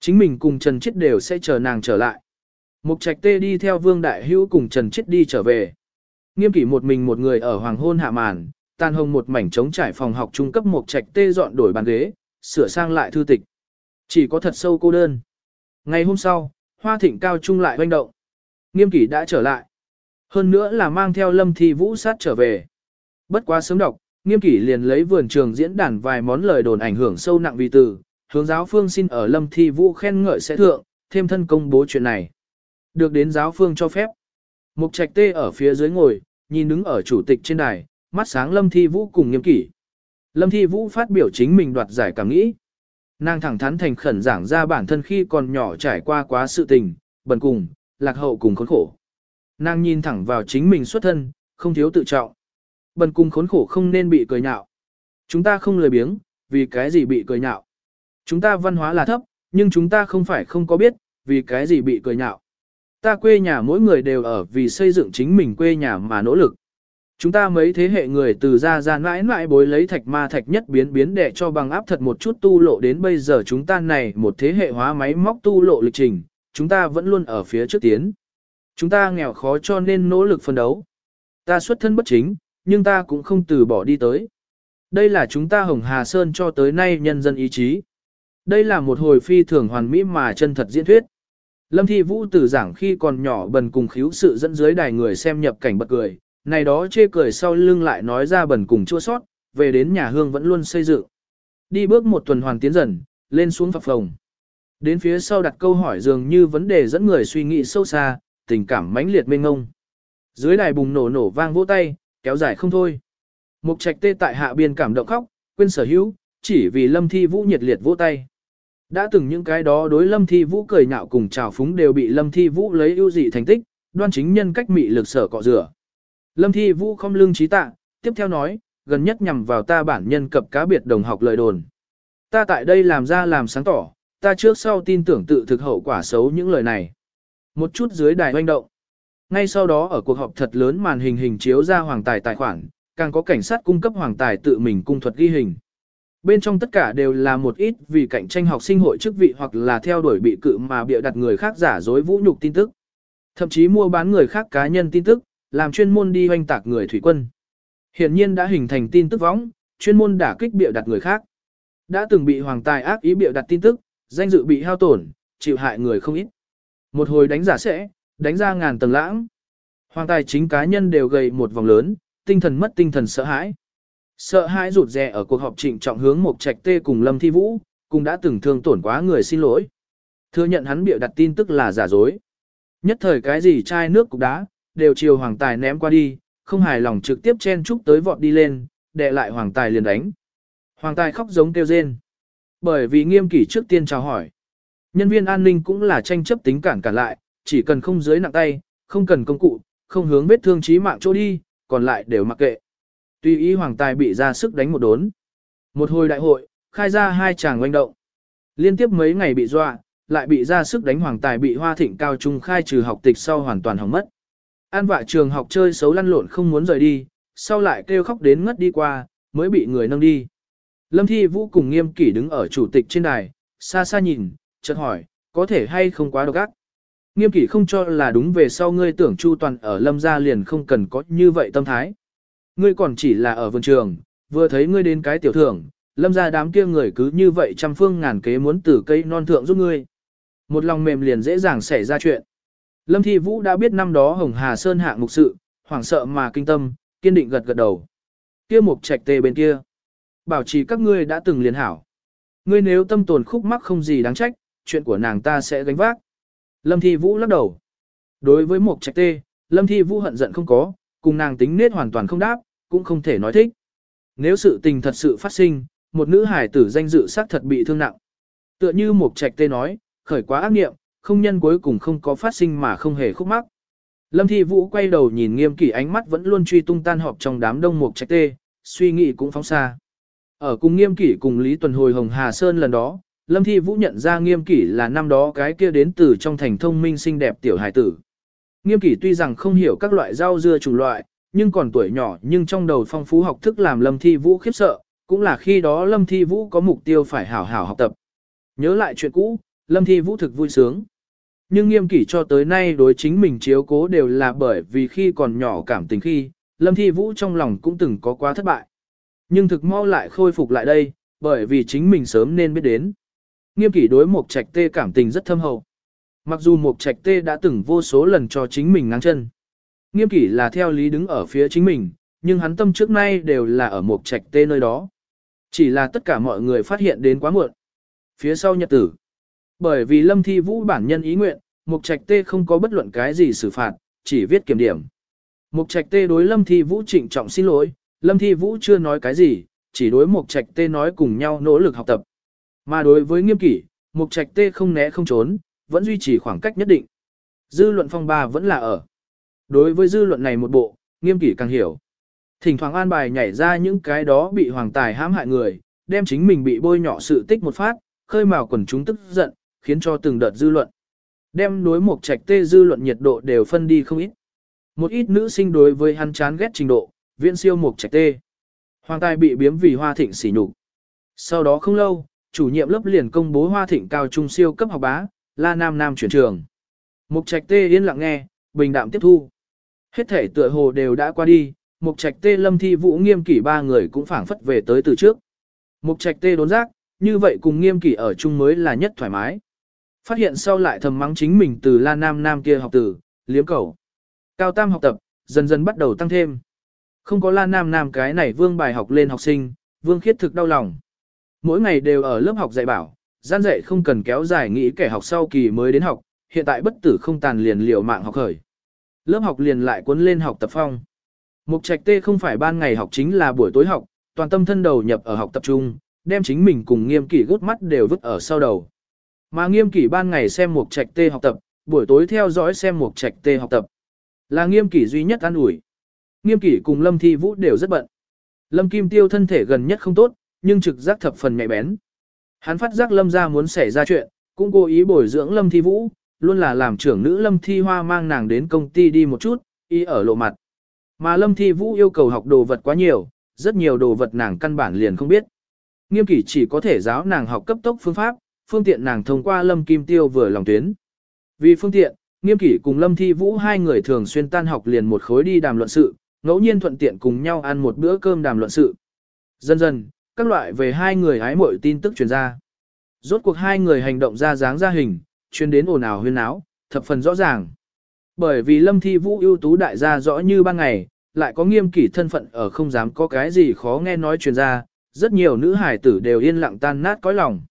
Chính mình cùng Trần Chiết đều sẽ chờ nàng trở lại. Mục trạch tê đi theo Vương Đại Hữu cùng Trần Chiết đi trở về. Nghiêm kỷ một mình một người ở hoàng hôn hạ màn, tan hồng một mảnh trống trải phòng học trung cấp mục trạch tê dọn đổi bàn ghế, sửa sang lại thư tịch. Chỉ có thật sâu cô đơn. Ngày hôm sau, hoa thịnh cao trung lại hoành động. Nghiêm kỷ đã trở lại. Hơn nữa là mang theo lâm thi vũ sát trở về. Bất quá sớm đọc, nghiêm kỷ liền lấy vườn trường diễn đàn vài món lời đồn ảnh hưởng sâu nặng vì từ, hướng giáo phương xin ở lâm thi vũ khen ngợi sẽ thượng, thêm thân công bố chuyện này. Được đến giáo phương cho phép. Mục trạch tê ở phía dưới ngồi, nhìn đứng ở chủ tịch trên đài, mắt sáng lâm thi vũ cùng nghiêm kỷ. Lâm thi vũ phát biểu chính mình đoạt giải cảm nghĩ. Nàng thẳng thắn thành khẩn giảng ra bản thân khi còn nhỏ trải qua quá sự tình, bần cùng, lạc hậu cùng khốn khổ. Nàng nhìn thẳng vào chính mình xuất thân, không thiếu tự trọng. Bần cùng khốn khổ không nên bị cười nhạo. Chúng ta không lười biếng, vì cái gì bị cười nhạo. Chúng ta văn hóa là thấp, nhưng chúng ta không phải không có biết, vì cái gì bị cười nhạo. Ta quê nhà mỗi người đều ở vì xây dựng chính mình quê nhà mà nỗ lực. Chúng ta mấy thế hệ người từ ra ra mãi mãi bối lấy thạch ma thạch nhất biến biến để cho bằng áp thật một chút tu lộ đến bây giờ chúng ta này một thế hệ hóa máy móc tu lộ lịch trình, chúng ta vẫn luôn ở phía trước tiến. Chúng ta nghèo khó cho nên nỗ lực phân đấu. Ta xuất thân bất chính, nhưng ta cũng không từ bỏ đi tới. Đây là chúng ta Hồng Hà Sơn cho tới nay nhân dân ý chí. Đây là một hồi phi thường hoàn mỹ mà chân thật diễn thuyết. Lâm Thi Vũ từ giảng khi còn nhỏ bần cùng khiếu sự dẫn dưới đài người xem nhập cảnh bật cười, này đó chê cười sau lưng lại nói ra bần cùng chua sót, về đến nhà hương vẫn luôn xây dựng. Đi bước một tuần hoàn tiến dần, lên xuống phập phồng. Đến phía sau đặt câu hỏi dường như vấn đề dẫn người suy nghĩ sâu xa, tình cảm mãnh liệt mênh ngông. Dưới đài bùng nổ nổ vang vỗ tay, kéo dài không thôi. Mục trạch tê tại hạ biên cảm động khóc, quên sở hữu, chỉ vì lâm thi vũ nhiệt liệt vỗ tay. Đã từng những cái đó đối lâm thi vũ cười nhạo cùng trào phúng đều bị lâm thi vũ lấy ưu dị thành tích, đoan chính nhân cách mị lực sở cọ rửa. Lâm thi vũ không lương trí tạ, tiếp theo nói, gần nhất nhằm vào ta bản nhân cập cá biệt đồng học lời đồn. Ta tại đây làm ra làm sáng tỏ, ta trước sau tin tưởng tự thực hậu quả xấu những lời này. Một chút dưới đài hoanh động. Ngay sau đó ở cuộc họp thật lớn màn hình hình chiếu ra hoàng tài tài khoản, càng có cảnh sát cung cấp hoàng tài tự mình cung thuật ghi hình. Bên trong tất cả đều là một ít vì cạnh tranh học sinh hội chức vị hoặc là theo đuổi bị cự mà bịa đặt người khác giả dối vũ nhục tin tức. Thậm chí mua bán người khác cá nhân tin tức, làm chuyên môn đi hoanh tạc người thủy quân. Hiện nhiên đã hình thành tin tức võng, chuyên môn đả kích bịa đặt người khác. Đã từng bị hoàng tài ác ý bịa đặt tin tức, danh dự bị hao tổn, chịu hại người không ít. Một hồi đánh giả sẽ, đánh ra ngàn tầng lãng. Hoàng tài chính cá nhân đều gầy một vòng lớn, tinh thần mất tinh thần sợ hãi. Sợ hãi rụt rè ở cuộc họp trịnh trọng hướng một trạch tê cùng Lâm Thi Vũ, cùng đã từng thương tổn quá người xin lỗi. Thừa nhận hắn bịa đặt tin tức là giả dối. Nhất thời cái gì chai nước cục đá, đều chiều hoàng tài ném qua đi, không hài lòng trực tiếp chen chúc tới vọt đi lên, đệ lại hoàng tài liền đánh. Hoàng tài khóc giống kêu rên. Bởi vì nghiêm kỷ trước tiên chào hỏi. Nhân viên an ninh cũng là tranh chấp tính cản cản lại, chỉ cần không dưới nặng tay, không cần công cụ, không hướng vết thương chí mạng chỗ đi, còn lại đều mặc kệ. Tuy ý hoàng tài bị ra sức đánh một đốn. Một hồi đại hội, khai ra hai chàng oanh động. Liên tiếp mấy ngày bị dọa, lại bị ra sức đánh hoàng tài bị hoa thịnh cao trung khai trừ học tịch sau hoàn toàn hỏng mất. An vạ trường học chơi xấu lăn lộn không muốn rời đi, sau lại kêu khóc đến ngất đi qua, mới bị người nâng đi. Lâm Thi Vũ cùng nghiêm kỷ đứng ở chủ tịch trên đài, xa xa nhìn, chợt hỏi, có thể hay không quá độc ác. Nghiêm kỷ không cho là đúng về sau ngươi tưởng chu toàn ở lâm gia liền không cần có như vậy tâm thái. Ngươi còn chỉ là ở vườn trường, vừa thấy ngươi đến cái tiểu thưởng, lâm gia đám kia người cứ như vậy trăm phương ngàn kế muốn từ cây non thượng giúp ngươi. Một lòng mềm liền dễ dàng xảy ra chuyện. Lâm Thi Vũ đã biết năm đó Hồng Hà Sơn hạng mục sự, hoảng sợ mà kinh tâm, kiên định gật gật đầu. Kia mục trạch tề bên kia. Bảo trì các ngươi đã từng liền hảo. Ngươi nếu tâm tồn khúc mắc không gì đáng trách, chuyện của nàng ta sẽ gánh vác. Lâm Thi Vũ lắc đầu. Đối với một trạch tê, Lâm Thi Vũ hận giận không có, cùng nàng tính nết hoàn toàn không đáp, cũng không thể nói thích. Nếu sự tình thật sự phát sinh, một nữ hải tử danh dự xác thật bị thương nặng. Tựa như một trạch tê nói, khởi quá ác nghiệm, không nhân cuối cùng không có phát sinh mà không hề khúc mắc. Lâm Thi Vũ quay đầu nhìn nghiêm kỷ ánh mắt vẫn luôn truy tung tan họp trong đám đông một trạch tê, suy nghĩ cũng phóng xa. Ở cùng nghiêm kỷ cùng Lý Tuần hồi Hồng Hà Sơn lần đó, Lâm Thi Vũ nhận ra nghiêm kỷ là năm đó cái kia đến từ trong thành thông minh xinh đẹp tiểu hài tử. Nghiêm kỷ tuy rằng không hiểu các loại rau dưa chủng loại, nhưng còn tuổi nhỏ nhưng trong đầu phong phú học thức làm Lâm Thi Vũ khiếp sợ, cũng là khi đó Lâm Thi Vũ có mục tiêu phải hảo hảo học tập. Nhớ lại chuyện cũ, Lâm Thi Vũ thực vui sướng. Nhưng nghiêm kỷ cho tới nay đối chính mình chiếu cố đều là bởi vì khi còn nhỏ cảm tình khi, Lâm Thi Vũ trong lòng cũng từng có quá thất bại. Nhưng thực mau lại khôi phục lại đây, bởi vì chính mình sớm nên biết đến. Nghiêm kỷ đối Mục Trạch Tê cảm tình rất thâm hậu. Mặc dù Mục Trạch Tê đã từng vô số lần cho chính mình ngang chân. Nghiêm kỷ là theo lý đứng ở phía chính mình, nhưng hắn tâm trước nay đều là ở Mục Trạch Tê nơi đó. Chỉ là tất cả mọi người phát hiện đến quá muộn. Phía sau nhật tử. Bởi vì Lâm Thi Vũ bản nhân ý nguyện, Mục Trạch Tê không có bất luận cái gì xử phạt, chỉ viết kiểm điểm. Mục Trạch Tê đối Lâm Thi Vũ trịnh trọng xin lỗi, Lâm Thi Vũ chưa nói cái gì, chỉ đối Mục Trạch Tê nói cùng nhau nỗ lực học tập. Mà đối với nghiêm kỷ, Mục Trạch Tê không né không trốn, vẫn duy trì khoảng cách nhất định. Dư luận phong ba vẫn là ở. Đối với dư luận này một bộ, nghiêm kỷ càng hiểu. Thỉnh thoảng an bài nhảy ra những cái đó bị hoàng tài hãm hại người, đem chính mình bị bôi nhọ sự tích một phát, khơi mào quần chúng tức giận, khiến cho từng đợt dư luận. Đem đối mục trạch tê dư luận nhiệt độ đều phân đi không ít. Một ít nữ sinh đối với hắn chán ghét trình độ, viễn siêu mục trạch tê. Hoàng tài bị biếm vì hoa thịnh sỉ nhục. Sau đó không lâu, chủ nhiệm lớp liền công bố hoa thịnh cao trung siêu cấp học bá, la nam nam chuyển trường. Mục trạch tê yên lặng nghe, bình đạm tiếp thu. Hết thể tựa hồ đều đã qua đi, mục trạch tê lâm thi vũ nghiêm kỷ ba người cũng phảng phất về tới từ trước. Mục trạch tê đốn giác, như vậy cùng nghiêm kỷ ở chung mới là nhất thoải mái. Phát hiện sau lại thầm mắng chính mình từ la nam nam kia học tử, liếm cầu. Cao tam học tập, dần dần bắt đầu tăng thêm. Không có la nam nam cái này vương bài học lên học sinh, vương khiết thực đau lòng. Mỗi ngày đều ở lớp học dạy bảo, gian dạy không cần kéo dài nghĩ kẻ học sau kỳ mới đến học, hiện tại bất tử không tàn liền liều mạng học khởi. Lớp học liền lại cuốn lên học tập phong. Mục trạch tê không phải ban ngày học chính là buổi tối học, toàn tâm thân đầu nhập ở học tập trung, đem chính mình cùng nghiêm kỷ gút mắt đều vứt ở sau đầu. Mà nghiêm kỷ ban ngày xem mục trạch tê học tập, buổi tối theo dõi xem mục trạch tê học tập. Là nghiêm kỷ duy nhất an ủi. Nghiêm kỷ cùng Lâm Thi Vũ đều rất bận. Lâm Kim Tiêu thân thể gần nhất không tốt, nhưng trực giác thập phần nhạy bén. Hắn phát giác Lâm gia muốn xảy ra chuyện, cũng cố ý bồi dưỡng Lâm Thi Vũ, luôn là làm trưởng nữ Lâm Thi Hoa mang nàng đến công ty đi một chút, y ở lộ mặt. Mà Lâm Thi Vũ yêu cầu học đồ vật quá nhiều, rất nhiều đồ vật nàng căn bản liền không biết. Nghiêm kỷ chỉ có thể giáo nàng học cấp tốc phương pháp, phương tiện nàng thông qua Lâm Kim Tiêu vừa lòng tuyến. Vì phương tiện, Nghiêm kỷ cùng Lâm Thi Vũ hai người thường xuyên tan học liền một khối đi đàm luận sự, ngẫu nhiên thuận tiện cùng nhau ăn một bữa cơm đàm luận sự. Dần dần, các loại về hai người hái mội tin tức truyền ra. Rốt cuộc hai người hành động ra dáng ra hình, chuyên đến ồn ào huyên áo, thập phần rõ ràng. Bởi vì Lâm Thi Vũ ưu tú đại gia rõ như ban ngày, lại có nghiêm kỷ thân phận ở không dám có cái gì khó nghe nói truyền ra, rất nhiều nữ hải tử đều yên lặng tan nát cõi lòng.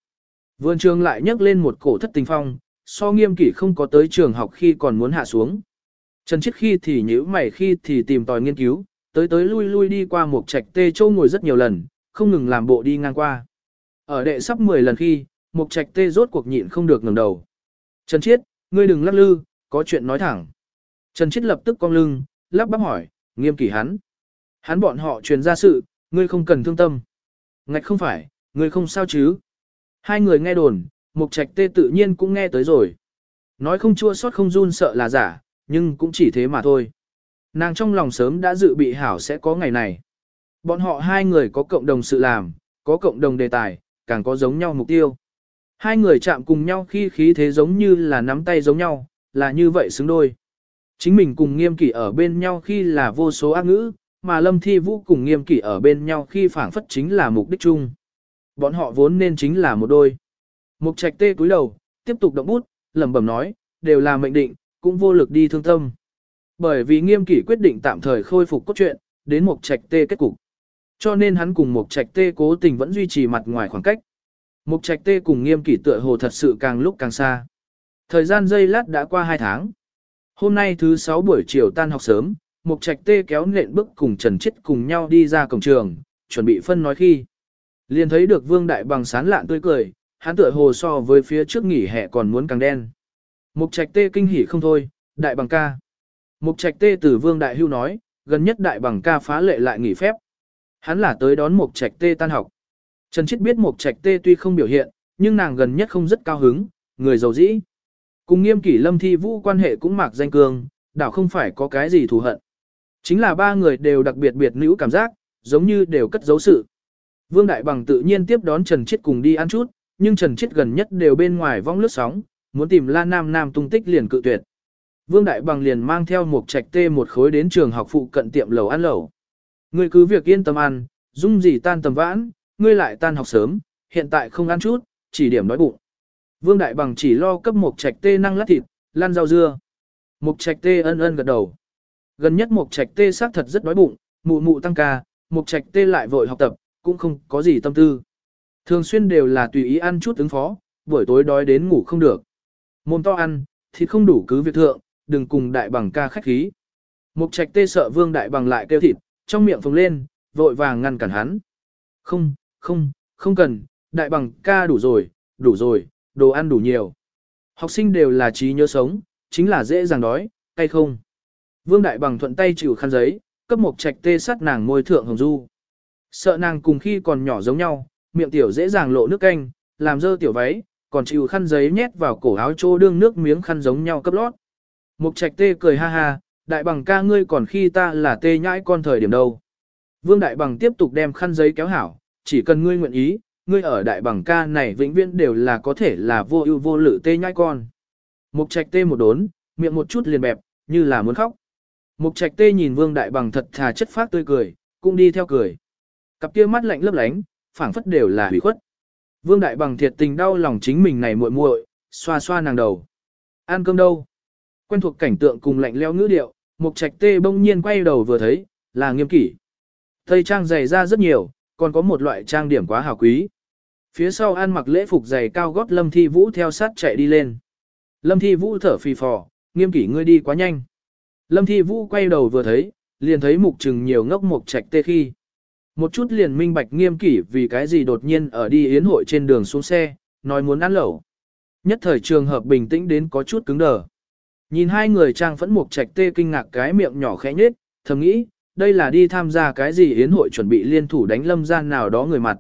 Vườn trường lại nhấc lên một cổ thất tình phong, so nghiêm kỷ không có tới trường học khi còn muốn hạ xuống. Trần Chiết khi thì nhíu mày khi thì tìm tòi nghiên cứu, tới tới lui lui đi qua một trạch tê châu ngồi rất nhiều lần, không ngừng làm bộ đi ngang qua. Ở đệ sắp 10 lần khi, Mục trạch tê rốt cuộc nhịn không được ngẩng đầu. Trần Chiết, ngươi đừng lắc lư, có chuyện nói thẳng. Trần Chiết lập tức cong lưng, lắp bắp hỏi, nghiêm kỷ hắn. Hắn bọn họ truyền ra sự, ngươi không cần thương tâm. Ngạch không phải, ngươi không sao chứ. Hai người nghe đồn, Mục trạch tê tự nhiên cũng nghe tới rồi. Nói không chua sót không run sợ là giả, nhưng cũng chỉ thế mà thôi. Nàng trong lòng sớm đã dự bị hảo sẽ có ngày này. Bọn họ hai người có cộng đồng sự làm, có cộng đồng đề tài, càng có giống nhau mục tiêu. Hai người chạm cùng nhau khi khí thế giống như là nắm tay giống nhau, là như vậy xứng đôi. Chính mình cùng nghiêm kỷ ở bên nhau khi là vô số ác ngữ, mà lâm thi vũ cùng nghiêm kỷ ở bên nhau khi phản phất chính là mục đích chung. Bọn họ vốn nên chính là một đôi. Mục trạch tê cúi đầu, tiếp tục động bút, lẩm bẩm nói, đều là mệnh định, cũng vô lực đi thương tâm. Bởi vì nghiêm kỷ quyết định tạm thời khôi phục cốt truyện, đến mục trạch tê kết cục. Cho nên hắn cùng mục trạch tê cố tình vẫn duy trì mặt ngoài khoảng cách. Mục trạch tê cùng nghiêm kỷ tựa hồ thật sự càng lúc càng xa. Thời gian giây lát đã qua 2 tháng. Hôm nay thứ 6 buổi chiều tan học sớm, mục trạch tê kéo nện bước cùng Trần Chết cùng nhau đi ra cổng trường, chuẩn bị phân nói khi. Liền thấy được Vương Đại bằng sán lạn tươi cười, hắn tựa hồ so với phía trước nghỉ hè còn muốn càng đen. Mục trạch tê kinh hỉ không thôi, đại bằng ca. Mục trạch tê từ vương đại hưu nói, gần nhất đại bằng ca phá lệ lại nghỉ phép. Hắn là tới đón mục trạch tê tan học. Trần Chiết biết mục trạch tê tuy không biểu hiện, nhưng nàng gần nhất không rất cao hứng, người giàu dĩ. Cùng nghiêm kỷ lâm thi vũ quan hệ cũng mạc danh cường, đảo không phải có cái gì thù hận. Chính là ba người đều đặc biệt biệt nữ cảm giác, giống như đều cất giấu sự. Vương Đại Bằng tự nhiên tiếp đón Trần Chiết cùng đi ăn chút, nhưng Trần Chiết gần nhất đều bên ngoài vong lướt sóng, muốn tìm La Nam Nam tung tích liền cự tuyệt. Vương Đại Bằng liền mang theo một trạch tê một khối đến trường học phụ cận tiệm lầu ăn lẩu. Ngươi cứ việc yên tâm ăn, dung gì tan tầm vãn, ngươi lại tan học sớm, hiện tại không ăn chút, chỉ điểm đói bụng. Vương Đại Bằng chỉ lo cấp một trạch tê năng lát thịt, lan rau dưa. Mục trạch tê ân ân gật đầu. Gần nhất mục trạch tê xác thật rất đói bụng, mụ mụ tăng ca, mục trạch tê lại vội học tập, cũng không có gì tâm tư. Thường xuyên đều là tùy ý ăn chút ứng phó, buổi tối đói đến ngủ không được. Mồm to ăn, thịt không đủ cứ việc thượng, đừng cùng đại bằng ca khách khí. Mục trạch tê sợ vương đại bằng lại kêu thịt, trong miệng phồng lên, vội vàng ngăn cản hắn. Không, không, không cần, đại bằng ca đủ rồi, đủ rồi, đồ ăn đủ nhiều. Học sinh đều là trí nhớ sống, chính là dễ dàng đói, hay không. Vương đại bằng thuận tay chịu khăn giấy, cấp mục trạch tê sắt nàng môi thượng hồng du. Sợ nàng cùng khi còn nhỏ giống nhau, miệng tiểu dễ dàng lộ nước canh, làm dơ tiểu váy, còn chịu khăn giấy nhét vào cổ áo trô đương nước miếng khăn giống nhau cấp lót. Mục trạch tê cười ha ha, đại bằng ca ngươi còn khi ta là tê nhãi con thời điểm đâu. Vương đại bằng tiếp tục đem khăn giấy kéo hảo, chỉ cần ngươi nguyện ý, ngươi ở đại bằng ca này vĩnh viễn đều là có thể là vô ưu vô lự tê nhãi con. Mục trạch tê một đốn, miệng một chút liền bẹp, như là muốn khóc. Mục trạch tê nhìn vương đại bằng thật thà chất phát tươi cười, cũng đi theo cười. Cặp kia mắt lạnh lấp lánh, phảng phất đều là hủy khuất. Vương đại bằng thiệt tình đau lòng chính mình này muội muội, xoa xoa nàng đầu. Ăn cơm đâu? Quen thuộc cảnh tượng cùng lạnh leo ngữ điệu, mục trạch tê bỗng nhiên quay đầu vừa thấy, là nghiêm kỷ. Tây trang dày ra rất nhiều, còn có một loại trang điểm quá hào quý. Phía sau ăn mặc lễ phục dày cao gót Lâm Thi Vũ theo sát chạy đi lên. Lâm Thi Vũ thở phì phò, nghiêm kỷ ngươi đi quá nhanh. Lâm Thi Vũ quay đầu vừa thấy, liền thấy mục trừng nhiều ngốc mục trạch tê khi. Một chút liền minh bạch nghiêm kỷ vì cái gì đột nhiên ở đi yến hội trên đường xuống xe, nói muốn ăn lẩu. Nhất thời trường hợp bình tĩnh đến có chút cứng đờ. Nhìn hai người trang phẫn mục trạch tê kinh ngạc cái miệng nhỏ khẽ nhết, thầm nghĩ, đây là đi tham gia cái gì yến hội chuẩn bị liên thủ đánh lâm gian nào đó người mặt.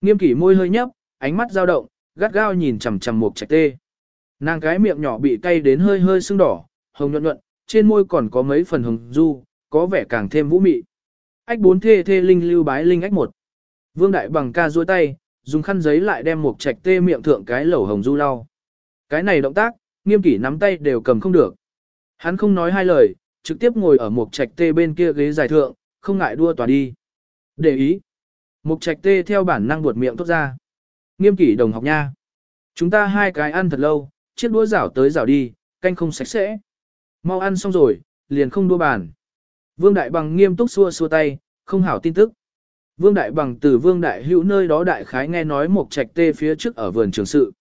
Nghiêm kỷ môi hơi nhấp, ánh mắt dao động, gắt gao nhìn chằm chằm mục trạch tê. Nàng cái miệng nhỏ bị cay đến hơi hơi sưng đỏ, hồng nhuận nhuận, trên môi còn có mấy phần hồng du, có vẻ càng thêm vũ mị. Ách bốn thê thê linh lưu bái linh ách một. Vương đại bằng ca duỗi tay, dùng khăn giấy lại đem mục trạch tê miệng thượng cái lẩu hồng du lau. Cái này động tác, nghiêm kỷ nắm tay đều cầm không được. Hắn không nói hai lời, trực tiếp ngồi ở một trạch tê bên kia ghế dài thượng, không ngại đua tòa đi. Để ý. Mục trạch tê theo bản năng buột miệng tốt ra. Nghiêm kỷ đồng học nha. Chúng ta hai cái ăn thật lâu, chiếc đũa rảo tới rảo đi, canh không sạch sẽ. Mau ăn xong rồi, liền không đua bàn. Vương Đại Bằng nghiêm túc xua xua tay, không hảo tin tức. Vương Đại Bằng từ Vương Đại Hữu nơi đó đại khái nghe nói một trạch tê phía trước ở vườn trường sự.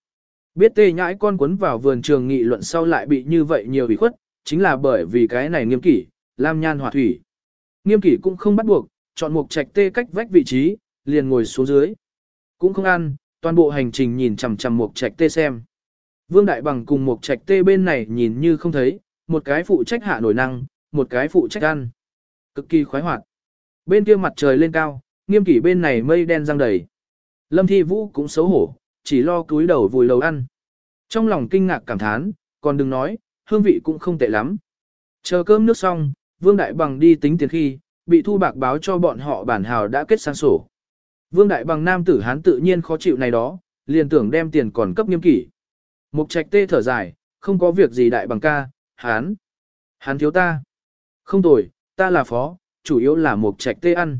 Biết tê nhãi con quấn vào vườn trường nghị luận sau lại bị như vậy nhiều bị khuất, chính là bởi vì cái này nghiêm kỷ, lam nhan hòa thủy. Nghiêm kỷ cũng không bắt buộc, chọn một trạch tê cách vách vị trí, liền ngồi xuống dưới. Cũng không ăn, toàn bộ hành trình nhìn chằm chằm một trạch tê xem. Vương Đại Bằng cùng một trạch tê bên này nhìn như không thấy, một cái phụ trách hạ nổi năng, một cái phụ trách ăn. Cực kỳ khoái hoạt. Bên kia mặt trời lên cao, nghiêm kỷ bên này mây đen răng đầy. Lâm Thi Vũ cũng xấu hổ, chỉ lo cúi đầu vùi đầu ăn. Trong lòng kinh ngạc cảm thán, còn đừng nói, hương vị cũng không tệ lắm. Chờ cơm nước xong, Vương Đại Bằng đi tính tiền khi, bị thu bạc báo cho bọn họ bản hào đã kết sang sổ. Vương Đại Bằng nam tử hán tự nhiên khó chịu này đó, liền tưởng đem tiền còn cấp nghiêm kỷ. Mục trạch tê thở dài, không có việc gì Đại Bằng ca, hán. Hán thiếu ta. Không tồi, ta là phó, chủ yếu là mục trạch tê ăn.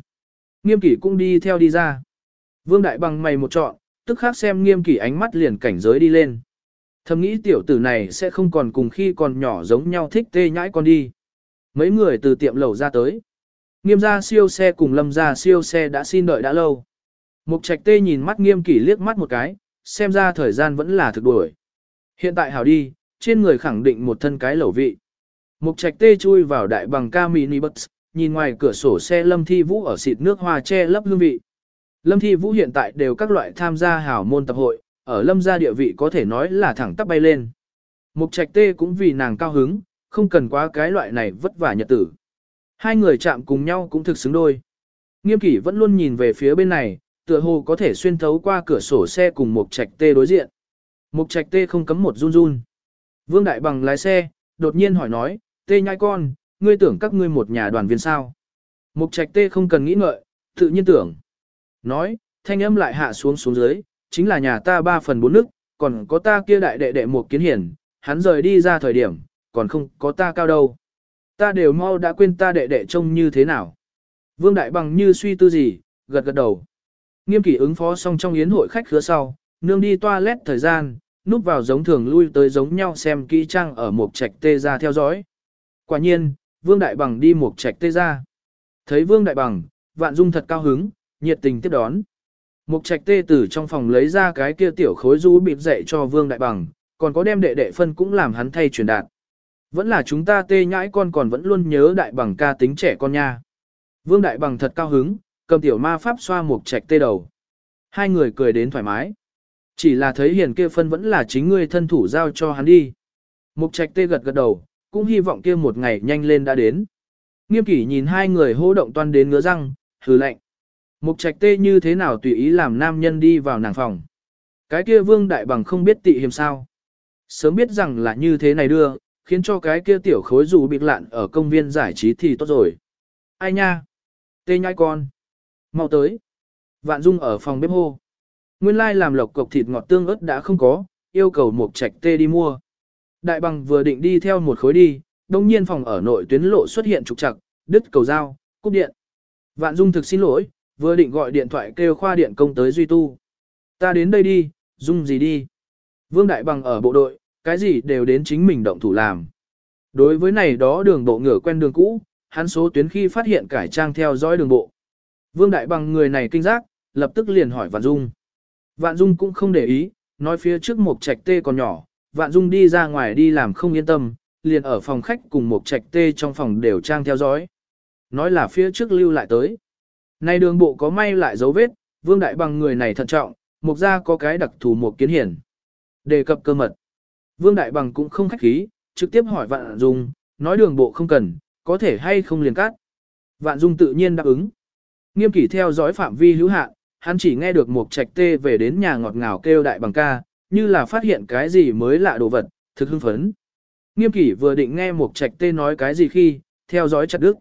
Nghiêm kỷ cũng đi theo đi ra. Vương Đại Bằng mày một trọn, tức khác xem nghiêm kỷ ánh mắt liền cảnh giới đi lên. Thầm nghĩ tiểu tử này sẽ không còn cùng khi còn nhỏ giống nhau thích tê nhãi con đi. Mấy người từ tiệm lầu ra tới. Nghiêm gia siêu xe cùng lâm gia siêu xe đã xin đợi đã lâu. Mục trạch tê nhìn mắt nghiêm kỷ liếc mắt một cái, xem ra thời gian vẫn là thực đuổi. Hiện tại hảo đi, trên người khẳng định một thân cái lẩu vị. Mục trạch tê chui vào đại bằng ca mini bus, nhìn ngoài cửa sổ xe lâm thi vũ ở xịt nước hoa che lấp hương vị. Lâm thi vũ hiện tại đều các loại tham gia hảo môn tập hội, ở lâm gia địa vị có thể nói là thẳng tắp bay lên. Mục trạch tê cũng vì nàng cao hứng, không cần quá cái loại này vất vả nhật tử. Hai người chạm cùng nhau cũng thực xứng đôi. Nghiêm kỷ vẫn luôn nhìn về phía bên này, tựa hồ có thể xuyên thấu qua cửa sổ xe cùng mục trạch tê đối diện. Mục trạch tê không cấm một run run. Vương Đại Bằng lái xe, đột nhiên hỏi nói, tê nhai con, ngươi tưởng các ngươi một nhà đoàn viên sao. Mục trạch tê không cần nghĩ ngợi, tự nhiên tưởng. Nói, thanh âm lại hạ xuống xuống dưới, chính là nhà ta ba phần bốn nước, còn có ta kia đại đệ đệ một kiến hiển, hắn rời đi ra thời điểm, còn không có ta cao đâu. Ta đều mau đã quên ta đệ đệ trông như thế nào. Vương Đại Bằng như suy tư gì, gật gật đầu. Nghiêm kỷ ứng phó xong trong yến hội khách khứa sau, nương đi toilet thời gian, núp vào giống thường lui tới giống nhau xem kỹ trang ở một trạch tê ra theo dõi. Quả nhiên, Vương Đại Bằng đi một trạch tê ra. Thấy Vương Đại Bằng, Vạn Dung thật cao hứng, nhiệt tình tiếp đón. Mục trạch tê Tử trong phòng lấy ra cái kia tiểu khối du bịp dạy cho Vương Đại Bằng, còn có đem đệ đệ phân cũng làm hắn thay truyền đạt. Vẫn là chúng ta tê nhãi con còn vẫn luôn nhớ Đại Bằng ca tính trẻ con nha. Vương Đại Bằng thật cao hứng, cầm tiểu ma pháp xoa mục trạch tê đầu. Hai người cười đến thoải mái. Chỉ là thấy hiền kia phân vẫn là chính ngươi thân thủ giao cho hắn đi. Mục trạch tê gật gật đầu, cũng hy vọng kia một ngày nhanh lên đã đến. Nghiêm kỷ nhìn hai người hô động toan đến ngứa răng, hừ lạnh. Mục trạch tê như thế nào tùy ý làm nam nhân đi vào nàng phòng. Cái kia vương đại bằng không biết tị hiểm sao. Sớm biết rằng là như thế này đưa, khiến cho cái kia tiểu khối dù bị lạn ở công viên giải trí thì tốt rồi. Ai nha? Tê nhai con. Mau tới. Vạn Dung ở phòng bếp hô. Nguyên lai làm lộc cục thịt ngọt tương ớt đã không có, yêu cầu một trạch tê đi mua. Đại bằng vừa định đi theo một khối đi, đồng nhiên phòng ở nội tuyến lộ xuất hiện trục trặc, đứt cầu dao, cúp điện. Vạn Dung thực xin lỗi, vừa định gọi điện thoại kêu khoa điện công tới duy tu. Ta đến đây đi, Dung gì đi. Vương Đại Bằng ở bộ đội, cái gì đều đến chính mình động thủ làm. Đối với này đó đường bộ ngửa quen đường cũ, hắn số tuyến khi phát hiện cải trang theo dõi đường bộ. Vương Đại Bằng người này kinh giác, lập tức liền hỏi Vạn Dung. Vạn Dung cũng không để ý, nói phía trước một trạch tê còn nhỏ, Vạn Dung đi ra ngoài đi làm không yên tâm, liền ở phòng khách cùng một trạch tê trong phòng đều trang theo dõi. Nói là phía trước lưu lại tới. Này đường bộ có may lại dấu vết, Vương Đại Bằng người này thận trọng, mục ra có cái đặc thù một kiến hiển. Đề cập cơ mật. Vương Đại Bằng cũng không khách khí, trực tiếp hỏi Vạn Dung, nói đường bộ không cần, có thể hay không liền cắt. Vạn Dung tự nhiên đáp ứng. Nghiêm kỷ theo dõi phạm vi hữu hạn, hắn chỉ nghe được một trạch tê về đến nhà ngọt ngào kêu đại bằng ca, như là phát hiện cái gì mới lạ đồ vật, thực hưng phấn. Nghiêm kỷ vừa định nghe một trạch tê nói cái gì khi, theo dõi chặt đức.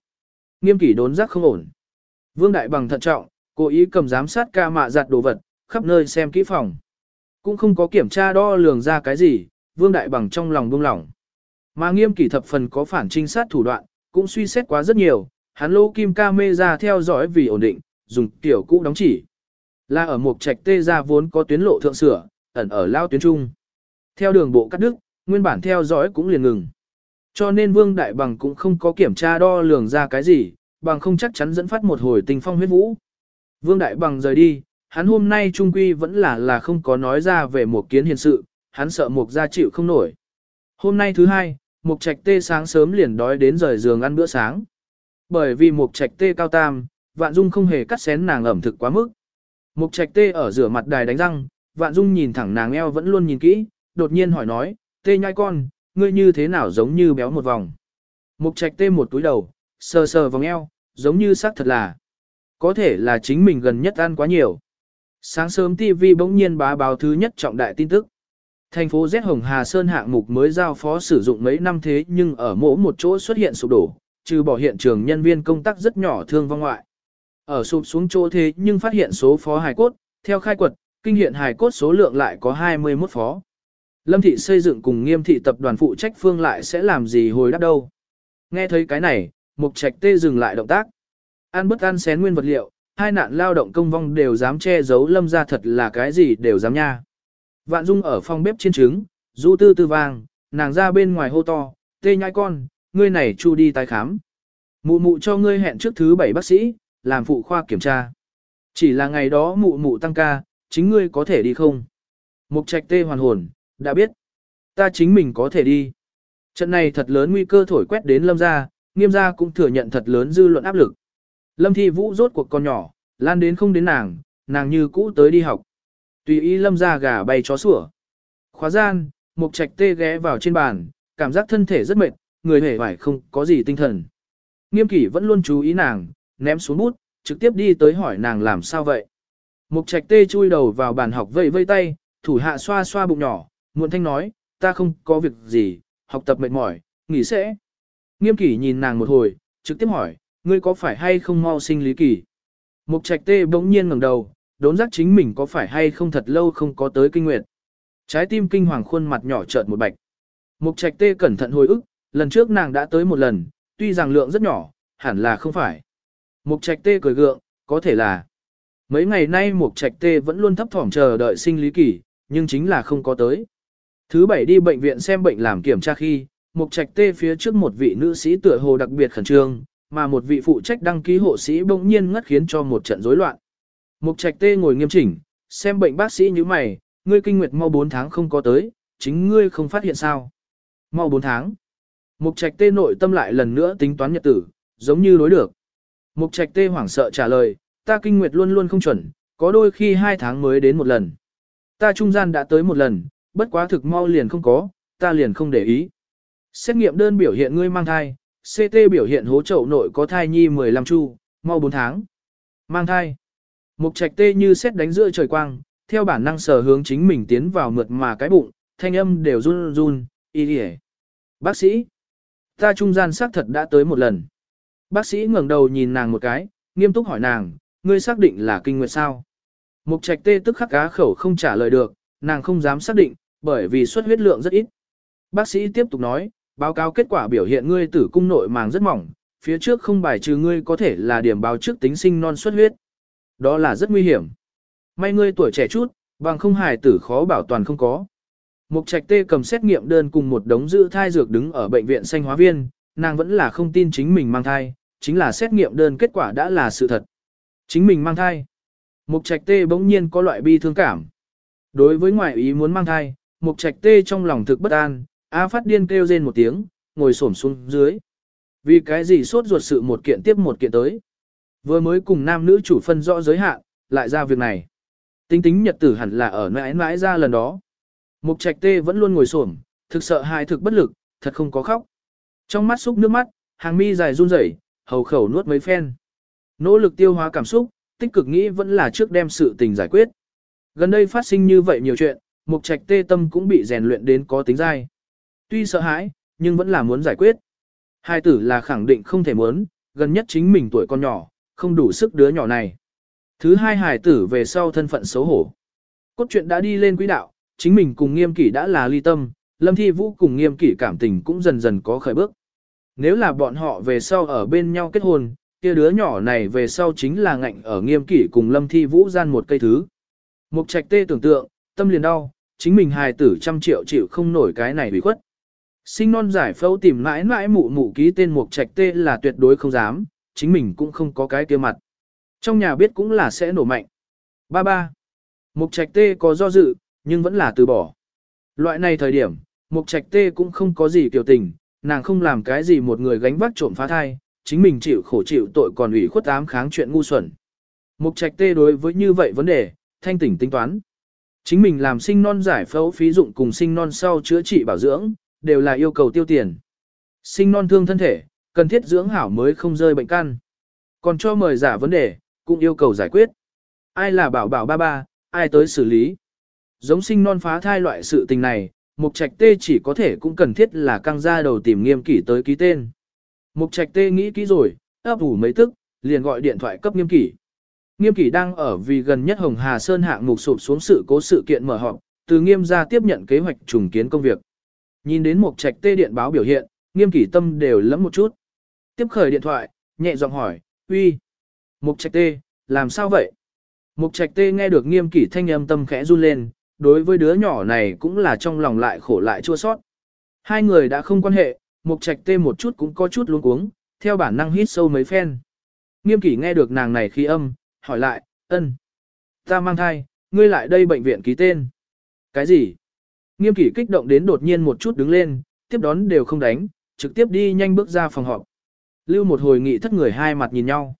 Nghiêm kỷ đốn giác không ổn. Vương đại bằng thận trọng, cố ý cầm giám sát ca mạ giặt đồ vật, khắp nơi xem kỹ phòng. Cũng không có kiểm tra đo lường ra cái gì, vương đại bằng trong lòng buông lỏng. Mà nghiêm kỷ thập phần có phản trinh sát thủ đoạn, cũng suy xét quá rất nhiều, hắn lô kim ca mê ra theo dõi vì ổn định, dùng tiểu cũ đóng chỉ. Là ở một trạch tê ra vốn có tuyến lộ thượng sửa, ẩn ở lao tuyến trung. Theo đường bộ cắt đứt, nguyên bản theo dõi cũng liền ngừng. Cho nên Vương Đại Bằng cũng không có kiểm tra đo lường ra cái gì, bằng không chắc chắn dẫn phát một hồi tình phong huyết vũ. Vương Đại Bằng rời đi, hắn hôm nay trung quy vẫn là là không có nói ra về một kiến hiện sự, hắn sợ mục gia chịu không nổi. Hôm nay thứ hai, mục trạch tê sáng sớm liền đói đến rời giường ăn bữa sáng. Bởi vì mục trạch tê cao tam, vạn dung không hề cắt xén nàng ẩm thực quá mức. Mục trạch tê ở rửa mặt đài đánh răng, vạn dung nhìn thẳng nàng eo vẫn luôn nhìn kỹ, đột nhiên hỏi nói, tê nhai con, ngươi như thế nào giống như béo một vòng. Mục trạch tê một túi đầu, sờ sờ vòng eo, giống như xác thật là. Có thể là chính mình gần nhất ăn quá nhiều. Sáng sớm TV bỗng nhiên bá báo thứ nhất trọng đại tin tức. Thành phố Z Hồng Hà Sơn hạng mục mới giao phó sử dụng mấy năm thế nhưng ở mỗi một chỗ xuất hiện sụp đổ, trừ bỏ hiện trường nhân viên công tác rất nhỏ thương vong ngoại. Ở sụp xuống chỗ thế nhưng phát hiện số phó hài cốt, theo khai quật, kinh hiện hài cốt số lượng lại có 21 phó. Lâm thị xây dựng cùng nghiêm thị tập đoàn phụ trách phương lại sẽ làm gì hồi đáp đâu. Nghe thấy cái này, mục trạch tê dừng lại động tác. Ăn bất ăn xén nguyên vật liệu, hai nạn lao động công vong đều dám che giấu lâm ra thật là cái gì đều dám nha. Vạn Dung ở phòng bếp chiên trứng, du tư tư vàng, nàng ra bên ngoài hô to, tê nhai con, ngươi này chu đi tái khám. Mụ mụ cho ngươi hẹn trước thứ bảy bác sĩ, làm phụ khoa kiểm tra. Chỉ là ngày đó mụ mụ tăng ca, chính ngươi có thể đi không? Mục trạch tê hoàn hồn, đã biết. Ta chính mình có thể đi. Trận này thật lớn nguy cơ thổi quét đến lâm gia, nghiêm gia cũng thừa nhận thật lớn dư luận áp lực. Lâm thi vũ rốt cuộc con nhỏ, lan đến không đến nàng, nàng như cũ tới đi học. Tùy ý lâm gia gà bay chó sủa. Khóa gian, mục trạch tê ghé vào trên bàn, cảm giác thân thể rất mệt, người hề phải không có gì tinh thần. Nghiêm kỷ vẫn luôn chú ý nàng, ném xuống bút, trực tiếp đi tới hỏi nàng làm sao vậy. Mục trạch tê chui đầu vào bàn học vây vây tay, thủ hạ xoa xoa bụng nhỏ, muộn thanh nói, ta không có việc gì, học tập mệt mỏi, nghỉ sẽ. Nghiêm kỷ nhìn nàng một hồi, trực tiếp hỏi, ngươi có phải hay không mau sinh lý kỳ? Mục trạch tê bỗng nhiên ngẩng đầu, đốn giác chính mình có phải hay không thật lâu không có tới kinh nguyệt. Trái tim kinh hoàng khuôn mặt nhỏ chợt một bạch. Mục trạch tê cẩn thận hồi ức, lần trước nàng đã tới một lần, tuy rằng lượng rất nhỏ, hẳn là không phải. Mục trạch tê cười gượng, có thể là. Mấy ngày nay mục trạch tê vẫn luôn thấp thỏm chờ đợi sinh lý kỳ, nhưng chính là không có tới. Thứ bảy đi bệnh viện xem bệnh làm kiểm tra khi, mục trạch tê phía trước một vị nữ sĩ tựa hồ đặc biệt khẩn trương, mà một vị phụ trách đăng ký hộ sĩ bỗng nhiên ngất khiến cho một trận rối loạn. Mục trạch tê ngồi nghiêm chỉnh, xem bệnh bác sĩ như mày, ngươi kinh nguyệt mau 4 tháng không có tới, chính ngươi không phát hiện sao. Mau 4 tháng. Mục trạch tê nội tâm lại lần nữa tính toán nhật tử, giống như đối được. Mục trạch tê hoảng sợ trả lời, ta kinh nguyệt luôn luôn không chuẩn, có đôi khi 2 tháng mới đến một lần. Ta trung gian đã tới một lần, bất quá thực mau liền không có, ta liền không để ý. Xét nghiệm đơn biểu hiện ngươi mang thai, CT biểu hiện hố chậu nội có thai nhi 15 chu, mau 4 tháng. Mang thai. Mục trạch tê như xét đánh giữa trời quang, theo bản năng sở hướng chính mình tiến vào mượt mà cái bụng, thanh âm đều run run, y Bác sĩ, ta trung gian xác thật đã tới một lần. Bác sĩ ngẩng đầu nhìn nàng một cái, nghiêm túc hỏi nàng, ngươi xác định là kinh nguyệt sao? Mục trạch tê tức khắc cá khẩu không trả lời được, nàng không dám xác định, bởi vì xuất huyết lượng rất ít. Bác sĩ tiếp tục nói, báo cáo kết quả biểu hiện ngươi tử cung nội màng rất mỏng, phía trước không bài trừ ngươi có thể là điểm báo trước tính sinh non xuất huyết. Đó là rất nguy hiểm. May ngươi tuổi trẻ chút, bằng không hài tử khó bảo toàn không có. Mục trạch tê cầm xét nghiệm đơn cùng một đống dự thai dược đứng ở bệnh viện xanh hóa viên, nàng vẫn là không tin chính mình mang thai, chính là xét nghiệm đơn kết quả đã là sự thật. Chính mình mang thai. Mục trạch tê bỗng nhiên có loại bi thương cảm. Đối với ngoại ý muốn mang thai, mục trạch tê trong lòng thực bất an, A phát điên kêu rên một tiếng, ngồi xổm xuống dưới. Vì cái gì sốt ruột sự một kiện tiếp một kiện tới. Vừa mới cùng nam nữ chủ phân rõ giới hạn, lại ra việc này. Tính tính nhật tử hẳn là ở mãi mãi ra lần đó. Mục trạch tê vẫn luôn ngồi xổm, thực sợ hại thực bất lực, thật không có khóc. Trong mắt xúc nước mắt, hàng mi dài run rẩy, hầu khẩu nuốt mấy phen. Nỗ lực tiêu hóa cảm xúc, tích cực nghĩ vẫn là trước đem sự tình giải quyết. Gần đây phát sinh như vậy nhiều chuyện, mục trạch tê tâm cũng bị rèn luyện đến có tính dai. Tuy sợ hãi, nhưng vẫn là muốn giải quyết. Hai tử là khẳng định không thể muốn, gần nhất chính mình tuổi con nhỏ, không đủ sức đứa nhỏ này. Thứ hai hài tử về sau thân phận xấu hổ. Cốt truyện đã đi lên quỹ đạo, chính mình cùng nghiêm kỷ đã là ly tâm, lâm thi vũ cùng nghiêm kỷ cảm tình cũng dần dần có khởi bước. Nếu là bọn họ về sau ở bên nhau kết hôn, kia đứa nhỏ này về sau chính là ngạnh ở nghiêm kỷ cùng lâm thi vũ gian một cây thứ. Mục trạch tê tưởng tượng, tâm liền đau, chính mình hài tử trăm triệu chịu không nổi cái này bị khuất. Sinh non giải phẫu tìm mãi mãi mụ mụ ký tên mục trạch tê là tuyệt đối không dám, chính mình cũng không có cái kia mặt. Trong nhà biết cũng là sẽ nổ mạnh. Ba ba. Mục trạch tê có do dự, nhưng vẫn là từ bỏ. Loại này thời điểm, mục trạch tê cũng không có gì kiểu tình, nàng không làm cái gì một người gánh vác trộm phá thai, chính mình chịu khổ chịu tội còn ủy khuất ám kháng chuyện ngu xuẩn. Mục trạch tê đối với như vậy vấn đề, thanh tỉnh tính toán. Chính mình làm sinh non giải phẫu phí dụng cùng sinh non sau chữa trị bảo dưỡng, đều là yêu cầu tiêu tiền. Sinh non thương thân thể, cần thiết dưỡng hảo mới không rơi bệnh căn. Còn cho mời giả vấn đề, cũng yêu cầu giải quyết. Ai là bảo bảo ba ba, ai tới xử lý. Giống sinh non phá thai loại sự tình này, Mục Trạch Tê chỉ có thể cũng cần thiết là căng ra đầu tìm nghiêm kỷ tới ký tên. Mục Trạch Tê nghĩ kỹ rồi, ấp ủ mấy tức, liền gọi điện thoại cấp nghiêm kỷ. Nghiêm kỷ đang ở vì gần nhất Hồng Hà Sơn hạng mục sụp xuống sự cố sự kiện mở họp, từ nghiêm ra tiếp nhận kế hoạch trùng kiến công việc. Nhìn đến Mục Trạch Tê điện báo biểu hiện, nghiêm kỷ tâm đều lẫm một chút. Tiếp khởi điện thoại, nhẹ giọng hỏi, uy, Mục Trạch Tê, làm sao vậy? Mục Trạch Tê nghe được nghiêm kỷ thanh âm tâm khẽ run lên, đối với đứa nhỏ này cũng là trong lòng lại khổ lại chua sót. Hai người đã không quan hệ, Mục Trạch Tê một chút cũng có chút luống cuống, theo bản năng hít sâu mấy phen. Nghiêm kỷ nghe được nàng này khi âm, hỏi lại, ân, ta mang thai, ngươi lại đây bệnh viện ký tên. Cái gì? Nghiêm kỷ kích động đến đột nhiên một chút đứng lên, tiếp đón đều không đánh, trực tiếp đi nhanh bước ra phòng họp. Lưu một hồi nghị thất người hai mặt nhìn nhau.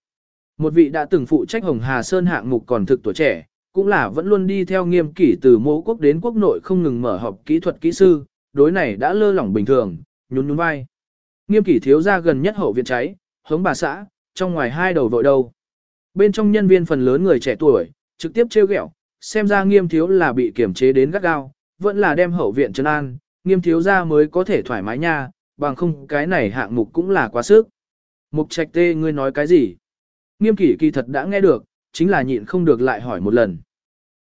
Một vị đã từng phụ trách Hồng Hà Sơn hạng mục còn thực tuổi trẻ, cũng là vẫn luôn đi theo nghiêm kỷ từ mẫu quốc đến quốc nội không ngừng mở họp kỹ thuật kỹ sư, đối này đã lơ lỏng bình thường, nhún nhún vai. Nghiêm kỷ thiếu ra gần nhất hậu viện cháy, hướng bà xã, trong ngoài hai đầu vội đầu. Bên trong nhân viên phần lớn người trẻ tuổi, trực tiếp trêu ghẹo, xem ra nghiêm thiếu là bị kiểm chế đến gắt gao, vẫn là đem hậu viện trấn an, nghiêm thiếu ra mới có thể thoải mái nha, bằng không cái này hạng mục cũng là quá sức. Mục trạch tê ngươi nói cái gì? Nghiêm kỷ kỳ thật đã nghe được, chính là nhịn không được lại hỏi một lần.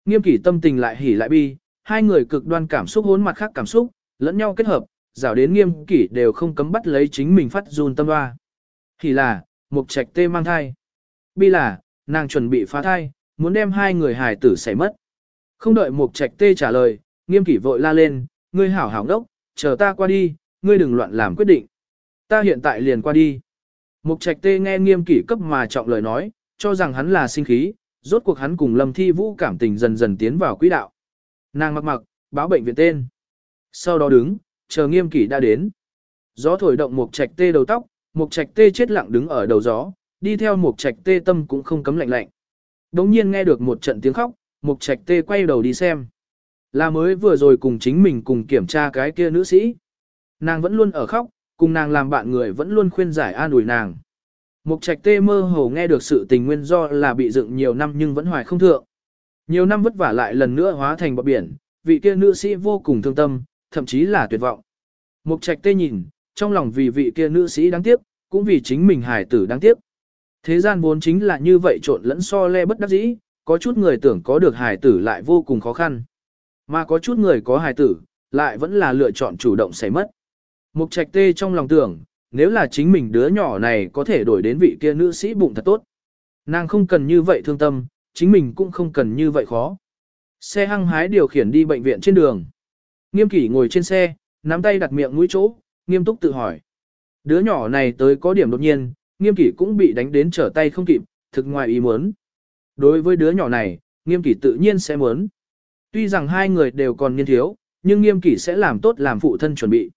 Nghiêm kỷ tâm tình lại hỉ lại bi, hai người cực đoan cảm xúc hỗn mặt khác cảm xúc, lẫn nhau kết hợp, rào đến nghiêm kỷ đều không cấm bắt lấy chính mình phát run tâm hoa. Hỉ là, mục trạch tê mang thai. Bi là, nàng chuẩn bị phá thai, muốn đem hai người hài tử xảy mất. Không đợi mục trạch tê trả lời, nghiêm kỷ vội la lên, ngươi hảo hảo ngốc, chờ ta qua đi, ngươi đừng loạn làm quyết định. Ta hiện tại liền qua đi. Mục trạch tê nghe nghiêm kỷ cấp mà trọng lời nói, cho rằng hắn là sinh khí, rốt cuộc hắn cùng Lâm Thi Vũ cảm tình dần dần tiến vào quỹ đạo. Nàng mặc mặc, báo bệnh viện tên. Sau đó đứng, chờ nghiêm kỷ đã đến. Gió thổi động Mục trạch tê đầu tóc, Mục trạch tê chết lặng đứng ở đầu gió, đi theo Mục trạch tê tâm cũng không cấm lạnh lạnh. Đống nhiên nghe được một trận tiếng khóc, Mục trạch tê quay đầu đi xem. Là mới vừa rồi cùng chính mình cùng kiểm tra cái kia nữ sĩ. Nàng vẫn luôn ở khóc, cùng nàng làm bạn người vẫn luôn khuyên giải an ủi nàng. Mục trạch tê mơ hồ nghe được sự tình nguyên do là bị dựng nhiều năm nhưng vẫn hoài không thượng. Nhiều năm vất vả lại lần nữa hóa thành bọt biển, vị kia nữ sĩ vô cùng thương tâm, thậm chí là tuyệt vọng. Mục trạch tê nhìn, trong lòng vì vị kia nữ sĩ đáng tiếc, cũng vì chính mình hài tử đáng tiếc. Thế gian vốn chính là như vậy trộn lẫn so le bất đắc dĩ, có chút người tưởng có được hài tử lại vô cùng khó khăn. Mà có chút người có hài tử, lại vẫn là lựa chọn chủ động xảy mất. Mục trạch tê trong lòng tưởng, nếu là chính mình đứa nhỏ này có thể đổi đến vị kia nữ sĩ bụng thật tốt. Nàng không cần như vậy thương tâm, chính mình cũng không cần như vậy khó. Xe hăng hái điều khiển đi bệnh viện trên đường. Nghiêm kỷ ngồi trên xe, nắm tay đặt miệng mũi chỗ, nghiêm túc tự hỏi. Đứa nhỏ này tới có điểm đột nhiên, nghiêm kỷ cũng bị đánh đến trở tay không kịp, thực ngoài ý muốn. Đối với đứa nhỏ này, nghiêm kỷ tự nhiên sẽ muốn. Tuy rằng hai người đều còn niên thiếu, nhưng nghiêm kỷ sẽ làm tốt làm phụ thân chuẩn bị.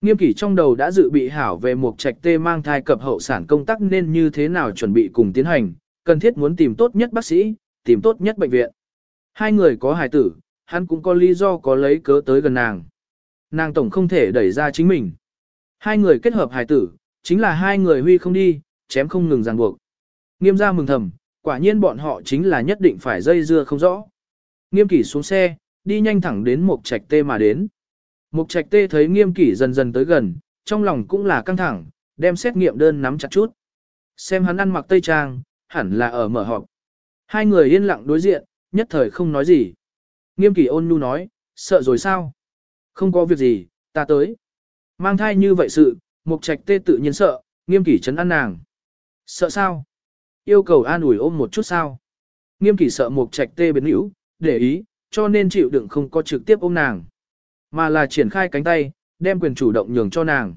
Nghiêm kỷ trong đầu đã dự bị hảo về một trạch tê mang thai cập hậu sản công tác nên như thế nào chuẩn bị cùng tiến hành, cần thiết muốn tìm tốt nhất bác sĩ, tìm tốt nhất bệnh viện. Hai người có hài tử, hắn cũng có lý do có lấy cớ tới gần nàng. Nàng tổng không thể đẩy ra chính mình. Hai người kết hợp hài tử, chính là hai người huy không đi, chém không ngừng ràng buộc. Nghiêm gia mừng thầm, quả nhiên bọn họ chính là nhất định phải dây dưa không rõ. Nghiêm kỷ xuống xe, đi nhanh thẳng đến Mục trạch tê mà đến. Mục trạch tê thấy nghiêm kỷ dần dần tới gần, trong lòng cũng là căng thẳng, đem xét nghiệm đơn nắm chặt chút. Xem hắn ăn mặc tây trang, hẳn là ở mở họp. Hai người yên lặng đối diện, nhất thời không nói gì. Nghiêm kỷ ôn nhu nói, sợ rồi sao? Không có việc gì, ta tới. Mang thai như vậy sự, mục trạch tê tự nhiên sợ, nghiêm kỷ chấn an nàng. Sợ sao? Yêu cầu an ủi ôm một chút sao? Nghiêm kỷ sợ mục trạch tê biến hữu, để ý, cho nên chịu đựng không có trực tiếp ôm nàng. Mà là triển khai cánh tay, đem quyền chủ động nhường cho nàng.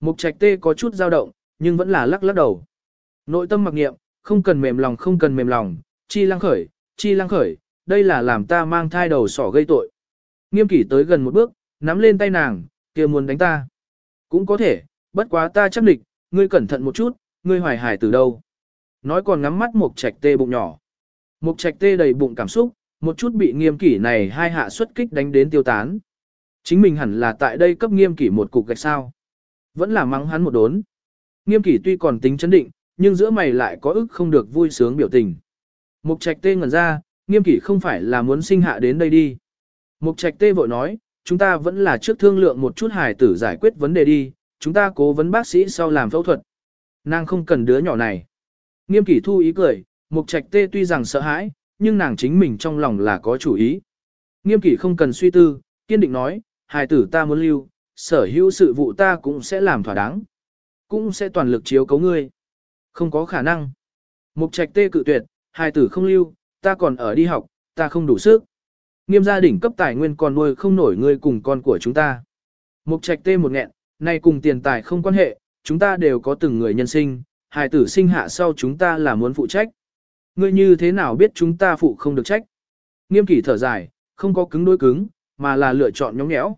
Mục trạch tê có chút dao động, nhưng vẫn là lắc lắc đầu. Nội tâm mặc nghiệm, không cần mềm lòng không cần mềm lòng, chi lăng khởi, chi lăng khởi, đây là làm ta mang thai đầu sỏ gây tội. Nghiêm kỷ tới gần một bước, nắm lên tay nàng, kia muốn đánh ta. Cũng có thể, bất quá ta chắc địch, ngươi cẩn thận một chút, ngươi hoài hải từ đâu. Nói còn ngắm mắt Mục trạch tê bụng nhỏ. Mục trạch tê đầy bụng cảm xúc, một chút bị nghiêm kỷ này hai hạ xuất kích đánh đến tiêu tán. Chính mình hẳn là tại đây cấp nghiêm kỷ một cục gạch sao. Vẫn là mắng hắn một đốn. Nghiêm kỷ tuy còn tính chấn định, nhưng giữa mày lại có ức không được vui sướng biểu tình. Mục trạch tê ngẩn ra, nghiêm kỷ không phải là muốn sinh hạ đến đây đi. Mục trạch tê vội nói, chúng ta vẫn là trước thương lượng một chút hài tử giải quyết vấn đề đi, chúng ta cố vấn bác sĩ sau làm phẫu thuật. Nàng không cần đứa nhỏ này. Nghiêm kỷ thu ý cười, mục trạch tê tuy rằng sợ hãi, nhưng nàng chính mình trong lòng là có chủ ý. Nghiêm kỷ không cần suy tư, kiên định nói, hài tử ta muốn lưu, sở hữu sự vụ ta cũng sẽ làm thỏa đáng. Cũng sẽ toàn lực chiếu cấu ngươi. Không có khả năng. Mục trạch tê cự tuyệt, hài tử không lưu, ta còn ở đi học, ta không đủ sức. Nghiêm gia đình cấp tài nguyên còn nuôi không nổi ngươi cùng con của chúng ta. Mục trạch tê một nghẹn, nay cùng tiền tài không quan hệ, chúng ta đều có từng người nhân sinh, hài tử sinh hạ sau chúng ta là muốn phụ trách. Ngươi như thế nào biết chúng ta phụ không được trách? Nghiêm kỷ thở dài, không có cứng đối cứng, mà là lựa chọn nhóng nhẽo.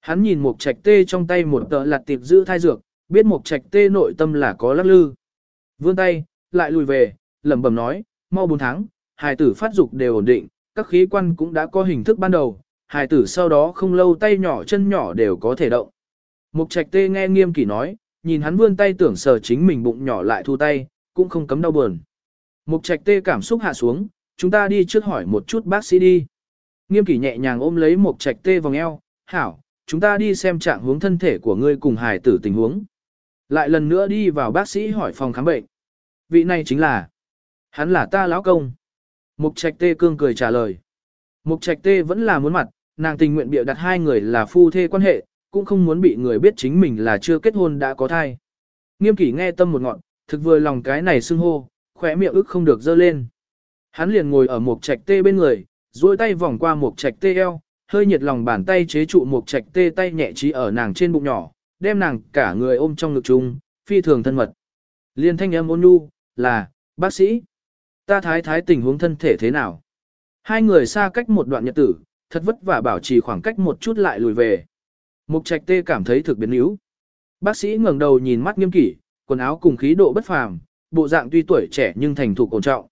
Hắn nhìn một trạch tê trong tay một tờ lạt tiệp giữ thai dược, biết một trạch tê nội tâm là có lắc lư. Vươn tay, lại lùi về, lẩm bẩm nói, mau 4 tháng, hài tử phát dục đều ổn định, các khí quan cũng đã có hình thức ban đầu, hài tử sau đó không lâu tay nhỏ chân nhỏ đều có thể động. Mục trạch tê nghe nghiêm kỷ nói, nhìn hắn vươn tay tưởng sờ chính mình bụng nhỏ lại thu tay, cũng không cấm đau buồn. Mục trạch tê cảm xúc hạ xuống, chúng ta đi trước hỏi một chút bác sĩ đi. Nghiêm kỷ nhẹ nhàng ôm lấy mục trạch tê vòng eo, hảo, chúng ta đi xem trạng hướng thân thể của ngươi cùng hài tử tình huống. Lại lần nữa đi vào bác sĩ hỏi phòng khám bệnh. Vị này chính là, hắn là ta lão công. Mục trạch tê cương cười trả lời. Mục trạch tê vẫn là muốn mặt, nàng tình nguyện bịa đặt hai người là phu thê quan hệ, cũng không muốn bị người biết chính mình là chưa kết hôn đã có thai. Nghiêm kỷ nghe tâm một ngọn, thực vừa lòng cái này xưng hô, khóe miệng ức không được dơ lên. Hắn liền ngồi ở một trạch tê bên người, duỗi tay vòng qua một trạch tê eo, hơi nhiệt lòng bàn tay chế trụ một trạch tê tay nhẹ trí ở nàng trên bụng nhỏ, đem nàng cả người ôm trong ngực chung, phi thường thân mật. Liên thanh âm ôn nhu, là, bác sĩ. Ta thái thái tình huống thân thể thế nào? Hai người xa cách một đoạn nhật tử, thật vất vả bảo trì khoảng cách một chút lại lùi về. Mục trạch tê cảm thấy thực biến yếu. Bác sĩ ngẩng đầu nhìn mắt nghiêm kỷ, quần áo cùng khí độ bất phàm, bộ dạng tuy tuổi trẻ nhưng thành thục ổn trọng.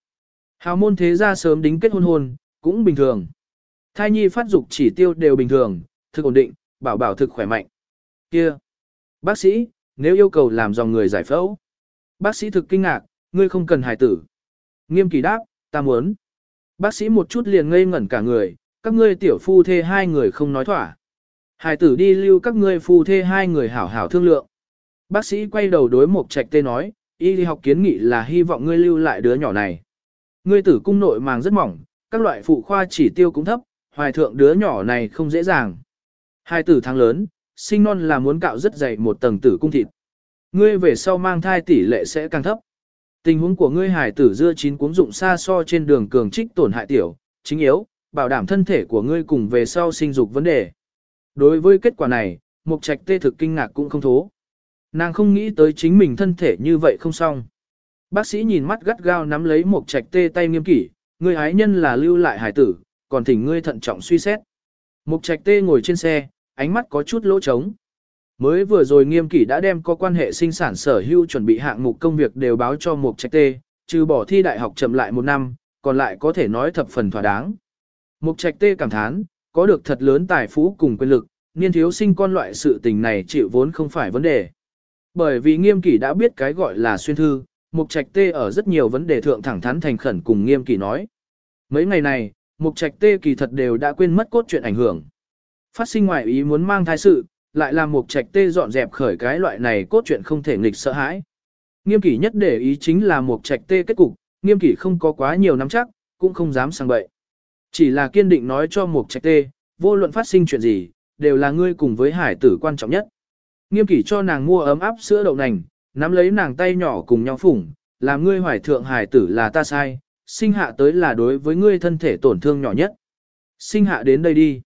Hào môn thế gia sớm đính kết hôn hôn, cũng bình thường. Thai nhi phát dục chỉ tiêu đều bình thường, thực ổn định, bảo bảo thực khỏe mạnh. Kia, bác sĩ, nếu yêu cầu làm dòng người giải phẫu. Bác sĩ thực kinh ngạc, ngươi không cần hài tử. Nghiêm kỳ đáp, ta muốn. Bác sĩ một chút liền ngây ngẩn cả người, các ngươi tiểu phu thê hai người không nói thỏa. hài tử đi lưu các ngươi phu thê hai người hảo hảo thương lượng. Bác sĩ quay đầu đối Mục Trạch Tê nói, y đi học kiến nghị là hy vọng ngươi lưu lại đứa nhỏ này. Ngươi tử cung nội màng rất mỏng, các loại phụ khoa chỉ tiêu cũng thấp, hoài thượng đứa nhỏ này không dễ dàng. Hai tử tháng lớn, sinh non là muốn cạo rất dày một tầng tử cung thịt. Ngươi về sau mang thai tỷ lệ sẽ càng thấp. Tình huống của ngươi hải tử dưa chín cuống dụng xa so trên đường cường trích tổn hại tiểu, chính yếu, bảo đảm thân thể của ngươi cùng về sau sinh dục vấn đề. Đối với kết quả này, Mục Trạch tê thực kinh ngạc cũng không thố. Nàng không nghĩ tới chính mình thân thể như vậy không xong. Bác sĩ nhìn mắt gắt gao nắm lấy Mục Trạch tê tay nghiêm kỷ, người ái nhân là lưu lại hải tử, còn thỉnh ngươi thận trọng suy xét. Mục Trạch tê ngồi trên xe, ánh mắt có chút lỗ trống. Mới vừa rồi nghiêm kỷ đã đem có quan hệ sinh sản sở hữu chuẩn bị hạng mục công việc đều báo cho Mục Trạch Tê, trừ bỏ thi đại học chậm lại một năm, còn lại có thể nói thập phần thỏa đáng. Mục Trạch Tê cảm thán, có được thật lớn tài phú cùng quyền lực, niên thiếu sinh con loại sự tình này chịu vốn không phải vấn đề. Bởi vì nghiêm kỷ đã biết cái gọi là xuyên thư, Mục Trạch Tê ở rất nhiều vấn đề thượng thẳng thắn thành khẩn cùng nghiêm kỷ nói. Mấy ngày này, Mục Trạch Tê kỳ thật đều đã quên mất cốt truyện ảnh hưởng. Phát sinh ngoại ý muốn mang thai sự, lại làm Mục Trạch Tê dọn dẹp khởi cái loại này cốt truyện không thể nghịch sợ hãi. Nghiêm kỷ nhất để ý chính là Mục Trạch Tê kết cục, nghiêm kỷ không có quá nhiều nắm chắc, cũng không dám sang bậy. Chỉ là kiên định nói cho Mục Trạch Tê, vô luận phát sinh chuyện gì, đều là ngươi cùng với hải tử quan trọng nhất. Nghiêm kỷ cho nàng mua ấm áp sữa đậu nành, nắm lấy nàng tay nhỏ cùng nhau phủng, làm ngươi hoài thượng hải tử là ta sai, sinh hạ tới là đối với ngươi thân thể tổn thương nhỏ nhất. Sinh hạ đến đây đi.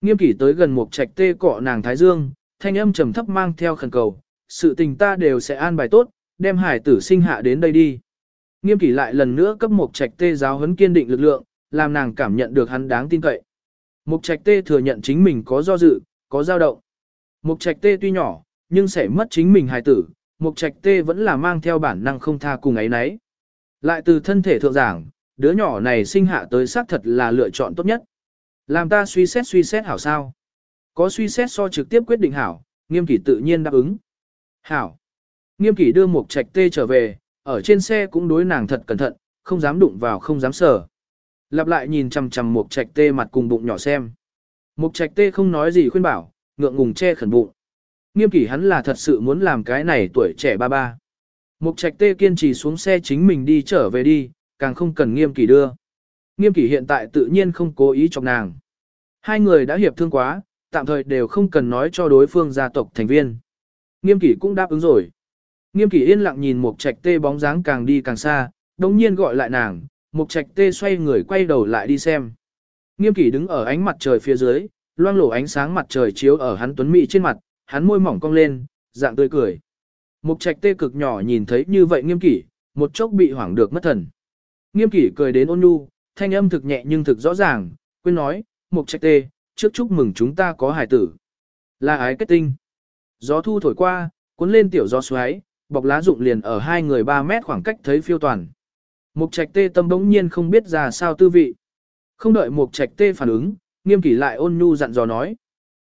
Nghiêm kỷ tới gần một trạch tê cọ nàng thái dương, thanh âm trầm thấp mang theo khẩn cầu, sự tình ta đều sẽ an bài tốt, đem hải tử sinh hạ đến đây đi. Nghiêm kỷ lại lần nữa cấp một trạch tê giáo huấn kiên định lực lượng, làm nàng cảm nhận được hắn đáng tin cậy. Mục trạch tê thừa nhận chính mình có do dự, có dao động. Mục trạch tê tuy nhỏ, nhưng sẽ mất chính mình hài tử, mục trạch tê vẫn là mang theo bản năng không tha cùng ấy nấy. Lại từ thân thể thượng giảng, đứa nhỏ này sinh hạ tới xác thật là lựa chọn tốt nhất. Làm ta suy xét suy xét hảo sao. Có suy xét so trực tiếp quyết định hảo, nghiêm kỷ tự nhiên đáp ứng. Hảo. Nghiêm kỷ đưa mục trạch tê trở về, ở trên xe cũng đối nàng thật cẩn thận, không dám đụng vào không dám sờ. Lặp lại nhìn chằm chằm mục trạch tê mặt cùng bụng nhỏ xem. Mục trạch tê không nói gì khuyên bảo, ngượng ngùng che khẩn bụng. Nghiêm kỷ hắn là thật sự muốn làm cái này tuổi trẻ ba ba. Mục trạch tê kiên trì xuống xe chính mình đi trở về đi, càng không cần nghiêm kỷ đưa. Nghiêm kỷ hiện tại tự nhiên không cố ý chọc nàng. Hai người đã hiệp thương quá, tạm thời đều không cần nói cho đối phương gia tộc thành viên. Nghiêm kỷ cũng đáp ứng rồi. Nghiêm kỷ yên lặng nhìn Mục trạch tê bóng dáng càng đi càng xa, đồng nhiên gọi lại nàng, Mục trạch tê xoay người quay đầu lại đi xem. Nghiêm kỷ đứng ở ánh mặt trời phía dưới, loang lổ ánh sáng mặt trời chiếu ở hắn tuấn mỹ trên mặt, hắn môi mỏng cong lên, dạng tươi cười. Mục trạch tê cực nhỏ nhìn thấy như vậy nghiêm kỷ, một chốc bị hoảng được mất thần. Nghiêm kỷ cười đến ôn nhu, thanh âm thực nhẹ nhưng thực rõ ràng, quên nói, mục trạch tê, trước chúc mừng chúng ta có hải tử. Là ái kết tinh. Gió thu thổi qua, cuốn lên tiểu gió xoáy, bọc lá rụng liền ở hai người 3 mét khoảng cách thấy phiêu toàn. Mục trạch tê tâm bỗng nhiên không biết ra sao tư vị. Không đợi mục trạch tê phản ứng, nghiêm kỷ lại ôn nhu dặn dò nói.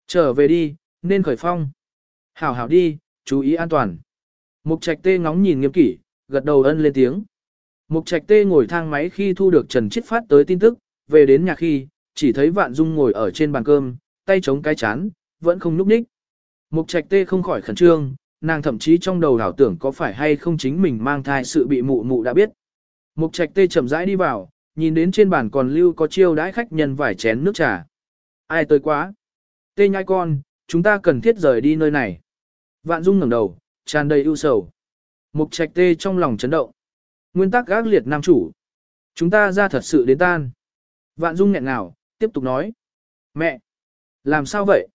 Trở về đi, nên khởi phong. Hảo hảo đi, chú ý an toàn. Mục trạch tê ngóng nhìn nghiêm kỷ, gật đầu ân lên tiếng. Mục trạch tê ngồi thang máy khi thu được Trần Chiết phát tới tin tức, về đến nhà khi, chỉ thấy Vạn Dung ngồi ở trên bàn cơm, tay chống cái chán, vẫn không nhúc nhích. Mục trạch tê không khỏi khẩn trương, nàng thậm chí trong đầu đảo tưởng có phải hay không chính mình mang thai sự bị mụ mụ đã biết. Mục trạch tê chậm rãi đi vào, nhìn đến trên bàn còn lưu có chiêu đãi khách nhân vài chén nước trà. Ai tới quá? Tê nhai con, chúng ta cần thiết rời đi nơi này. Vạn Dung ngẩng đầu, tràn đầy ưu sầu. Mục trạch tê trong lòng chấn động. Nguyên tắc gác liệt nam chủ. Chúng ta ra thật sự đến tan. Vạn Dung nghẹn ngào, tiếp tục nói. Mẹ! Làm sao vậy?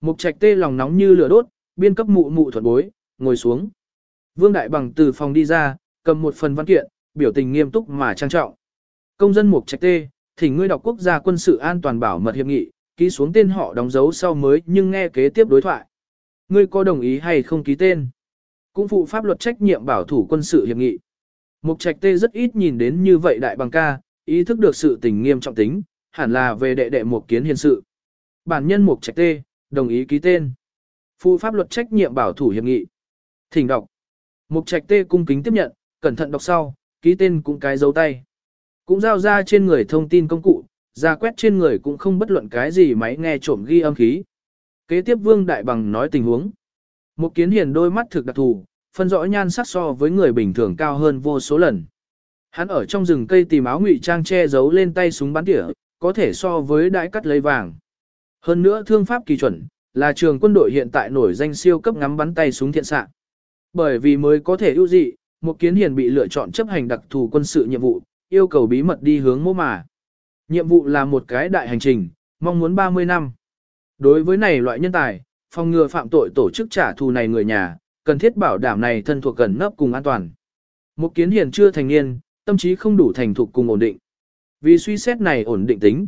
Mục trạch tê lòng nóng như lửa đốt, biên cấp mụ mụ thuận bối, ngồi xuống. Vương Đại Bằng từ phòng đi ra, cầm một phần văn kiện, biểu tình nghiêm túc mà trang trọng. Công dân Mục Trạch Tê, thỉnh ngươi đọc quốc gia quân sự an toàn bảo mật hiệp nghị, ký xuống tên họ đóng dấu sau mới nhưng nghe kế tiếp đối thoại. Ngươi có đồng ý hay không ký tên? Cũng phụ pháp luật trách nhiệm bảo thủ quân sự hiệp nghị. Mục Trạch Tê rất ít nhìn đến như vậy đại bằng ca, ý thức được sự tình nghiêm trọng tính, hẳn là về đệ đệ Mục kiến hiền sự. Bản nhân Mục Trạch Tê, đồng ý ký tên. Phụ pháp luật trách nhiệm bảo thủ hiệp nghị. Thỉnh đọc. Mục Trạch Tê cung kính tiếp nhận, cẩn thận đọc sau, ký tên cũng cái dấu tay. Cũng giao ra trên người thông tin công cụ, ra quét trên người cũng không bất luận cái gì máy nghe trộm ghi âm khí. Kế tiếp Vương Đại Bằng nói tình huống. Một kiến hiền đôi mắt thực đặc thù, phân rõ nhan sắc so với người bình thường cao hơn vô số lần. Hắn ở trong rừng cây tìm áo ngụy trang che giấu lên tay súng bắn tỉa, có thể so với đại cắt lấy vàng. Hơn nữa thương pháp kỳ chuẩn, là trường quân đội hiện tại nổi danh siêu cấp ngắm bắn tay súng thiện xạ. Bởi vì mới có thể ưu dị, một kiến hiền bị lựa chọn chấp hành đặc thù quân sự nhiệm vụ, yêu cầu bí mật đi hướng mô mà. Nhiệm vụ là một cái đại hành trình, mong muốn 30 năm. Đối với này loại nhân tài, phòng ngừa phạm tội tổ chức trả thù này người nhà, cần thiết bảo đảm này thân thuộc gần nấp cùng an toàn. Một kiến hiền chưa thành niên, tâm trí không đủ thành thục cùng ổn định. Vì suy xét này ổn định tính,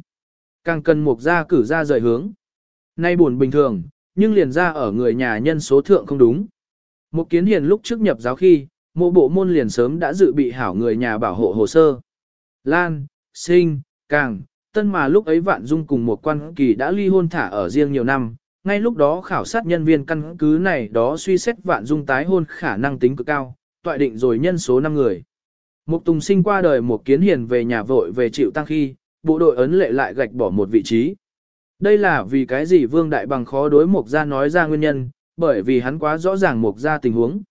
càng cần một gia cử ra rời hướng. Nay buồn bình thường, nhưng liền ra ở người nhà nhân số thượng không đúng. Một kiến hiền lúc trước nhập giáo khi, mộ bộ môn liền sớm đã dự bị hảo người nhà bảo hộ hồ sơ. Lan, sinh, càng, tân mà lúc ấy vạn dung cùng một quan kỳ đã ly hôn thả ở riêng nhiều năm, ngay lúc đó khảo sát nhân viên căn cứ này đó suy xét vạn dung tái hôn khả năng tính cực cao, Tọa định rồi nhân số 5 người. Mục Tùng sinh qua đời một kiến hiền về nhà vội về chịu tăng khi, bộ đội ấn lệ lại gạch bỏ một vị trí. Đây là vì cái gì Vương Đại Bằng khó đối Mục gia nói ra nguyên nhân, bởi vì hắn quá rõ ràng Mục gia tình huống.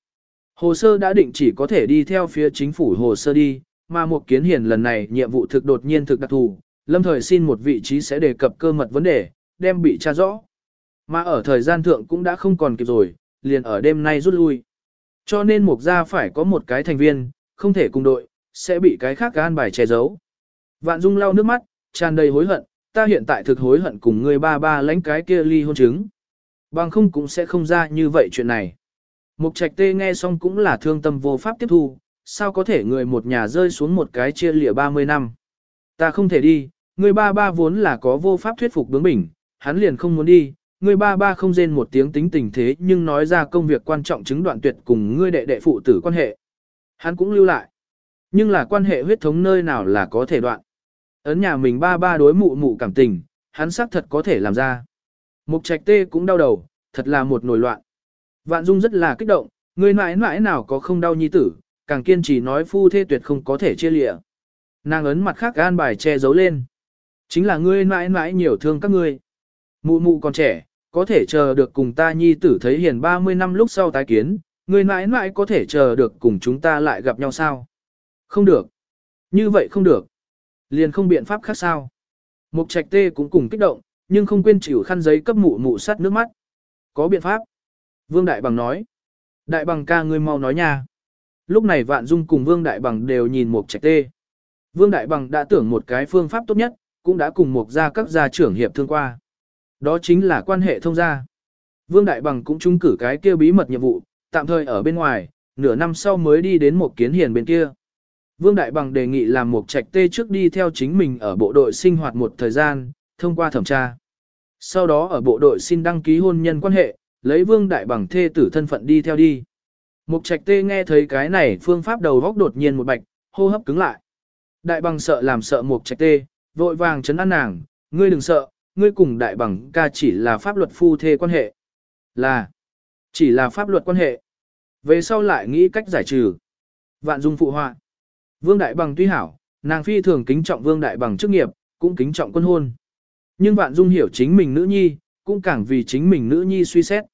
Hồ sơ đã định chỉ có thể đi theo phía chính phủ hồ sơ đi, mà Mục Kiến Hiền lần này nhiệm vụ thực đột nhiên thực đặc thù, lâm thời xin một vị trí sẽ đề cập cơ mật vấn đề, đem bị tra rõ. Mà ở thời gian thượng cũng đã không còn kịp rồi, liền ở đêm nay rút lui. Cho nên Mục gia phải có một cái thành viên, không thể cùng đội, sẽ bị cái khác gan bài che giấu. Vạn Dung lau nước mắt, tràn đầy hối hận, ta hiện tại thực hối hận cùng người ba ba lãnh cái kia ly hôn chứng. Bằng không cũng sẽ không ra như vậy chuyện này. Mục trạch tê nghe xong cũng là thương tâm vô pháp tiếp thu, sao có thể người một nhà rơi xuống một cái chia lịa 30 năm. Ta không thể đi, người ba ba vốn là có vô pháp thuyết phục bướng bỉnh, hắn liền không muốn đi, người ba ba không rên một tiếng tính tình thế nhưng nói ra công việc quan trọng chứng đoạn tuyệt cùng ngươi đệ đệ phụ tử quan hệ. Hắn cũng lưu lại. Nhưng là quan hệ huyết thống nơi nào là có thể đoạn. Ấn nhà mình ba ba đối mụ mụ cảm tình, hắn xác thật có thể làm ra. Mục trạch tê cũng đau đầu, thật là một nổi loạn. Vạn Dung rất là kích động, người mãi mãi nào có không đau nhi tử, càng kiên trì nói phu thê tuyệt không có thể chia lịa. Nàng ấn mặt khác gan bài che giấu lên. Chính là ngươi mãi mãi nhiều thương các ngươi. Mụ mụ còn trẻ, có thể chờ được cùng ta nhi tử thấy hiền 30 năm lúc sau tái kiến, ngươi mãi mãi có thể chờ được cùng chúng ta lại gặp nhau sao? Không được. Như vậy không được. Liền không biện pháp khác sao. Mục trạch tê cũng cùng kích động, nhưng không quên chịu khăn giấy cấp mụ mụ sắt nước mắt. Có biện pháp. Vương Đại Bằng nói. Đại Bằng ca ngươi mau nói nha. Lúc này Vạn Dung cùng Vương Đại Bằng đều nhìn Mục Trạch Tê. Vương Đại Bằng đã tưởng một cái phương pháp tốt nhất, cũng đã cùng Mục gia các gia trưởng hiệp thương qua. Đó chính là quan hệ thông gia. Vương Đại Bằng cũng trung cử cái kia bí mật nhiệm vụ, tạm thời ở bên ngoài, nửa năm sau mới đi đến một kiến hiền bên kia. Vương Đại Bằng đề nghị làm một trạch tê trước đi theo chính mình ở bộ đội sinh hoạt một thời gian, thông qua thẩm tra. Sau đó ở bộ đội xin đăng ký hôn nhân quan hệ, lấy Vương Đại Bằng thê tử thân phận đi theo đi. Mục trạch tê nghe thấy cái này phương pháp đầu góc đột nhiên một bạch, hô hấp cứng lại. Đại bằng sợ làm sợ mục trạch tê, vội vàng chấn an nàng, ngươi đừng sợ, ngươi cùng đại bằng ca chỉ là pháp luật phu thê quan hệ. Là, chỉ là pháp luật quan hệ. Về sau lại nghĩ cách giải trừ. Vạn dung phụ họa. Vương Đại Bằng tuy hảo, nàng phi thường kính trọng Vương Đại Bằng chức nghiệp, cũng kính trọng quân hôn. Nhưng Vạn Dung hiểu chính mình nữ nhi, cũng càng vì chính mình nữ nhi suy xét.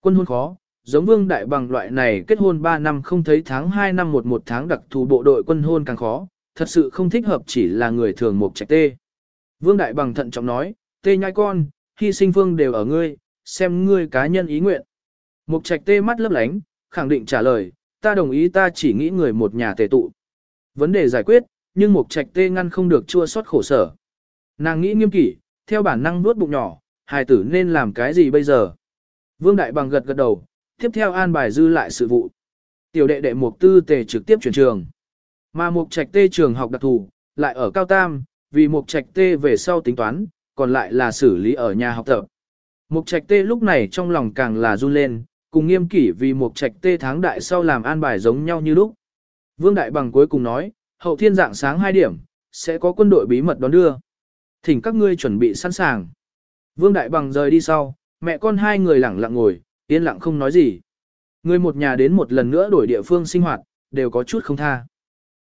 Quân hôn khó, giống Vương Đại Bằng loại này kết hôn 3 năm không thấy tháng 2 năm một một tháng đặc thù bộ đội quân hôn càng khó, thật sự không thích hợp chỉ là người thường một trạch tê. Vương Đại Bằng thận trọng nói, tê nhai con, hy sinh phương đều ở ngươi, xem ngươi cá nhân ý nguyện. Mục trạch tê mắt lấp lánh, khẳng định trả lời, ta đồng ý ta chỉ nghĩ người một nhà tề tụ. Vấn đề giải quyết, nhưng mục trạch tê ngăn không được chua xót khổ sở. Nàng nghĩ nghiêm kỷ, theo bản năng nuốt bụng nhỏ, hài tử nên làm cái gì bây giờ? Vương Đại Bằng gật gật đầu, tiếp theo an bài dư lại sự vụ. Tiểu đệ đệ mục tư tề trực tiếp chuyển trường. Mà mục trạch tê trường học đặc thù, lại ở cao tam, vì mục trạch tê về sau tính toán, còn lại là xử lý ở nhà học tập. Mục trạch tê lúc này trong lòng càng là run lên, cùng nghiêm kỷ vì mục trạch tê tháng đại sau làm an bài giống nhau như lúc. Vương Đại Bằng cuối cùng nói, hậu thiên dạng sáng 2 điểm, sẽ có quân đội bí mật đón đưa. Thỉnh các ngươi chuẩn bị sẵn sàng. Vương Đại Bằng rời đi sau, mẹ con hai người lặng lặng ngồi, yên lặng không nói gì. Người một nhà đến một lần nữa đổi địa phương sinh hoạt, đều có chút không tha.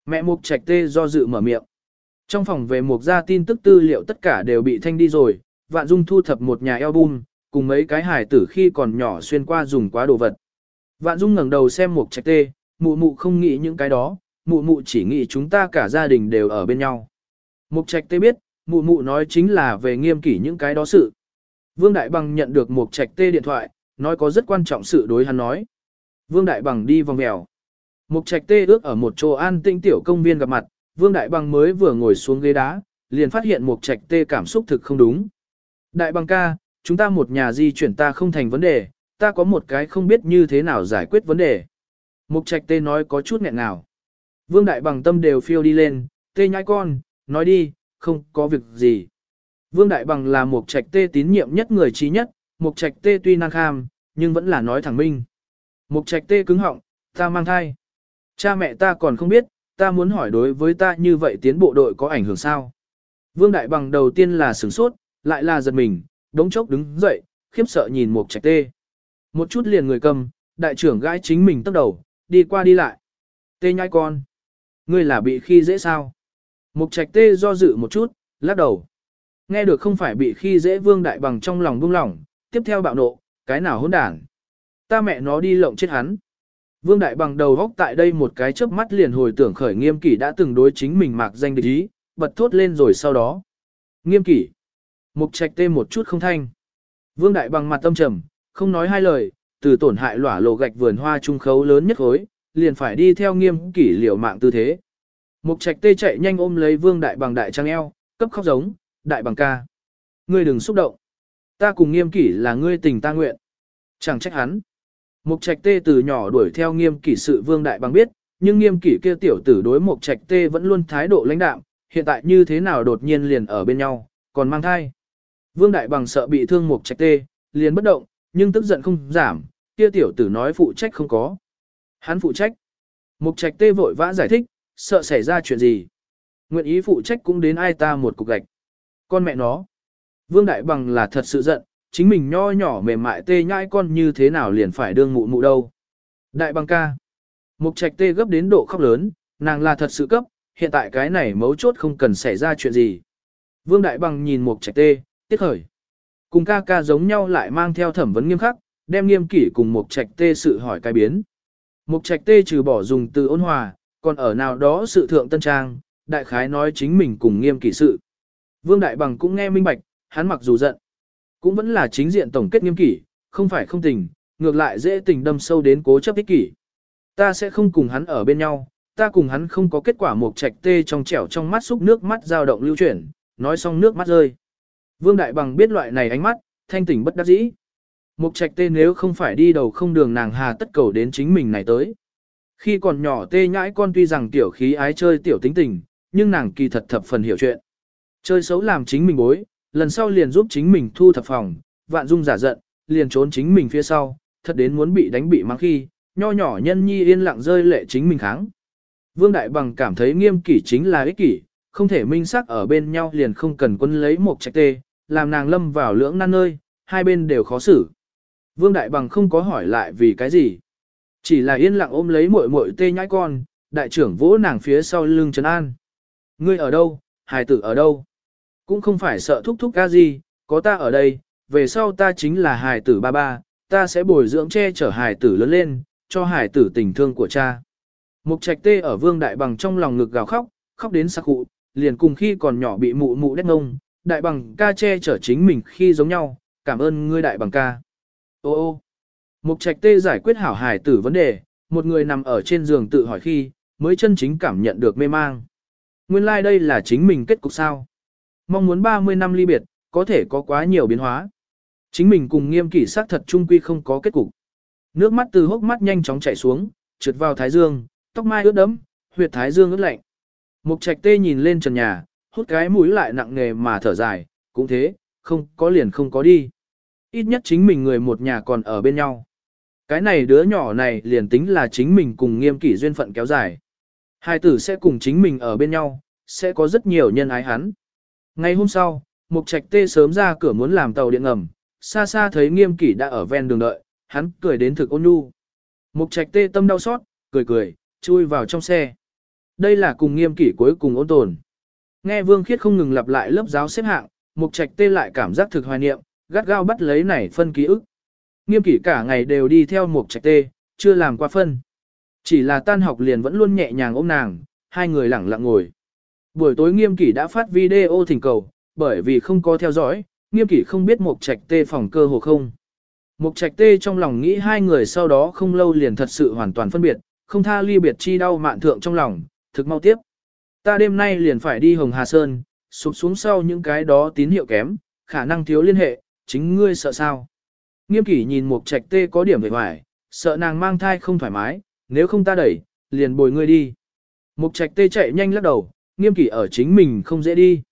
Mẹ Mục Trạch Tê do dự mở miệng. Trong phòng về Mục gia tin tức tư liệu tất cả đều bị thanh đi rồi, Vạn Dung thu thập một nhà album, cùng mấy cái hài tử khi còn nhỏ xuyên qua dùng quá đồ vật. Vạn Dung ngẩng đầu xem Mục trạch tê, mụ mụ không nghĩ những cái đó, mụ mụ chỉ nghĩ chúng ta cả gia đình đều ở bên nhau. Mục trạch tê biết, mụ mụ nói chính là về nghiêm kỷ những cái đó sự. Vương Đại Bằng nhận được Mục trạch tê điện thoại, nói có rất quan trọng sự đối hắn nói. Vương Đại Bằng đi vòng mèo. Mục trạch tê ước ở một chỗ an tĩnh tiểu công viên gặp mặt, Vương Đại Bằng mới vừa ngồi xuống ghế đá, liền phát hiện mục trạch tê cảm xúc thực không đúng. Đại Bằng ca, chúng ta một nhà di chuyển ta không thành vấn đề, ta có một cái không biết như thế nào giải quyết vấn đề. Mục trạch tê nói có chút nghẹn nào. Vương Đại Bằng tâm đều phiêu đi lên, tê nhãi con, nói đi, không có việc gì. Vương Đại Bằng là mục trạch tê tín nhiệm nhất người trí nhất, Mục trạch tê tuy năng kham, nhưng vẫn là nói thẳng minh. Mục trạch tê cứng họng, ta mang thai. Cha mẹ ta còn không biết, ta muốn hỏi đối với ta như vậy tiến bộ đội có ảnh hưởng sao? Vương Đại Bằng đầu tiên là sửng sốt, lại là giật mình, đống chốc đứng dậy, khiếp sợ nhìn Mục trạch tê. Một chút liền người cầm, đại trưởng gái chính mình tốc đầu, đi qua đi lại. Tê nhai con. Ngươi là bị khi dễ sao? Mục trạch tê do dự một chút, lắc đầu. Nghe được không phải bị khi dễ vương đại bằng trong lòng buông lỏng, tiếp theo bạo nộ, cái nào hỗn đảng. Ta mẹ nó đi lộng chết hắn. Vương đại bằng đầu góc tại đây một cái chớp mắt liền hồi tưởng khởi nghiêm kỷ đã từng đối chính mình mạc danh địch ý, bật thốt lên rồi sau đó. Nghiêm kỷ. Mục trạch tê một chút không thanh. Vương đại bằng mặt tâm trầm, không nói hai lời, từ tổn hại lỏa lộ gạch vườn hoa trung khấu lớn nhất khối, liền phải đi theo nghiêm kỷ liều mạng tư thế. Mục trạch tê chạy nhanh ôm lấy vương đại bằng đại trang eo, cấp khóc giống, đại bằng ca. Ngươi đừng xúc động. Ta cùng nghiêm kỷ là ngươi tình ta nguyện. Chẳng trách hắn. Mục trạch tê từ nhỏ đuổi theo nghiêm kỷ sự vương đại bằng biết, nhưng nghiêm kỷ kia tiểu tử đối mục trạch tê vẫn luôn thái độ lãnh đạm, hiện tại như thế nào đột nhiên liền ở bên nhau, còn mang thai. Vương đại bằng sợ bị thương mục trạch tê, liền bất động, nhưng tức giận không giảm, kia tiểu tử nói phụ trách không có. Hắn phụ trách. Mục trạch tê vội vã giải thích, sợ xảy ra chuyện gì. Nguyện ý phụ trách cũng đến ai ta một cục gạch. Con mẹ nó. Vương Đại Bằng là thật sự giận, chính mình nho nhỏ mềm mại tê nhãi con như thế nào liền phải đương mụ mụ đâu. Đại Bằng ca. Mục trạch tê gấp đến độ khóc lớn, nàng là thật sự cấp, hiện tại cái này mấu chốt không cần xảy ra chuyện gì. Vương Đại Bằng nhìn mục trạch tê, tiếc khởi. Cùng ca ca giống nhau lại mang theo thẩm vấn nghiêm khắc, đem nghiêm kỷ cùng mục trạch tê sự hỏi cái biến. Mục trạch tê trừ bỏ dùng từ ôn hòa, còn ở nào đó sự thượng tân trang, đại khái nói chính mình cùng nghiêm kỷ sự. Vương Đại Bằng cũng nghe minh bạch, hắn mặc dù giận, cũng vẫn là chính diện tổng kết nghiêm kỷ, không phải không tình, ngược lại dễ tình đâm sâu đến cố chấp ích kỷ. Ta sẽ không cùng hắn ở bên nhau, ta cùng hắn không có kết quả một trạch tê trong trẻo trong mắt xúc nước mắt dao động lưu chuyển, nói xong nước mắt rơi. Vương Đại Bằng biết loại này ánh mắt, thanh tỉnh bất đắc dĩ. Mục trạch tê nếu không phải đi đầu không đường nàng hà tất cầu đến chính mình này tới. Khi còn nhỏ tê nhãi con tuy rằng tiểu khí ái chơi tiểu tính tình, nhưng nàng kỳ thật thập phần hiểu chuyện. Chơi xấu làm chính mình bối, lần sau liền giúp chính mình thu thập phòng, vạn dung giả giận, liền trốn chính mình phía sau, thật đến muốn bị đánh bị mắng khi, nho nhỏ nhân nhi yên lặng rơi lệ chính mình kháng. Vương Đại Bằng cảm thấy nghiêm kỷ chính là ích kỷ, không thể minh sắc ở bên nhau liền không cần quân lấy một trạch tê, làm nàng lâm vào lưỡng nan nơi, hai bên đều khó xử. Vương Đại Bằng không có hỏi lại vì cái gì. Chỉ là yên lặng ôm lấy muội muội tê nhãi con, đại trưởng vỗ nàng phía sau lưng trấn an. Ngươi ở đâu, hài tử ở đâu? Cũng không phải sợ thúc thúc ca gì, có ta ở đây, về sau ta chính là hài tử ba ba, ta sẽ bồi dưỡng che chở hài tử lớn lên, cho hài tử tình thương của cha. Mục trạch tê ở vương đại bằng trong lòng ngực gào khóc, khóc đến sắc cụ, liền cùng khi còn nhỏ bị mụ mụ đét ngông, đại bằng ca che chở chính mình khi giống nhau, cảm ơn ngươi đại bằng ca. Ô ô, mục trạch tê giải quyết hảo hài tử vấn đề, một người nằm ở trên giường tự hỏi khi, mới chân chính cảm nhận được mê mang. Nguyên lai like đây là chính mình kết cục sao. Mong muốn 30 năm ly biệt, có thể có quá nhiều biến hóa. Chính mình cùng nghiêm kỷ sát thật trung quy không có kết cục. Nước mắt từ hốc mắt nhanh chóng chảy xuống, trượt vào thái dương, tóc mai ướt đẫm, huyệt thái dương ướt lạnh. Mục trạch tê nhìn lên trần nhà, hút cái mũi lại nặng nề mà thở dài, cũng thế, không có liền không có đi. Ít nhất chính mình người một nhà còn ở bên nhau. Cái này đứa nhỏ này liền tính là chính mình cùng nghiêm kỷ duyên phận kéo dài. Hai tử sẽ cùng chính mình ở bên nhau, sẽ có rất nhiều nhân ái hắn. Ngày hôm sau, Mục Trạch Tê sớm ra cửa muốn làm tàu điện ngầm, xa xa thấy Nghiêm Kỷ đã ở ven đường đợi, hắn cười đến thực ôn nhu. Mục Trạch Tê tâm đau xót, cười cười, chui vào trong xe. Đây là cùng Nghiêm Kỷ cuối cùng ôn tồn. Nghe Vương Khiết không ngừng lặp lại lớp giáo xếp hạng, Mục Trạch tê lại cảm giác thực hoài niệm, gắt gao bắt lấy này phân ký ức. Nghiêm kỷ cả ngày đều đi theo Mục Trạch tê, chưa làm qua phân. Chỉ là tan học liền vẫn luôn nhẹ nhàng ôm nàng, hai người lẳng lặng ngồi. Buổi tối nghiêm kỷ đã phát video thỉnh cầu, bởi vì không có theo dõi, nghiêm kỷ không biết Mục Trạch tê phòng cơ hồ không. Mục Trạch tê trong lòng nghĩ hai người sau đó không lâu liền thật sự hoàn toàn phân biệt, không tha ly biệt chi đau mạn thượng trong lòng, thực mau tiếp. Ta đêm nay liền phải đi Hồng Hà Sơn, sụp xuống sau những cái đó tín hiệu kém, khả năng thiếu liên hệ, chính ngươi sợ sao. Nghiêm kỷ nhìn Mục Trạch tê có điểm vẻ hoài, sợ nàng mang thai không thoải mái, nếu không ta đẩy, liền bồi ngươi đi. Mục trạch tê chạy nhanh lắc đầu, nghiêm kỷ ở chính mình không dễ đi.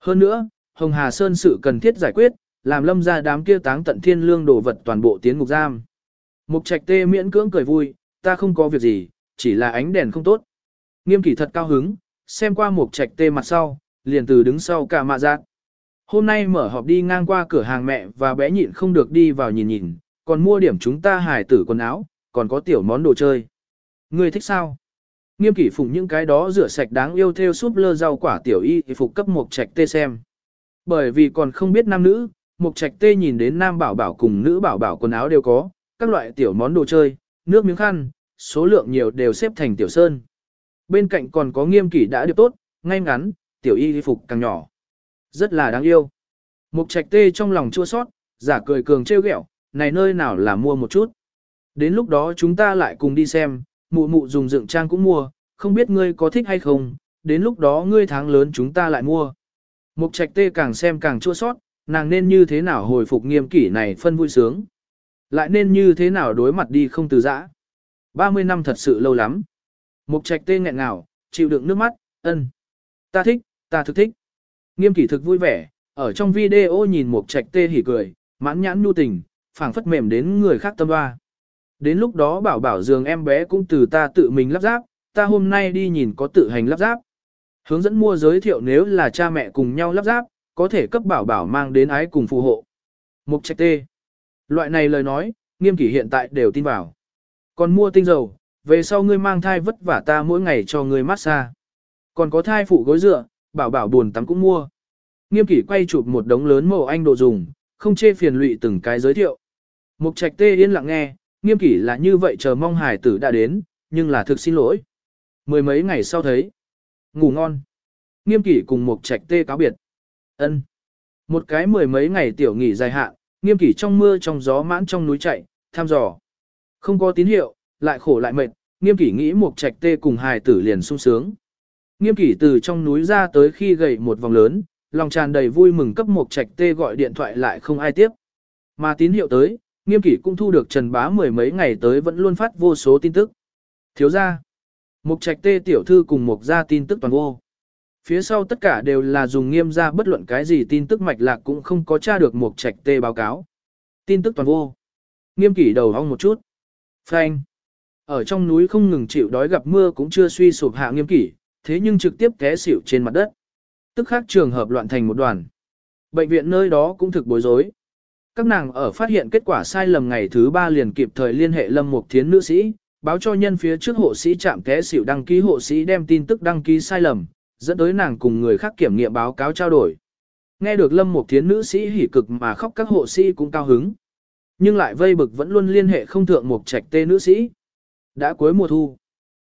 Hơn nữa, Hồng Hà Sơn sự cần thiết giải quyết, làm lâm ra đám kia táng tận thiên lương đồ vật toàn bộ tiến ngục giam. Mục trạch tê miễn cưỡng cười vui, ta không có việc gì, chỉ là ánh đèn không tốt. Nghiêm kỷ thật cao hứng, xem qua mục trạch tê mặt sau, liền từ đứng sau cả mạ giác. Hôm nay mở họp đi ngang qua cửa hàng mẹ và bé nhịn không được đi vào nhìn nhìn, còn mua điểm chúng ta hài tử quần áo, còn có tiểu món đồ chơi. Ngươi thích sao? Nghiêm kỷ phụng những cái đó rửa sạch đáng yêu theo súp lơ rau quả tiểu y thì phục cấp một trạch tê xem. Bởi vì còn không biết nam nữ, một trạch tê nhìn đến nam bảo bảo cùng nữ bảo bảo quần áo đều có, các loại tiểu món đồ chơi, nước miếng khăn, số lượng nhiều đều xếp thành tiểu sơn. Bên cạnh còn có nghiêm kỷ đã được tốt, ngay ngắn, tiểu y phục càng nhỏ. Rất là đáng yêu. Mục trạch tê trong lòng chua sót, giả cười cường trêu ghẹo, này nơi nào là mua một chút. Đến lúc đó chúng ta lại cùng đi xem, mụ mụ dùng dựng trang cũng mua, không biết ngươi có thích hay không, đến lúc đó ngươi tháng lớn chúng ta lại mua. Mục trạch tê càng xem càng chua sót, nàng nên như thế nào hồi phục nghiêm kỷ này phân vui sướng. Lại nên như thế nào đối mặt đi không từ giã. 30 năm thật sự lâu lắm. Mục trạch tê nghẹn ngào, chịu đựng nước mắt, ân. Ta thích, ta thực thích. Nghiêm kỷ thực vui vẻ, ở trong video nhìn mục trạch tê hỉ cười, mãn nhãn nhu tình, phảng phất mềm đến người khác tâm hoa. Đến lúc đó bảo bảo giường em bé cũng từ ta tự mình lắp ráp, ta hôm nay đi nhìn có tự hành lắp ráp. Hướng dẫn mua giới thiệu nếu là cha mẹ cùng nhau lắp ráp, có thể cấp bảo bảo mang đến ái cùng phù hộ. Mục trạch tê. Loại này lời nói, nghiêm kỷ hiện tại đều tin vào. Còn mua tinh dầu, về sau ngươi mang thai vất vả ta mỗi ngày cho ngươi massage. Còn có thai phụ gối dựa, bảo bảo buồn tắm cũng mua. Nghiêm kỷ quay chụp một đống lớn màu anh đồ dùng, không chê phiền lụy từng cái giới thiệu. Mục trạch tê yên lặng nghe, nghiêm kỷ là như vậy chờ mong hải tử đã đến, nhưng là thực xin lỗi. Mười mấy ngày sau thấy. Ngủ ngon. Nghiêm kỷ cùng mục trạch tê cáo biệt. ân Một cái mười mấy ngày tiểu nghỉ dài hạn, nghiêm kỷ trong mưa trong gió mãn trong núi chạy, tham dò. Không có tín hiệu, lại khổ lại mệt, nghiêm kỷ nghĩ mục trạch tê cùng hài tử liền sung sướng. Nghiêm kỷ từ trong núi ra tới khi gầy một vòng lớn, lòng tràn đầy vui mừng cấp mục trạch tê gọi điện thoại lại không ai tiếp. Mà tín hiệu tới, Nghiêm kỷ cũng thu được Trần Bá mười mấy ngày tới vẫn luôn phát vô số tin tức. Thiếu ra. Mục trạch tê tiểu thư cùng mục ra tin tức toàn vô. Phía sau tất cả đều là dùng nghiêm ra bất luận cái gì tin tức mạch lạc cũng không có tra được mục trạch tê báo cáo. Tin tức toàn vô. Nghiêm kỷ đầu hong một chút. Phanh. Ở trong núi không ngừng chịu đói gặp mưa cũng chưa suy sụp hạ nghiêm kỷ, thế nhưng trực tiếp té xỉu trên mặt đất. Tức khác trường hợp loạn thành một đoàn. Bệnh viện nơi đó cũng thực bối rối. Các nàng ở phát hiện kết quả sai lầm ngày thứ ba liền kịp thời liên hệ Lâm Mục Thiến nữ sĩ, báo cho nhân phía trước hộ sĩ chạm té xỉu đăng ký hộ sĩ đem tin tức đăng ký sai lầm, dẫn tới nàng cùng người khác kiểm nghiệm báo cáo trao đổi. Nghe được Lâm Mục Thiến nữ sĩ hỉ cực mà khóc các hộ sĩ cũng cao hứng. Nhưng lại vây bực vẫn luôn liên hệ không thượng Mục Trạch tê nữ sĩ. Đã cuối mùa thu.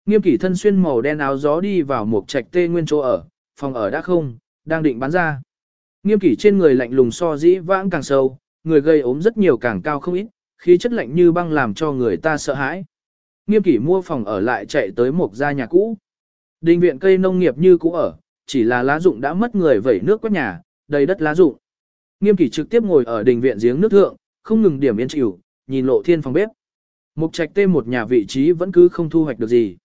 Nghiêm kỷ thân xuyên màu đen áo gió đi vào Mục Trạch tê nguyên chỗ ở, phòng ở đã không, đang định bán ra. Nghiêm kỷ trên người lạnh lùng so dĩ vãng càng sâu, người gây ốm rất nhiều càng cao không ít, khí chất lạnh như băng làm cho người ta sợ hãi. Nghiêm kỷ mua phòng ở lại chạy tới một gia nhà cũ. Đình viện cây nông nghiệp như cũ ở, chỉ là lá dụng đã mất người vẩy nước quét nhà, đầy đất lá dụng. Nghiêm kỷ trực tiếp ngồi ở đình viện giếng nước thượng, không ngừng điểm yên chịu, nhìn lộ thiên phòng bếp. Mục trạch tê một nhà vị trí vẫn cứ không thu hoạch được gì.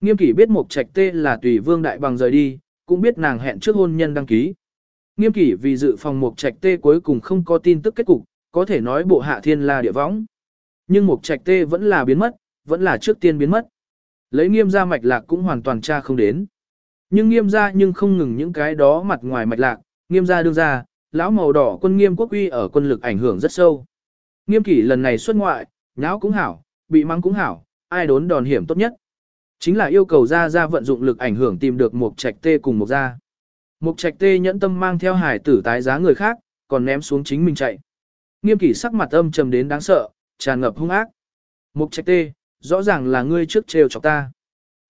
Nghiêm kỷ biết mục trạch tê là tùy vương đại bằng rời đi, cũng biết nàng hẹn trước hôn nhân đăng ký. Nghiêm kỷ vì dự phòng mục trạch tê cuối cùng không có tin tức kết cục, có thể nói bộ hạ thiên la địa võng. Nhưng mục trạch tê vẫn là biến mất, vẫn là trước tiên biến mất. Lấy nghiêm ra mạch lạc cũng hoàn toàn tra không đến. Nhưng nghiêm ra nhưng không ngừng những cái đó mặt ngoài mạch lạc, nghiêm ra đương ra, lão màu đỏ quân nghiêm quốc uy ở quân lực ảnh hưởng rất sâu. Nghiêm kỷ lần này xuất ngoại, nháo cũng hảo, bị mắng cũng hảo, ai đốn đòn hiểm tốt nhất. Chính là yêu cầu ra ra vận dụng lực ảnh hưởng tìm được một trạch tê cùng một gia Mục trạch tê nhẫn tâm mang theo hải tử tái giá người khác, còn ném xuống chính mình chạy. Nghiêm kỷ sắc mặt âm trầm đến đáng sợ, tràn ngập hung ác. Mục trạch tê, rõ ràng là ngươi trước trêu chọc ta.